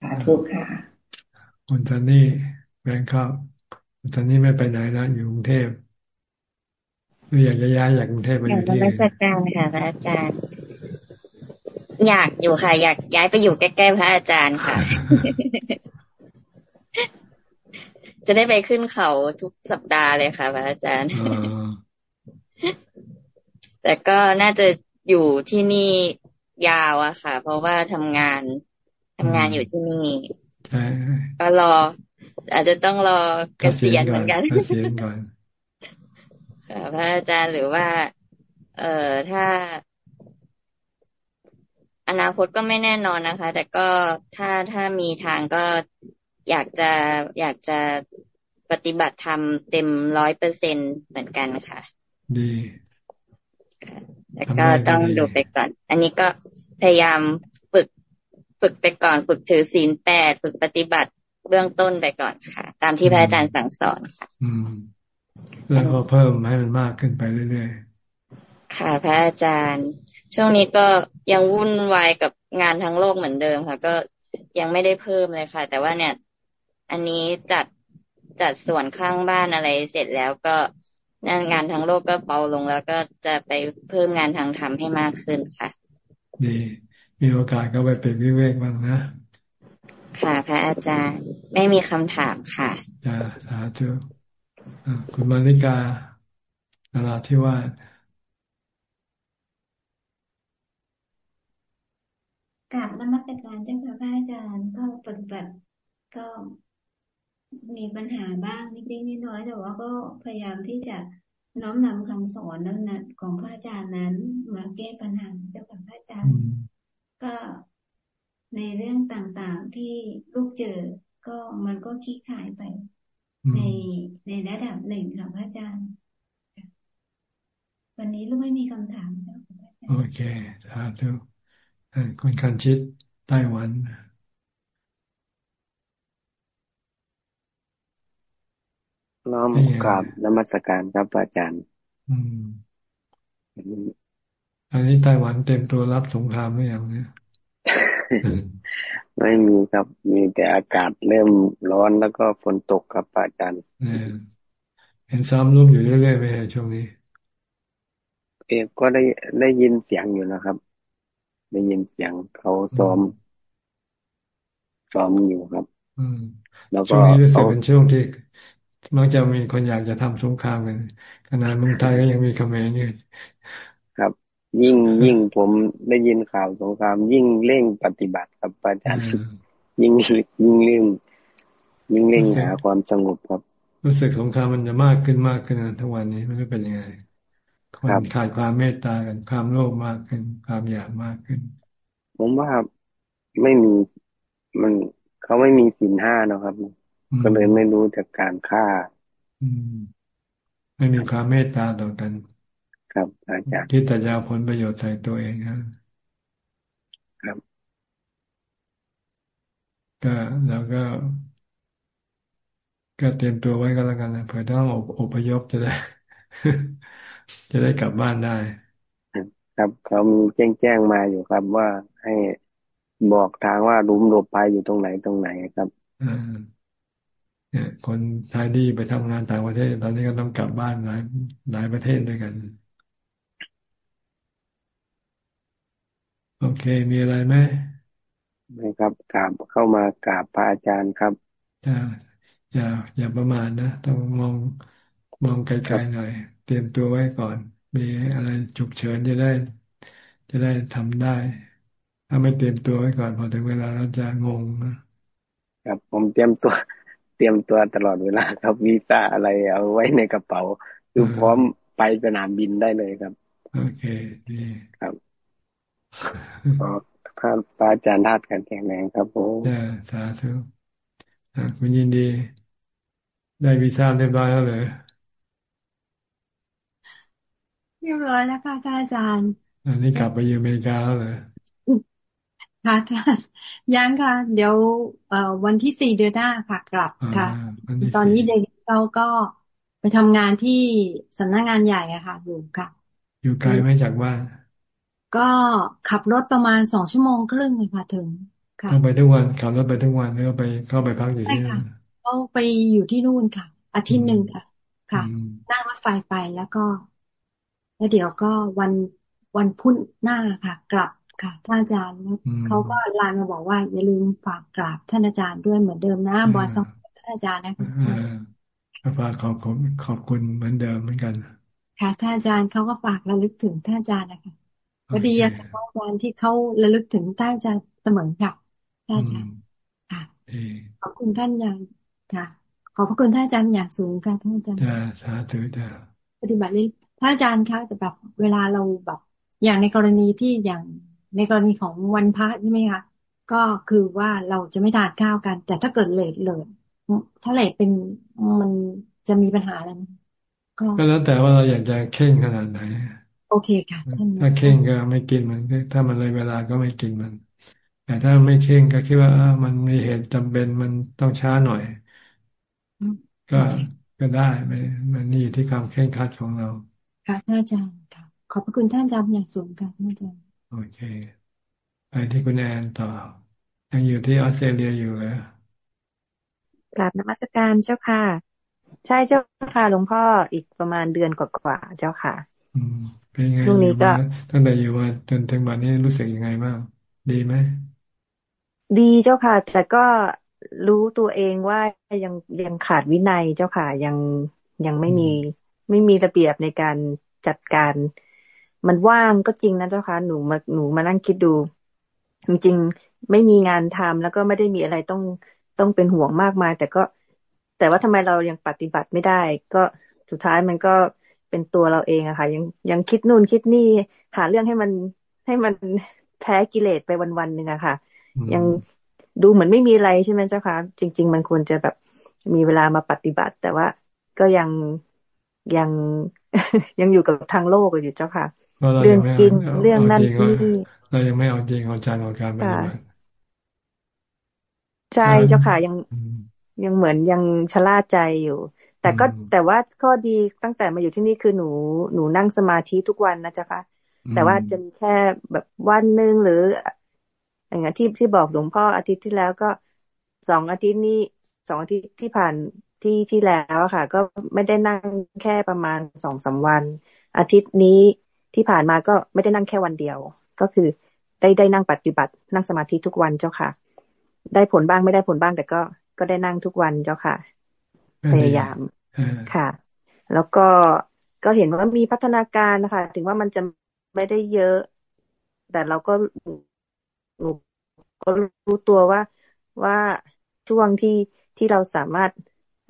สาธุค่ะคุณซันนี่แบงค์ครับคุณซันนี่ไม่ไปไหนนะอยู่กรุงเทพ อยากจะย้ายอยากกรุงเทพไปอยู่ที่ราชการค่ะพระอาจารย์ อยากอยู่ค่ะ อยากย้ายไปอยู่ใกล้ๆพระอาจารย์ค่ะ จะได้ไปขึ้นเขาทุกสัปดาห์เลยค่ะ พระอาจารย์ แต่ก็น่าจะอยู่ที่นี่ยาวอะค่ะ เพราะว่าทำงานทำงานอยู่ที่นี่ก็รอ อาจจะต้องรอเกษียณเหมือนกันเกษียณก่อน พระอาจารย์หรือว่าเเอ่อถ้า อนาคตก็ไม่แน่นอนนะคะ แต่ก็ถ้าถ้ามีทางก็อยากจะอยากจะปฏิบัติธรรมเต็มร้อยเปอร์เซ็นเหมือนกันค่ะ ดีแต่ก็ต้องดูไปก่อน อันนี้ก็พยายามฝึกฝึกไปก่อน ฝึกถือศีลแปดฝึกปฏิบัติเบื้องต้นไปก่อนค่ะ ตามที่พระอาจารย์สั่งสอนค่ะ อืม แล้วก็เพิ่มให้มันมากขึ้นไปเรื่อยๆ ค่ะ พระอาจารย์ ช่วงนี้ก็ยังวุ่นวายกับงานทั้งโลกเหมือนเดิมค่ะ ก็ยังไม่ได้เพิ่มเลยค่ะ แต่ว่าเนี่ย อันนี้จัดจัดส่วนข้างบ้านอะไรเสร็จแล้วก็งานทั้งโลกก็เบาลงแล้วก็จะไปเพิ่มงานทางธรรมให้มากขึ้นค่ะ ดีมีโอกาสก็ไปเป็นวิเวกบ้างนะ ค่ะ พระอาจารย์ไม่มีคำถามค่ะจ้าสาธุ คุณมาริกานาราที่ว่ากับนมัสการเจ้าค่ะพระอาจารย์ก็ปฏิบัติก็มีปัญหาบ้างนิดๆน้อยๆแต่ว่าก็พยายามที่จะน้อมนำคำสอนนั้นนะของพระอาจารย์นั้น มาแก้ปัญหาเจ้าค่ะพระอาจารย์ ก็ในเรื่องต่างๆที่ลูกเจอ ก็มันก็คลี่คลายไป ในในระดับหนึ่งค่ะพระอาจารย์ วันนี้ลูกไม่มีคำถามเจ้าค่ะโอเคสาธุคุณคันชิตไต้หวันน้อมกราบนมัสการครับอาจารย์ อืมอันนี้ไต้หวันเต็มตัวรับสงครามหรือยังเนี่ย ไม่มีครับ มีแต่อากาศเริ่มร้อนแล้วก็ฝนตกครับอาจารย์เห็นซ้อมรูปอยู่เรื่อยๆไหมช่วงนี้ เอก็ได้ได้ยินเสียงอยู่นะครับ ได้ยินเสียงเขาซ้อม ซ้อมอยู่ครับ อืมแล้วก็ช่วงนี้รู้สึกเป็นช่วงที่มักจะมีคนอยากจะทำสงครามกันขนาดเมืองไทยก็ยังมีคอมเมนต์อยู่ครับ ยิ่งยิ่งผมได้ยินข่าวสงคราม ยิ่งเร่งปฏิบัติครับอาจารย์ยิ่งยิ่งเร่งยิ่งเร่งหาความสงบครับ รู้สึกสงครามมันจะมากขึ้นมากขึ้นทุกวันนี้มันก็เป็นยังไงคนขาดความเมตตากันความโลภมากขึ้น ความอยากมากขึ้น ผมว่าไม่มีมันเขาไม่มีสินห้านะครับ ก็เลยไม่รู้จากการฆ่า อืม ไม่มีความเมตตาต่อกัน ครับ อาจารย์คิดแต่ยาวผลประโยชน์ใส่ตัวเองครับครับ ก็แล้วก็ ก็เตรียมตัวไว้ก็แล้วกันนะเผื่อต้องอพยพจะได้ จะได้กลับบ้านได้ ครับเขามีแจ้งแจ้งมาอยู่ครับ ว่าให้บอกทางว่ารุมหลบไปอยู่ตรงไหนตรงไหนครับอ่าเนี่ยคนไทยที่ไปทำงานต่างประเทศ ตอนนี้ก็ต้องกลับบ้านหลายหลายประเทศด้วยกัน โอเค มีอะไรไหมไม่ครับกราบเข้ามากราบพระอาจารย์ครับอย่าอย่าอย่าประมาทนะ ต้องมองมองไกลๆหน่อย เตรียมตัวไว้ก่อน มีอะไรฉุกเฉินจะได้ จะได้ทำได้ ถ้าไม่เตรียมตัวไว้ก่อน พอถึงเวลาเราจะงงนะครับผมเตรียมตัว เตรียมตัวตลอดเวลาครับวีซ่าอะไรเอาไว้ในกระเป๋า คือพร้อมไปสนามบินได้เลยครับ โอเคดีครับ ขอพระอาจารย์ธาตุกันแข็งแรงครับผมสาธุคุณยินดี ได้วีซ่าเรียบร้อยแล้วเลยเรียบร้อยแล้วค่ะอาจารย์ อันนี้กลับไปอยู่อเมริกาแล้วเลยค่ะยังค่ะ เดี๋ยววันที่สี่เดือนหน้าค่ะกลับค่ะ ตอนนี้เด็กเราก็ไปทำงานที่สำนักงงานใหญ่อะค่ะ อยู่ค่ะ อยู่ไกลไหมจากบ้าน ก็ขับรถประมาณสองชั่วโมงครึ่งค่ะถึงค่ะไปทุกวันขับรถไปทุกวันแล้วไปเข้าไปพักอยู่ที่นู่นเขาไปอยู่ที่นู่นค่ะ อาทิตย์หนึ่งค่ะ ค่ะ นั่งรถไฟไปแล้วก็ แล้วเดี๋ยวก็วันวันพุ่นหน้าค่ะ กลับค่ะท่านอาจารย์เขาก็ไลน์มาบอกว่า อย่าลืมฝากกราบท่านอาจารย์ด้วยเหมือนเดิมนะบอยสองท่านอาจารย์นะคะฝากขอบคุณขอบคุณเหมือนเดิมเหมือนกัน ค่ะท่านอาจารย์เขาก็ฝากระลึกถึงท่านอาจารย์นะคะ พอดีค่ะท่านอาจารย์ที่เขาระลึกถึงท่านอาจารย์เสมอค่ะท่านอาจารย์ค่ะขอบคุณท่านอย่างค่ะ ขอบพระคุณท่านอาจารย์อย่างสูงค่ะท่านอาจารย์จ้าสาธุจ้าปฏิบัติพระอาจารย์คะแต่แบบเวลาเราแบบ อย่างในกรณีที่อย่างในกรณีของวันพระใช่ไหมคะก็คือว่าเราจะไม่ทานข้าวกัน แต่ถ้าเกิดเลทเลยถ้าเลทเป็นมันจะมีปัญหาอะไรไหมก็แล้วแต่ว่าเราอยากจะเข่งขนาดไหน โอเคค่ะถ้าเข่งก็ไม่กินมัน ถ้ามันเลยเวลาก็ไม่กินมัน แต่ถ้าไม่เข่งก็คิดว่ามันมีเหตุจำเป็นมันต้องช้าหน่อย ก็ก็ได้ไม่มันนี่อยู่ที่ความเข่งคัดของเรา ค่ะท่านอาจารย์ค่ะขอบพระคุณท่านอาจารย์อย่างสูงค่ะท่านอาจารย์โอเคไปที่คุณแอนต่อยังอยู่ที่ออสเตรเลียอยู่เลยกราบนมัสการเจ้าค่ะ ใช่เจ้าค่ะหลวงพ่ออีกประมาณเดือนกว่าๆเจ้าค่ะ อืม เป็นไงช่วงนี้ก็ตั้งแต่อยู่มาจนถึงวันนี้รู้สึกยังไงบ้างดีไหมดีเจ้าค่ะ แต่ก็รู้ตัวเองว่ายังยังขาดวินัยเจ้าค่ะยังยังไม่มีไม่มีระเบียบในการจัดการ มันว่างก็จริงนะเจ้าค่ะหนูมาหนูมานั่งคิดดู จริงๆไม่มีงานทำแล้วก็ไม่ได้มีอะไรต้องต้องเป็นห่วงมากมาย แต่ก็ แต่ว่าทำไมเรายังปฏิบัติไม่ได้ ก็สุดท้ายมันก็ เป็นตัวเราเองอะค่ะ ยังยังคิดนู่นคิดนี่หาเรื่องให้มันให้มันแพ้กิเลสไปวันๆหนึ่งอะค่ะ ยังดูเหมือนไม่มีอะไรใช่ไหมเจ้าค่ะจริง ๆ มันควรจะแบบมีเวลามาปฏิบัติ แต่ว่าก็ยังยังยังอยู่กับทางโลกอยู่เจ้าค่ะ เรื่องกินเรื่องนั่นนี่เรายังไม่เอาจริงเอาจังเอาการปฏิบัติใช่เจ้าค่ะยังยังเหมือนยังชะล่าใจอยู่ แต่ก็แต่ว่าข้อดีตั้งแต่มาอยู่ที่นี่คือหนูหนูนั่งสมาธิทุกวันนะจ๊ะค่ะแต่ว่าจะมีแค่แบบวันหนึ่งหรือ อย่างเงี้ยที่ที่บอกหลวงพ่ออาทิตย์ที่แล้วก็สองอาทิตย์นี้สองอาทิตย์ที่ผ่านที่ที่แล้วค่ะ ก็ไม่ได้นั่งแค่ประมาณสองสาวัน อาทิตย์นี้ที่ผ่านมาก็ไม่ได้นั่งแค่วันเดียว ก็คือได้ได้นั่งปฏิบัตินั่งสมาธิทุกวันเจ้าค่ะ ได้ผลบ้างไม่ได้ผลบ้างแต่ก็ก็ได้นั่งทุกวันเจ้าค่ะ พยายามค่ะ แล้วก็ก็เห็นว่ามีพัฒนาการนะคะ ถึงว่ามันจะไม่ได้เยอะ แต่เราก็หนูก็รู้ตัวว่าว่าช่วงที่ที่เราสามารถ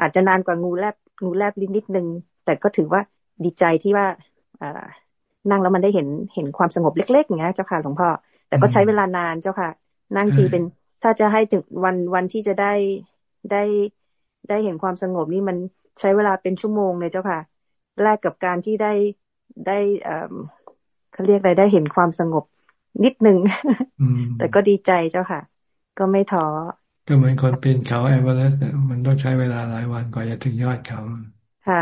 อาจจะนานกว่างูแลบงูแลบลิ้นนิดนึง แต่ก็ถือว่าดีใจที่ว่าอ่านั่งแล้วมันได้เห็นเห็นความสงบเล็กๆอย่างเงี้ยเจ้าค่ะหลวงพ่อ แต่ก็ใช้เวลานานเจ้าค่ะ นั่งทีเป็นถ้าจะให้ถึงวันวันที่จะได้ได้ ได้เห็นความสงบนี่มันใช้เวลาเป็นชั่วโมงเลยเจ้าค่ะ แลกกับการที่ได้ได้เขาเรียกอะไรได้เห็นความสงบนิดนึง แต่ก็ดีใจเจ้าค่ะ ก็ไม่ท้อก็เหมือนคนปีนเขาเอเวอเรสต์มันต้องใช้เวลาหลายวันกว่าจะถึงยอดเขา ค่ะ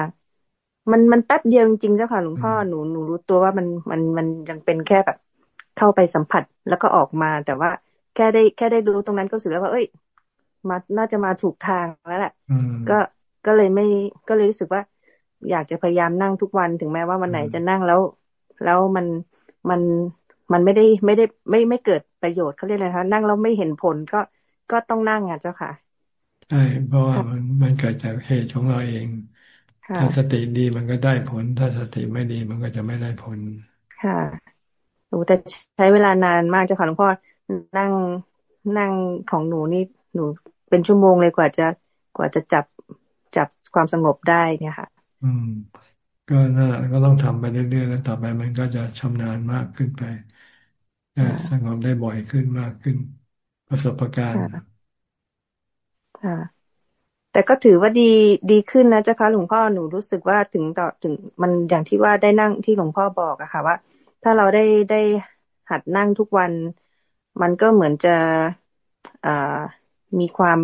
มันมันแป๊บเดียวจริงเจ้าค่ะหลวงพ่อหนูหนูรู้ตัวว่ามันมันมันยังเป็นแค่แบบ เข้าไปสัมผัสแล้วก็ออกมา แต่ว่าแค่ได้แค่ได้รู้ตรงนั้นก็รู้สึกแล้วว่า เอ้ย มาน่าจะมาถูกทางแล้วแหละก็ก็เลยไม่ก็เลยรู้สึกว่า อยากจะพยายามนั่งทุกวันถึงแม้ว่าวันไหนจะนั่งแล้ว แล้วมันมันมันไม่ได้ไม่ได้ไม่ไม่เกิดประโยชน์เขาเรียกอะไรคะนั่งแล้วไม่เห็นผลก็ก็ต้องนั่งอะเจ้าค่ะใช่เพราะว่ามันมันเกิดจากเหตุของเราเองถ้าสติดีมันก็ได้ผล ถ้าสติไม่ดีมันก็จะไม่ได้ผล ค่ะโอ้แต่ใช้เวลานานมากเจ้าค่ะหลวงพ่อนั่งนั่งของหนูนี่ หนูเป็นชั่วโมงเลยกว่าจะกว่าจะจับจับความสงบได้เนี่ยค่ะ อืม ก็น่าก็ต้องทำไปเรื่อยๆแล้วต่อไปมันก็จะชำนาญมากขึ้นไปสงบได้บ่อยขึ้นมากขึ้น ประสบการณ์ค่ะแต่ก็ถือว่าดีดีขึ้นนะเจ้าค่ะหลวงพ่อหนูรู้สึกว่าถึงต่อถึงมันอย่างที่ว่าได้นั่งที่หลวงพ่อบอกอะค่ะ ว่า ถ้าเราได้ได้หัดนั่งทุกวัน มันก็เหมือนจะอ่า มีความ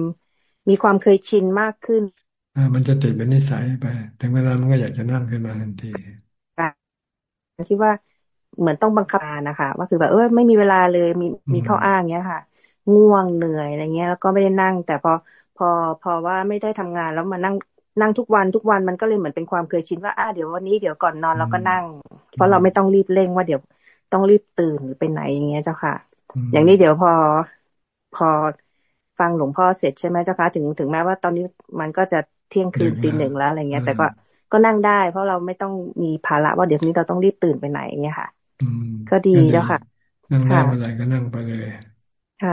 มีความเคยชินมากขึ้นอ่ามันจะติดเป็นนิสัยไปถึงเวลามันก็อยากจะนั่งขึ้นมาทันทีคิดว่าเหมือนต้องบังคับนะคะว่าคือแบบเออไม่มีเวลาเลยมีมีข้ออ้างเงี้ยค่ะ ง่วงเหนื่อยอะไรเงี้ย แล้วก็ไม่ได้นั่ง แต่พอพอพอว่าไม่ได้ทำงานแล้วมานั่งนั่งทุกวันทุกวันมันก็เลยเหมือนเป็นความเคยชินว่าอ่าเดี๋ยววันนี้เดี๋ยวก่อนนอนเราก็นั่ง เพราะเราไม่ต้องรีบเร่งว่าเดี๋ยวต้องรีบตื่นหรือไปไหนอย่างเงี้ยเจ้าค่ะ อย่างนี้เดี๋ยวพอพอ ฟังหลวงพ่อเสร็จใช่ไหมเจ้าคะถึงถึงแม้ว่าตอนนี้มันก็จะเที่ยงคืนตีหนึ่งแล้วอะไรเงี้ย แต่ก็ก็นั่งได้ เพราะเราไม่ต้องมีภาระว่าเดี๋ยวนี้เราต้องรีบตื่นไปไหนเงี้ยค่ะก็ดีเจ้าค่ะนั่งได้เมื่อไหร่ก็นั่งไปเลย ค่ะ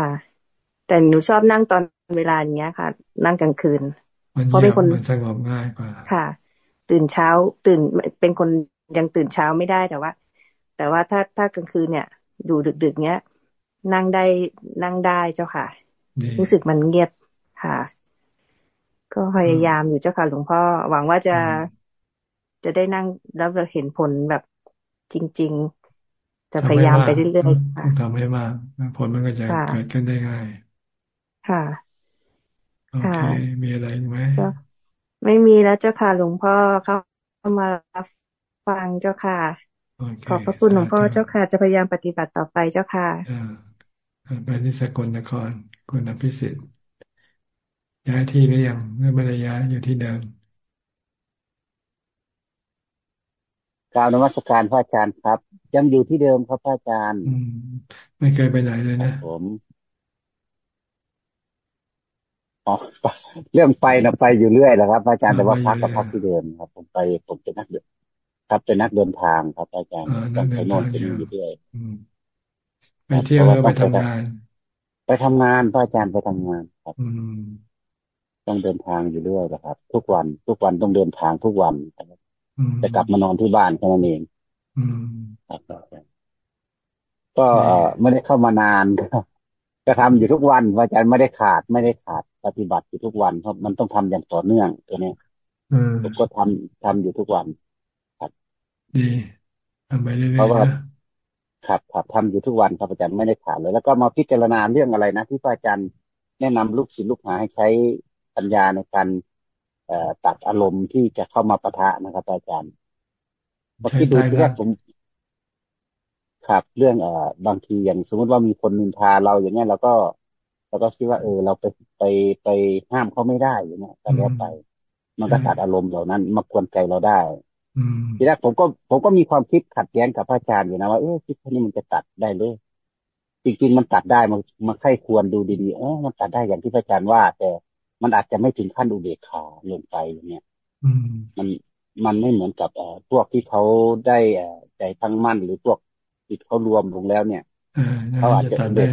แต่หนูชอบนั่งตอนเวลาอย่างเงี้ยค่ะ นั่งกลางคืน เพราะเป็นคนสงบง่ายกว่าค่ะ ตื่นเช้าตื่นเป็นคนยังตื่นเช้าไม่ได้แต่ว่า แต่ว่าถ้าถ้ากลางคืนเนี่ยดูดึกๆเนี้ย นั่งได้นั่งได้เจ้าค่ะ รู้สึกมันเงียบค่ะ ก็พยายามอยู่เจ้าค่ะหลวงพ่อ หวังว่าจะจะได้นั่งแล้วจะเห็นผลแบบจริง ๆ จะพยายามไปเรื่อยๆค่ะทำให้มากผลมันก็จะเกิดขึ้นได้ง่าย ค่ะโอเคมีอะไรไหมไม่มีแล้วเจ้าค่ะหลวงพ่อเข้ามารับฟังเจ้าค่ะ ขอบพระคุณหลวงพ่อเจ้าค่ะ จะพยายามปฏิบัติต่อไปเจ้าค่ะ ไปที่สกลนครคุณอภิสิทธิ์ย้ายที่หรือยังไม่ได้ย้ายอยู่ที่เดิมกล่าวนมัสการพระอาจารย์ครับ ยังอยู่ที่เดิมครับพระอาจารย์ไม่เคยไปไหนเลยนะผมอ๋อเรื่องไปนะไปอยู่เรื่อยแหละครับพระอาจารย์แต่ว่าพักกับพักที่เดิมครับ ผมไปผมเป็นนักเดินครับเป็นนักเดินทางครับอาจารย์ต้องไปโน่นไปนี่อยู่เรื่อย ไปเที่ยวแล้วไปทำงาน ไปทำงานพระอาจารย์ไปทำงานครับต้องเดินทางอยู่เรื่อยนะครับ ทุกวันทุกวันต้องเดินทางทุกวันจะกลับมานอนที่บ้านแค่นั้นเองก็ไม่ได้เข้ามานานก็ทำอยู่ทุกวันอาจารย์ไม่ได้ขาดไม่ได้ขาดปฏิบัติอยู่ทุกวันเพราะมันต้องทำอย่างต่อเนื่องตัวนี้ผมก็ทำทำอยู่ทุกวัน ครับ ดีทำไปเรื่อยๆเพราะว่า ครับครับทำอยู่ทุกวันครับอาจารย์ไม่ได้ขาดเลย แล้วก็มาพิจารณาเรื่องอะไรนะ ที่พระอาจารย์แนะนำลูกศิษย์ลูกหาให้ใช้ปัญญาในการตัดอารมณ์ที่จะเข้ามาปะทะนะครับอาจารย์มาคิดดูที่แรกผมครับเรื่องเอ่อบางทีอย่างสมมติว่ามีคนนินทาเราอย่างเงี้ยเราก็เราก็คิดว่าเออ เราไปไปไปห้ามเขาไม่ได้อย่างเงี้ยก็แล้วไป มันก็ตัดอารมณ์เหล่านั้นมากวนใจเราได้ ทีแรกผมก็ผมก็มีความคิดขัดแย้งกับพระอาจารย์อยู่นะว่าเออคิดแค่นี้มันจะตัดได้เลยจริงๆมันตัดได้มันมันใครควรดูดีๆเออมันตัดได้อย่างที่พระอาจารย์ว่า แต่มันอาจจะไม่ถึงขั้นอุเบกขาลงไปอย่างเงี้ยมันมันไม่เหมือนกับเอ่อพวกที่เขาได้เอ่อใจตั้งมั่นหรือพวกจิตเขารวมลงแล้วเนี่ยเขาอาจจะตัดได้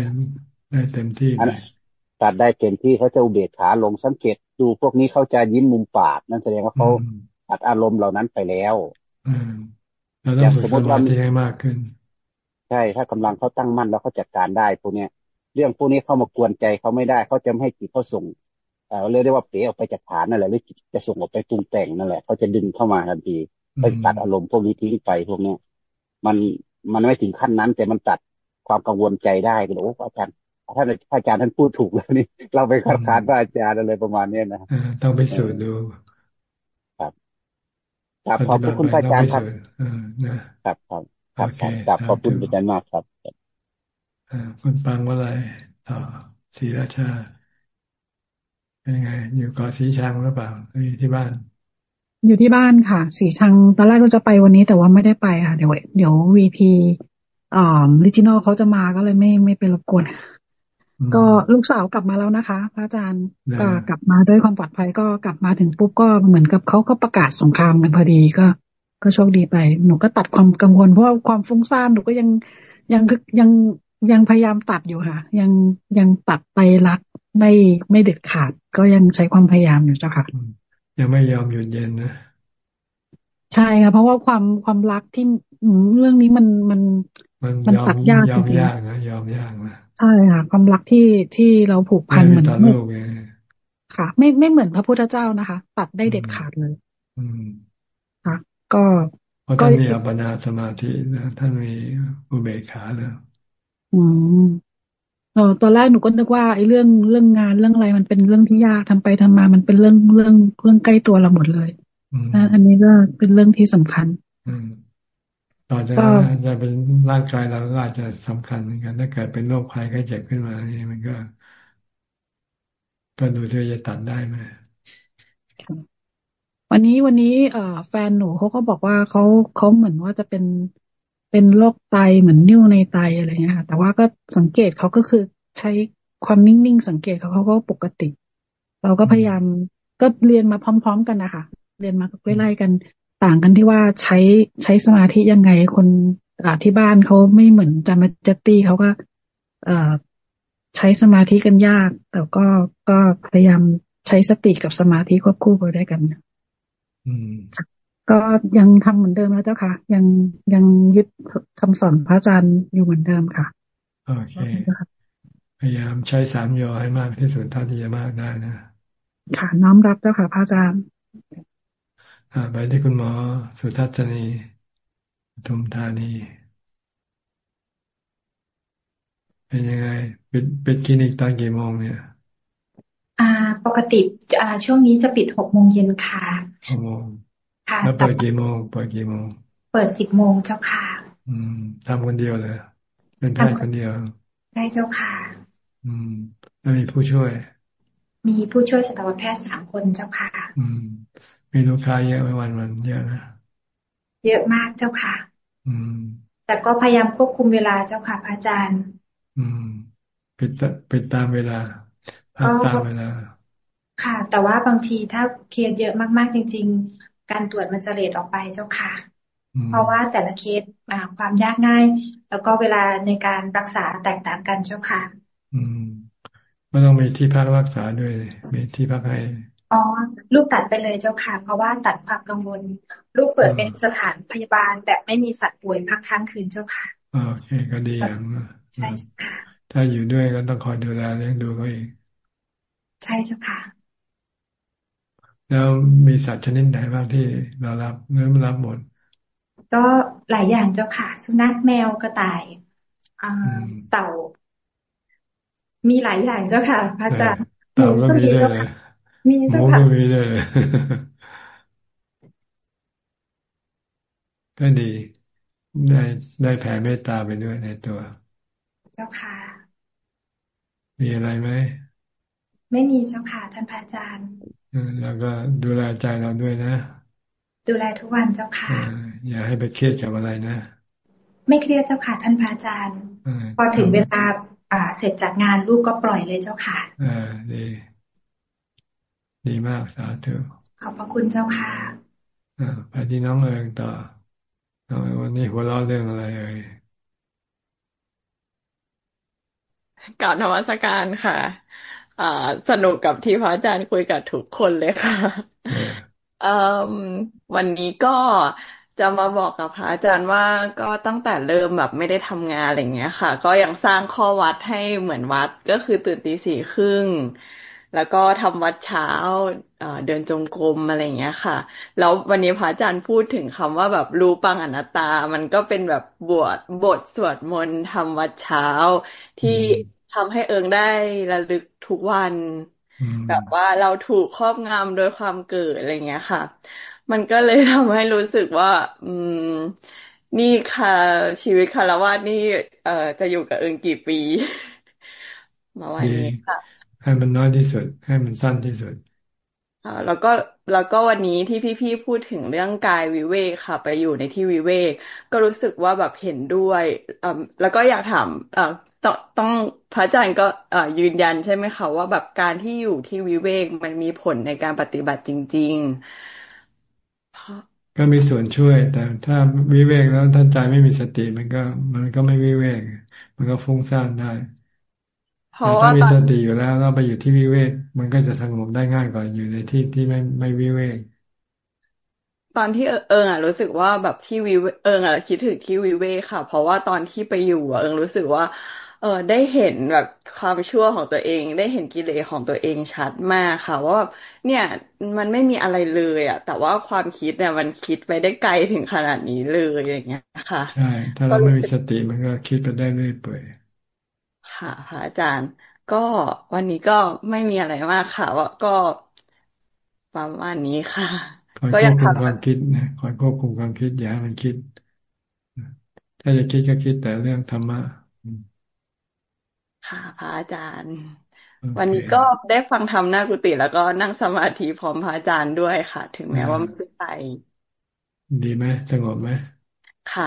ได้เต็มที่ตัดได้เต็มที่เขาจะอุเบกขาลงสังเกตดูพวกนี้เขาจะยิ้มมุมปากนั่นแสดงว่าเขา ตัดอารมณ์เหล่านั้นไปแล้วอย่างสมมติว่าให้มากขึ้น ใช่ ถ้ากำลังเขาตั้งมั่นแล้วเขาจัดการได้พวกเนี้ย เรื่องพวกนี้เข้ามากวนใจเขาไม่ได้เขาจะไม่ให้จิตเขาส่งเออเรียกได้ว่าเป๋ออกไปจากฐานนั่นแหละหรือจะส่งออกไปปรุงแต่งนั่นแหละเขาจะดึงเข้ามาทันทีไปตัดอารมณ์พวกนี้ทิ้งไปพวกเนี้ยมันมันไม่ถึงขั้นนั้น แต่มันตัดความกังวลใจได้ก็โอ้อาจารย์ท่านอาจารย์ท่านพูดถูกแล้วนี่เราไปคัดค้านพระอาจารย์อะไรประมาณนี้นะต้องไปสูดดูครับ ครับขอบคุณพระอาจารย์ครับครับครับครับครับขอบคุณอาจารย์มากครับคุณปังว่าอะไรต่อศรีราชาเป็นไง อยู่เกาะสีชังหรือเปล่าอยู่ที่บ้าน อยู่ที่บ้านค่ะ สีชังตอนแรกก็จะไปวันนี้แต่ว่าไม่ได้ไปค่ะ เดี๋ยวเดี๋ยววีพีอ่าลิจิโนเขาจะมาก็เลยไม่ไม่เป็นรบกวน ก็ลูกสาวกลับมาแล้วนะคะ พระอาจารย์ก็กลับมาด้วยความปลอดภัยก็กลับมาถึงปุ๊บก็เหมือนกับเขาก็ประกาศสงครามกันพอดีก็ ก็โชคดีไป หนูก็ตัดความกังวล เพราะว่าความฟุ้งซ่านหนูก็ยังยังยังยังพยายามตัดอยู่ค่ะ ยังยังตัดไปรักไม่ไม่เด็ดขาด ก็ยังใช้ความพยายามอยู่เจ้าค่ะ ยังไม่ยอมหยุดเย็นนะ ใช่ค่ะเพราะว่าความความรักที่เรื่องนี้มันมัน มันตัดยากจริงๆยากนะยอมยากนะใช่ค่ะ ความรักที่ที่เราผูกพันเหมือนค่ะ ไม่ไม่เหมือนพระพุทธเจ้านะคะ ตัดได้เด็ดขาดเลย อืมค่ะก็เพราะท่านมีอัปปนาสมาธินะท่านมีอุเบกขาแล้วอืมเออตอนแรกหนูก็นึกว่าไอ้เรื่องเรื่องงานเรื่องอะไรมันเป็นเรื่องที่ยากทำไปทำมา มันเป็นเรื่องเรื่องเรื่องใกล้ตัวเราหมดเลยอันนี้ก็เป็นเรื่องที่สำคัญ ต่อจะจะเป็นร่างกายเราก็อาจจะสำคัญเหมือนกัน ถ้าเกิดเป็นโรคภัยไข้เจ็บขึ้นมานี่มันก็ก็ดูที่จะตัดได้ไหมวันนี้วันนี้เอ่อแฟนหนูเขาก็บอกว่าเขาเขาเหมือนว่าจะเป็นเป็นโรคไตเหมือนนิ่วในไตอะไรเงี้ยค่ะแต่ว่าก็สังเกตเขาก็คือใช้ความนิ่งๆสังเกตเขาเขาก็ปกติ เราก็พยายามก็เรียนมาพร้อม ๆ กันนะคะเรียนมาไล่ๆกัน ต่างกันที่ว่าใช้ใช้สมาธิยังไงคนที่บ้านเขาไม่เหมือนจามาจัตตี้เขาก็เอใช้สมาธิกันยาก แต่ก็ก็พยายามใช้สติกับสมาธิควบคู่ไปด้วยกันอืมก็ยังทำเหมือนเดิมแล้วเจ้าค่ะ ยังยังยึดคำสอนพระอาจารย์อยู่เหมือนเดิมค่ะโอเคพยายามใช้สามโยให้มากที่สุดเท่าที่จะมากได้นะ ค่ะ น้อมรับเจ้าค่ะพระอาจารย์ ไปที่คุณหมอ สุทัศนีทุมธานี เป็นยังไงปิดปิดคลินิกตอนกี่โมงเนี่ย อ่า ปกติอ่าช่วงนี้จะปิดหกโมงเย็นค่ะหกโมงค่ะแล้วเปิดกี่โมงเปิดกี่โมง เปิดสิบโมงเจ้าค่ะ อืมทำคนเดียวเลยเป็นแพทย์คนเดียวใช่เจ้าค่ะ อืมแล้วมีผู้ช่วย มีผู้ช่วยสัตวแพทย์สามคนเจ้าค่ะ อืม มีลูกค้าเยอะไหมวันวันเยอะนะเยอะมากเจ้าค่ะ อืม แต่ก็พยายามควบคุมเวลาเจ้าค่ะพระอาจารย์ อืมปิดปิดตามเวลาพักตามเวลา ค่ะ แต่ว่าบางทีถ้าเคสเยอะมากๆจริง ๆ การตรวจมันจะเลทออกไปเจ้าค่ะ เพราะว่าแต่ละเคสความยากง่าย แล้วก็เวลาในการรักษาแตกต่างกันเจ้าค่ะ อืมมันต้องมีที่พักรักษาด้วย มีที่พักให้ อ๋อลูกตัดไปเลยเจ้าค่ะ เพราะว่าตัดความกังวล ลูกเปิดเป็นสถานพยาบาลแบบไม่มีสัตว์ป่วยพักค้างคืนเจ้าค่ะโอเคก็ดีอย่างใช่ค่ะ ถ้าอยู่ด้วยก็ต้องคอยดูแลเลี้ยงดูเขาเองใช่เจ้าค่ะ แล้วมีสัตว์ชนิดไหนบ้างที่เรารับเนื้อรับหมด ก็หลายอย่างเจ้าค่ะ สุนัขแมวกระต่ายเต่า มีหลายอย่างเจ้าค่ะ พระอาจารย์เต่าก็มีด้วยเลย มีเจ้าค่ะมีด้วยเลยก็ดีได้ได้แผ่เมตตาไปด้วยในตัว เจ้าค่ะ มีอะไรไหมไม่มีเจ้าค่ะท่านพระอาจารย์แล้วก็ดูแลใจเราด้วยนะ ดูแลทุกวันเจ้าค่ะ อย่าให้ไปเครียดกับอะไรนะ ไม่เครียดเจ้าค่ะ ท่านพระอาจารย์ พอถึงเวลาอ่าเสร็จจากงานลูกก็ปล่อยเลยเจ้าค่ะอ่าดี ดีมากสาธุขอบพระคุณเจ้าค่ะอ่าไปที่น้องเอิงต่อวันนี้หัวเราะเรื่องอะไรเอ่ยกล่าวนวัตการค่ะอ่าสนุกกับที่พระอาจารย์คุยกับทุกคนเลยค่ะเอ่อวันนี้ก็จะมาบอกกับพระอาจารย์ว่าก็ตั้งแต่เริ่มแบบไม่ได้ทำงานอะไรเงี้ยค่ะ ก็ยังสร้างข้อวัดให้เหมือนวัดก็คือตื่นตีสี่ครึ่ง แล้วก็ทำวัดเช้าเดินจงกรมอะไรอย่างเงี้ยค่ะ แล้ววันนี้พระอาจารย์พูดถึงคำว่าแบบรู้ปังอนัตตา มันก็เป็นแบบบทบทสวดมนต์ทำวัดเช้า ที่ทำให้เอิงได้ระลึกทุกวัน แบบว่าเราถูกครอบงำโดยความเกิดอะไรเงี้ยค่ะ มันก็เลยทำให้รู้สึกว่า อืมนี่ค่ะ ชีวิตคารวะนี่ เอ่อจะอยู่กับเอิงกี่ปี มาวันนี้ค่ะ ให้มันน้อยที่สุด ให้มันสั้นที่สุดอ่าแล้วก็แล้วก็วันนี้ที่พี่ๆพูดถึงเรื่องกายวิเวกค่ะ ไปอยู่ในที่วิเวก ก็รู้สึกว่าแบบเห็นด้วยอ่าแล้วก็อยากถามอ่าต้องต้องพระอาจารย์ก็อ่ายืนยันใช่ไหมคะว่าแบบการที่อยู่ที่วิเวกมันมีผลในการปฏิบัติจริง ๆ ก็มีส่วนช่วย แต่ถ้าวิเวกแล้วท่านใจไม่มีสติมันก็ มันก็ไม่วิเวก มันก็ฟุ้งซ่านได้ พราะว่าถ้ามีสติอยู่แล้วเราไปอยู่ที่วิเวกมันก็จะสงบได้ง่ายกว่าอยู่ในที่ที่ไม่ไม่วิเวกตอนที่เอิงอะรู้สึกว่าแบบที่วิเอิงอะคิดถึงที่วิเวกค่ะ เพราะว่าตอนที่ไปอยู่อะเอิงรู้สึกว่า เออได้เห็นแบบความชั่วของตัวเอง ได้เห็นกิเลสของตัวเองชัดมากค่ะ ว่าเนี่ยมันไม่มีอะไรเลยอะ แต่ว่าความคิดเนี่ยมันคิดไปได้ไกลถึงขนาดนี้เลยอย่างเงี้ยค่ะใช่ถ้าเราไม่มีสติมันก็คิดไปได้เรื่อยเปื่อย ค่ะพระอาจารย์ ก็วันนี้ก็ไม่มีอะไรมากค่ะ ว่าก็ประมาณนี้ค่ะ ก็ยังทำความคิดนะคอยควบคุมความคิดอย่าให้มันคิด ถ้าจะคิดก็คิดแต่เรื่องธรรมะค่ะพระอาจารย์ วันนี้ก็ได้ฟังธรรมหน้ากุฏิแล้วก็นั่งสมาธิพร้อมพระอาจารย์ด้วยค่ะ ถึงแม้ว่าไม่ได้ไป ดีไหมสงบไหมค่ะ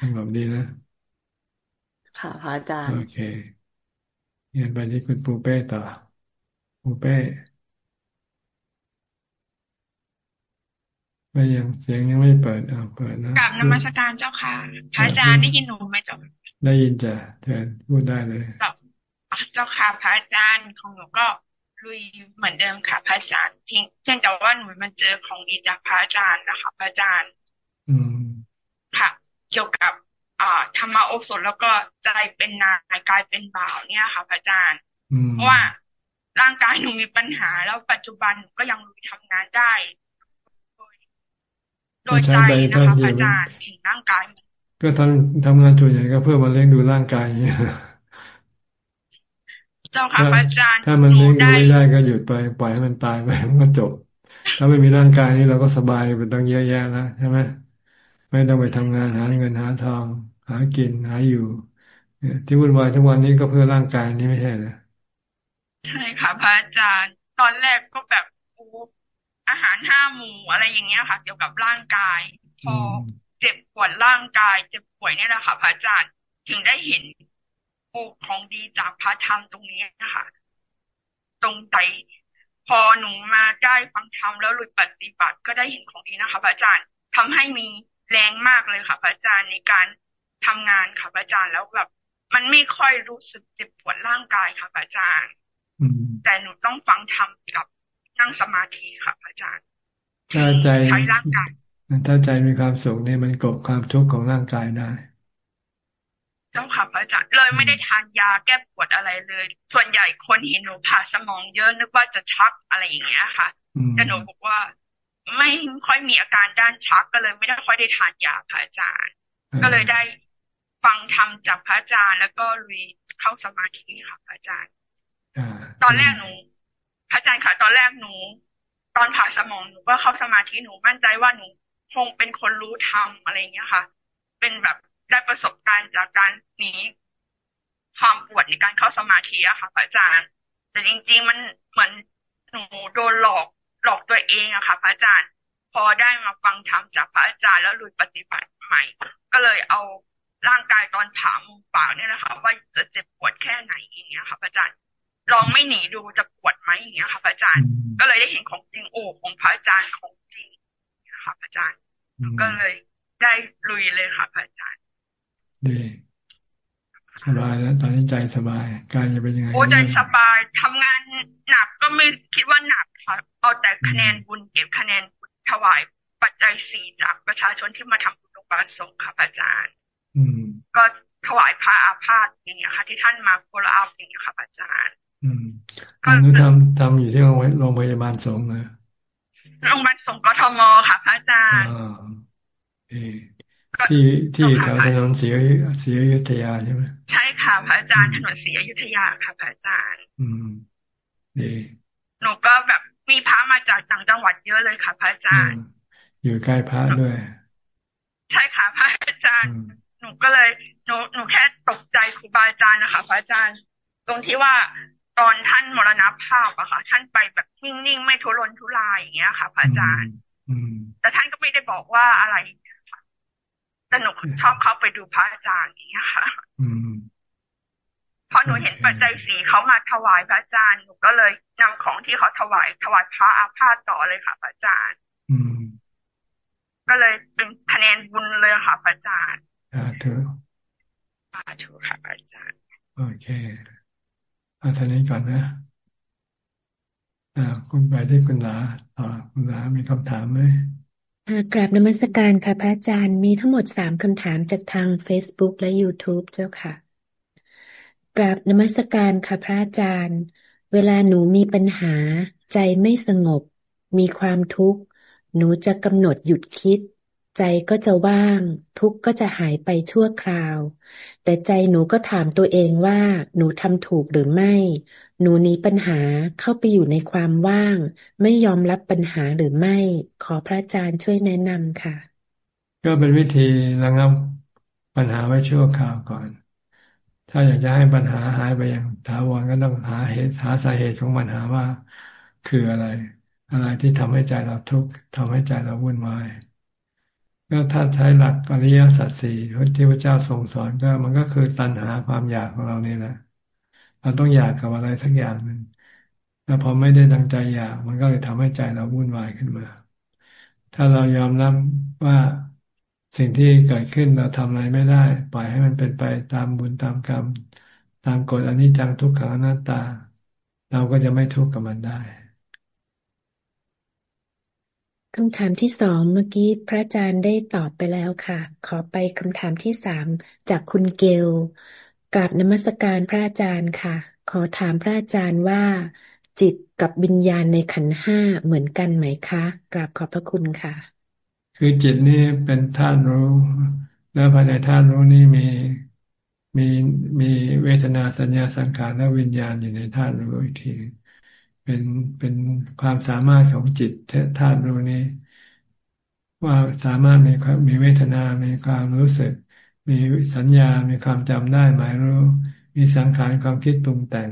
สงบดีนะ ค่ะพระอาจารย์ โอเคเรียนไปที่คุณปูเป้ต่อ ปูเป้ไม่ยังเสียงยังไม่เปิดอ่าเปิดนะกลับนมัสการเจ้าค่ะ พระอาจารย์ได้ยินหนูไหมเจ้าได้ยินจ้ะเชิญพูดได้เลยเจ้าค่ะพระอาจารย์ของหนูก็ลุยเหมือนเดิมค่ะพระอาจารย์เพียงแต่ว่าหนูมันเจอของดีจากพระอาจารย์นะคะพระอาจารย์ อืมค่ะ เกี่ยวกับอ่า ธรรมโอสถแล้วก็ใจเป็นนายกายเป็นบ่าวเนี่ยค่ะพระอาจารย์เพราะว่าร่างกายหนูมีปัญหา แล้วปัจจุบันก็ยังลุยทำงานได้ โดยใจนะคะพระอาจารย์ถึงร่างกาย ก็ทำทำงานส่วนใหญ่ก็เพื่อมาเลี้ยงดูร่างกายอย่างนี้เจ้าค่ะอาจารย์ถ้ามันเลี้ยงดูไม่ได้ก็หยุดไปปล่อยให้มันตายไปมันก็จบ ถ้าไม่มีร่างกายนี้เราก็สบายไปตั้งเยอะแยะแล้วใช่ไหม ไม่ต้องไปทำงานหาเงินหาทอง หากินหาอยู่ที่วุ่นวายทุกวันนี้ก็เพื่อร่างกายนี้ไม่ใช่เหรอใช่ค่ะพระอาจารย์ ตอนแรกก็แบบอาหารห้าหมู่อะไรอย่างเงี้ยค่ะ เกี่ยวกับร่างกาย พอเจ็บปวดร่างกาย เจ็บป่วยเนี่ยแหละค่ะพระอาจารย์ถึงได้เห็นโอ้ของดีจากพระธรรมตรงนี้นะคะตรงใจพอหนูมาได้ฟังธรรมแล้วหลุดปฏิบัติก็ได้เห็นของดีนะคะพระอาจารย์ทำให้มี แรงมากเลยค่ะพระอาจารย์ในการทำงานค่ะพระอาจารย์แล้วแบบ มันไม่ค่อยรู้สึกเจ็บปวดร่างกายค่ะพระอาจารย์แต่หนูต้องฟังธรรมกับนั่งสมาธิค่ะพระอาจารย์ถ้าใจใช้ร่างกายถ้าใจมีความสุขเนี่ยมันกลบความทุกข์ของร่างกายได้ เจ้าค่ะพระอาจารย์เลยไม่ได้ทานยาแก้ปวดอะไรเลย ส่วนใหญ่คนเห็นหนูผ่าสมองเยอะนึกว่าจะชักอะไรอย่างเงี้ยค่ะแต่หนูบอกว่า ไม่ค่อยมีอาการด้านชักก็เลยไม่ได้ค่อยได้ทานยาพระอาจารย์ ก็เลยได้ฟังธรรมจากพระอาจารย์ แล้วก็ลุยเข้าสมาธิค่ะพระอาจารย์ตอนแรกหนูพระอาจารย์ค่ะ ตอนแรกหนู ตอนผ่าสมองหนูก็เข้าสมาธิหนูมั่นใจว่าหนูคงเป็นคนรู้ธรรมอะไรเงี้ยค่ะ เป็นแบบได้ประสบการณ์จากการหนีความปวดในการเข้าสมาธิอะค่ะพระอาจารย์ แต่จริง ๆ มันเหมือนหนูโดนหลอก หลอกตัวเองอะค่ะ พระอาจารย์ พอได้มาฟังธรรมจากพระอาจารย์แล้วหลุดปฏิบัติใหม่ ก็เลยเอาร่างกายตอนผ่ามุมปากเนี่ยนะคะว่าจะเจ็บปวดแค่ไหนอย่างเงี้ยค่ะพระอาจารย์ลองไม่หนีดูจะปวดไหมอย่างเงี้ยค่ะพระอาจารย์ ก็เลยได้เห็นของจริงโอ้ของพระอาจารย์ของจริงค่ะพระอาจารย์ ก็เลยได้ลุยเลยค่ะพระอาจารย์ดีสบายแล้ว ตอนนี้ใจสบาย การจะเป็นยังไงโอ้ใจสบายทำงานหนักก็ไม่คิดว่าหนักค่ะ เอาแต่คะแนนบุญเก็บคะแนนถวายปัจจัยสี่จากประชาชนที่มาทำบุญโรงพยาบาลสงฆ์ค่ะอาจารย์ก็ถวายพระอาพาธอย่างเงี้ยค่ะ ที่ท่านมาโคลอาฟอย่างเงี้ยค่ะอาจารย์ก็ทำทำอยู่ที่โรงพยาบาลสงฆ์เลยโรงพยาบาลสงฆ์กทมค่ะพระอาจารย์ที่ที่แถวถนนศรีศรีอยุธยาใช่ไหมใช่ค่ะพระอาจารย์ถนนศรีอยุธยาค่ะพระอาจารย์ อืมดีหนูก็แบบ มีพระมาจากต่างจังหวัดเยอะเลยค่ะ พระอาจารย์ อยู่ใกล้พระด้วย ใช่ค่ะพระอาจารย์ หนูก็เลยหนูหนูแค่ตกใจครูบาอาจารย์นะคะพระอาจารย์ ตรงที่ว่าตอนท่านมรณภาพอะค่ะ ท่านไปแบบนิ่งๆไม่ทุรนทุรายอย่างเงี้ยค่ะพระอาจารย์แต่ท่านก็ไม่ได้บอกว่าอะไรแต่หนูชอบเข้าไปดูพระอาจารย์อย่างเงี้ยค่ะ พอหนูเห็นปัจจัยสีเขามาถวายพระอาจารย์หนูก็เลยนำของที่เขาถวายถวายพระอาพาธต่อเลยค่ะพระอาจารย์ก็เลยเป็นคะแนนบุญเลยค่ะพระอาจารย์อ่าถูกอ่าถูกค่ะพระอาจารย์ โอเคเอาท่านี้ก่อนนะอ่าคุณไปที่คุณหลาอ่าคุณหลามีคำถามไหมกราบนมัสการค่ะพระอาจารย์มีทั้งหมดสามคำถามจากทาง Facebook และ YouTube เจ้าค่ะ กราบนมัสการค่ะพระอาจารย์ เวลาหนูมีปัญหา ใจไม่สงบ มีความทุกข์ หนูจะกำหนดหยุดคิด ใจก็จะว่าง ทุกข์ก็จะหายไปชั่วคราว แต่ใจหนูก็ถามตัวเองว่า หนูทำถูกหรือไม่ หนูหนีปัญหาเข้าไปอยู่ในความว่าง ไม่ยอมรับปัญหาหรือไม่ ขอพระอาจารย์ช่วยแนะนำค่ะ ก็เป็นวิธีระงับปัญหาไว้ชั่วคราวก่อน ถ้าอยากจะให้ปัญหาหายไปอย่างถาวรก็ต้องหาเหตุหาสาเหตุของปัญหาว่าคืออะไร อะไรที่ทำให้ใจเราทุกข์ทำให้ใจเราวุ่นวายก็ถ้าใช้หลักอริยสัจสี่ที่พระเจ้าทรงสอนก็มันก็คือตัณหาความอยากของเรานี่แหละเราต้องอยากกับอะไรสักอย่างหนึ่งแล้วพอไม่ได้ดังใจอยาก มันก็เลยทำให้ใจเราวุ่นวายขึ้นมา ถ้าเรายอมรับว่า สิ่งที่เกิดขึ้นเราทำอะไรไม่ได้ ปล่อยให้มันเป็นไปตามบุญตามกรรม ตามกฎอนิจจังทุกขังอนัตตา เราก็จะไม่ทุกข์กับมันได้คำถามที่สองเมื่อกี้พระอาจารย์ได้ตอบไปแล้วค่ะ ขอไปคำถามที่สามจากคุณเกลกราบนมัสการพระอาจารย์ค่ะ ขอถามพระอาจารย์ว่า จิตกับวิญญาณในขันห้าเหมือนกันไหมคะ กราบขอบพระคุณค่ะ คือจิตนี่เป็นธาตุรู้ แล้วภายในธาตุรู้นี่มีมีมีเวทนาสัญญาสังขารและวิญญาณอยู่ในธาตุรู้อีกทีเป็นเป็นความสามารถของจิตธาตุรู้นี้ ว่าสามารถมีมีเวทนา มีความรู้สึก มีสัญญา มีความจำได้หมายรู้ มีสังขารความคิดปรุงแต่ง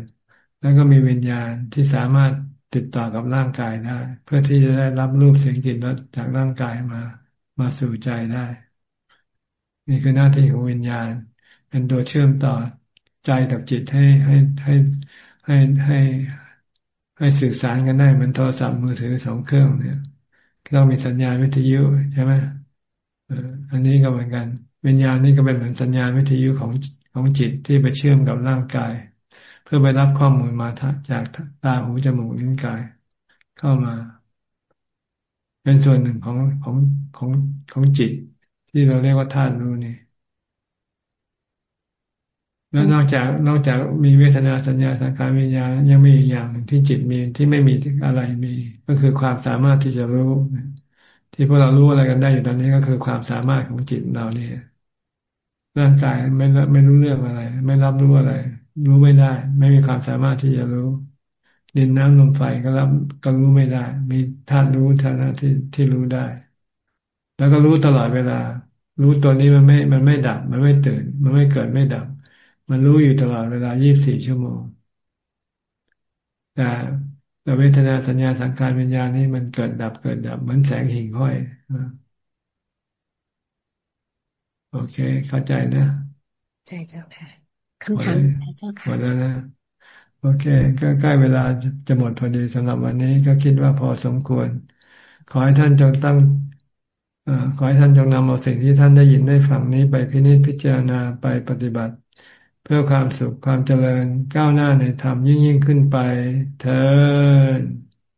แล้วก็มีวิญญาณที่สามารถ ติดต่อกับร่างกายได้ เพื่อที่จะได้รับรูปเสียงกลิ่นรสจากร่างกายมามาสู่ใจได้ นี่คือหน้าที่ของวิญญาณ เป็นตัวเชื่อมต่อใจกับจิตให้ให้ให้ให้ให้ให้สื่อสารกันได้เหมือนโทรศัพท์มือถือสองเครื่องเนี่ยเรามีสัญญาณวิทยุใช่ไหมอันนี้ก็เหมือนกันวิญญาณนี่ก็เป็นเหมือนสัญญาณวิทยุของของจิตที่ไปเชื่อมกับร่างกาย เพื่อไปรับข้อมูลมาจากตาหูจมูกลิ้นกาย เข้ามา เป็นส่วนหนึ่งของของของของจิต ที่เราเรียกว่าธาตุรู้นี่แล้วนอกจากนอกจากมีเวทนาสัญญาสังขารวิญญาณยังมีอีกอย่างหนึ่งที่จิตมีที่ไม่มีอะไรมี ก็คือความสามารถที่จะรู้ที่พวกเรารู้อะไรกันได้อยู่ตอนนี้ก็คือความสามารถของจิตเราเนี่ยร่างกายไม่ไม่รู้เรื่องอะไร ไม่รับรู้อะไร รู้ไม่ได้ ไม่มีความสามารถที่จะรู้ ดินน้ำลมไฟก็รับก็รู้ไม่ได้ มีธาตุรู้ธาตุที่ที่รู้ได้ แล้วก็รู้ตลอดเวลา รู้ตัวนี้มันไม่ มันไม่ดับ มันไม่ตื่น มันไม่เกิดไม่ดับ มันรู้อยู่ตลอดเวลา 24 ชั่วโมง แต่แต่เวทนาสัญญาสังขารวิญญาณนี่มันเกิดดับเกิดดับ เหมือนแสงหิ่งห้อยโอเค เข้าใจนะ ใช่เจ้าค่ะ คำถามเจ้าค่ะหมดแล้วนะโอเค ก็ใกล้เวลาจะหมดพอดีสำหรับวันนี้ก็คิดว่าพอสมควร ขอให้ท่านจงตั้งขอให้ท่านจงนำเอาสิ่งที่ท่านได้ยินได้ฟังนี้ไปพินิจพิจารณาไปปฏิบัติ เพื่อความสุขความเจริญก้าวหน้าในธรรมยิ่งยิ่งขึ้นไปเธอ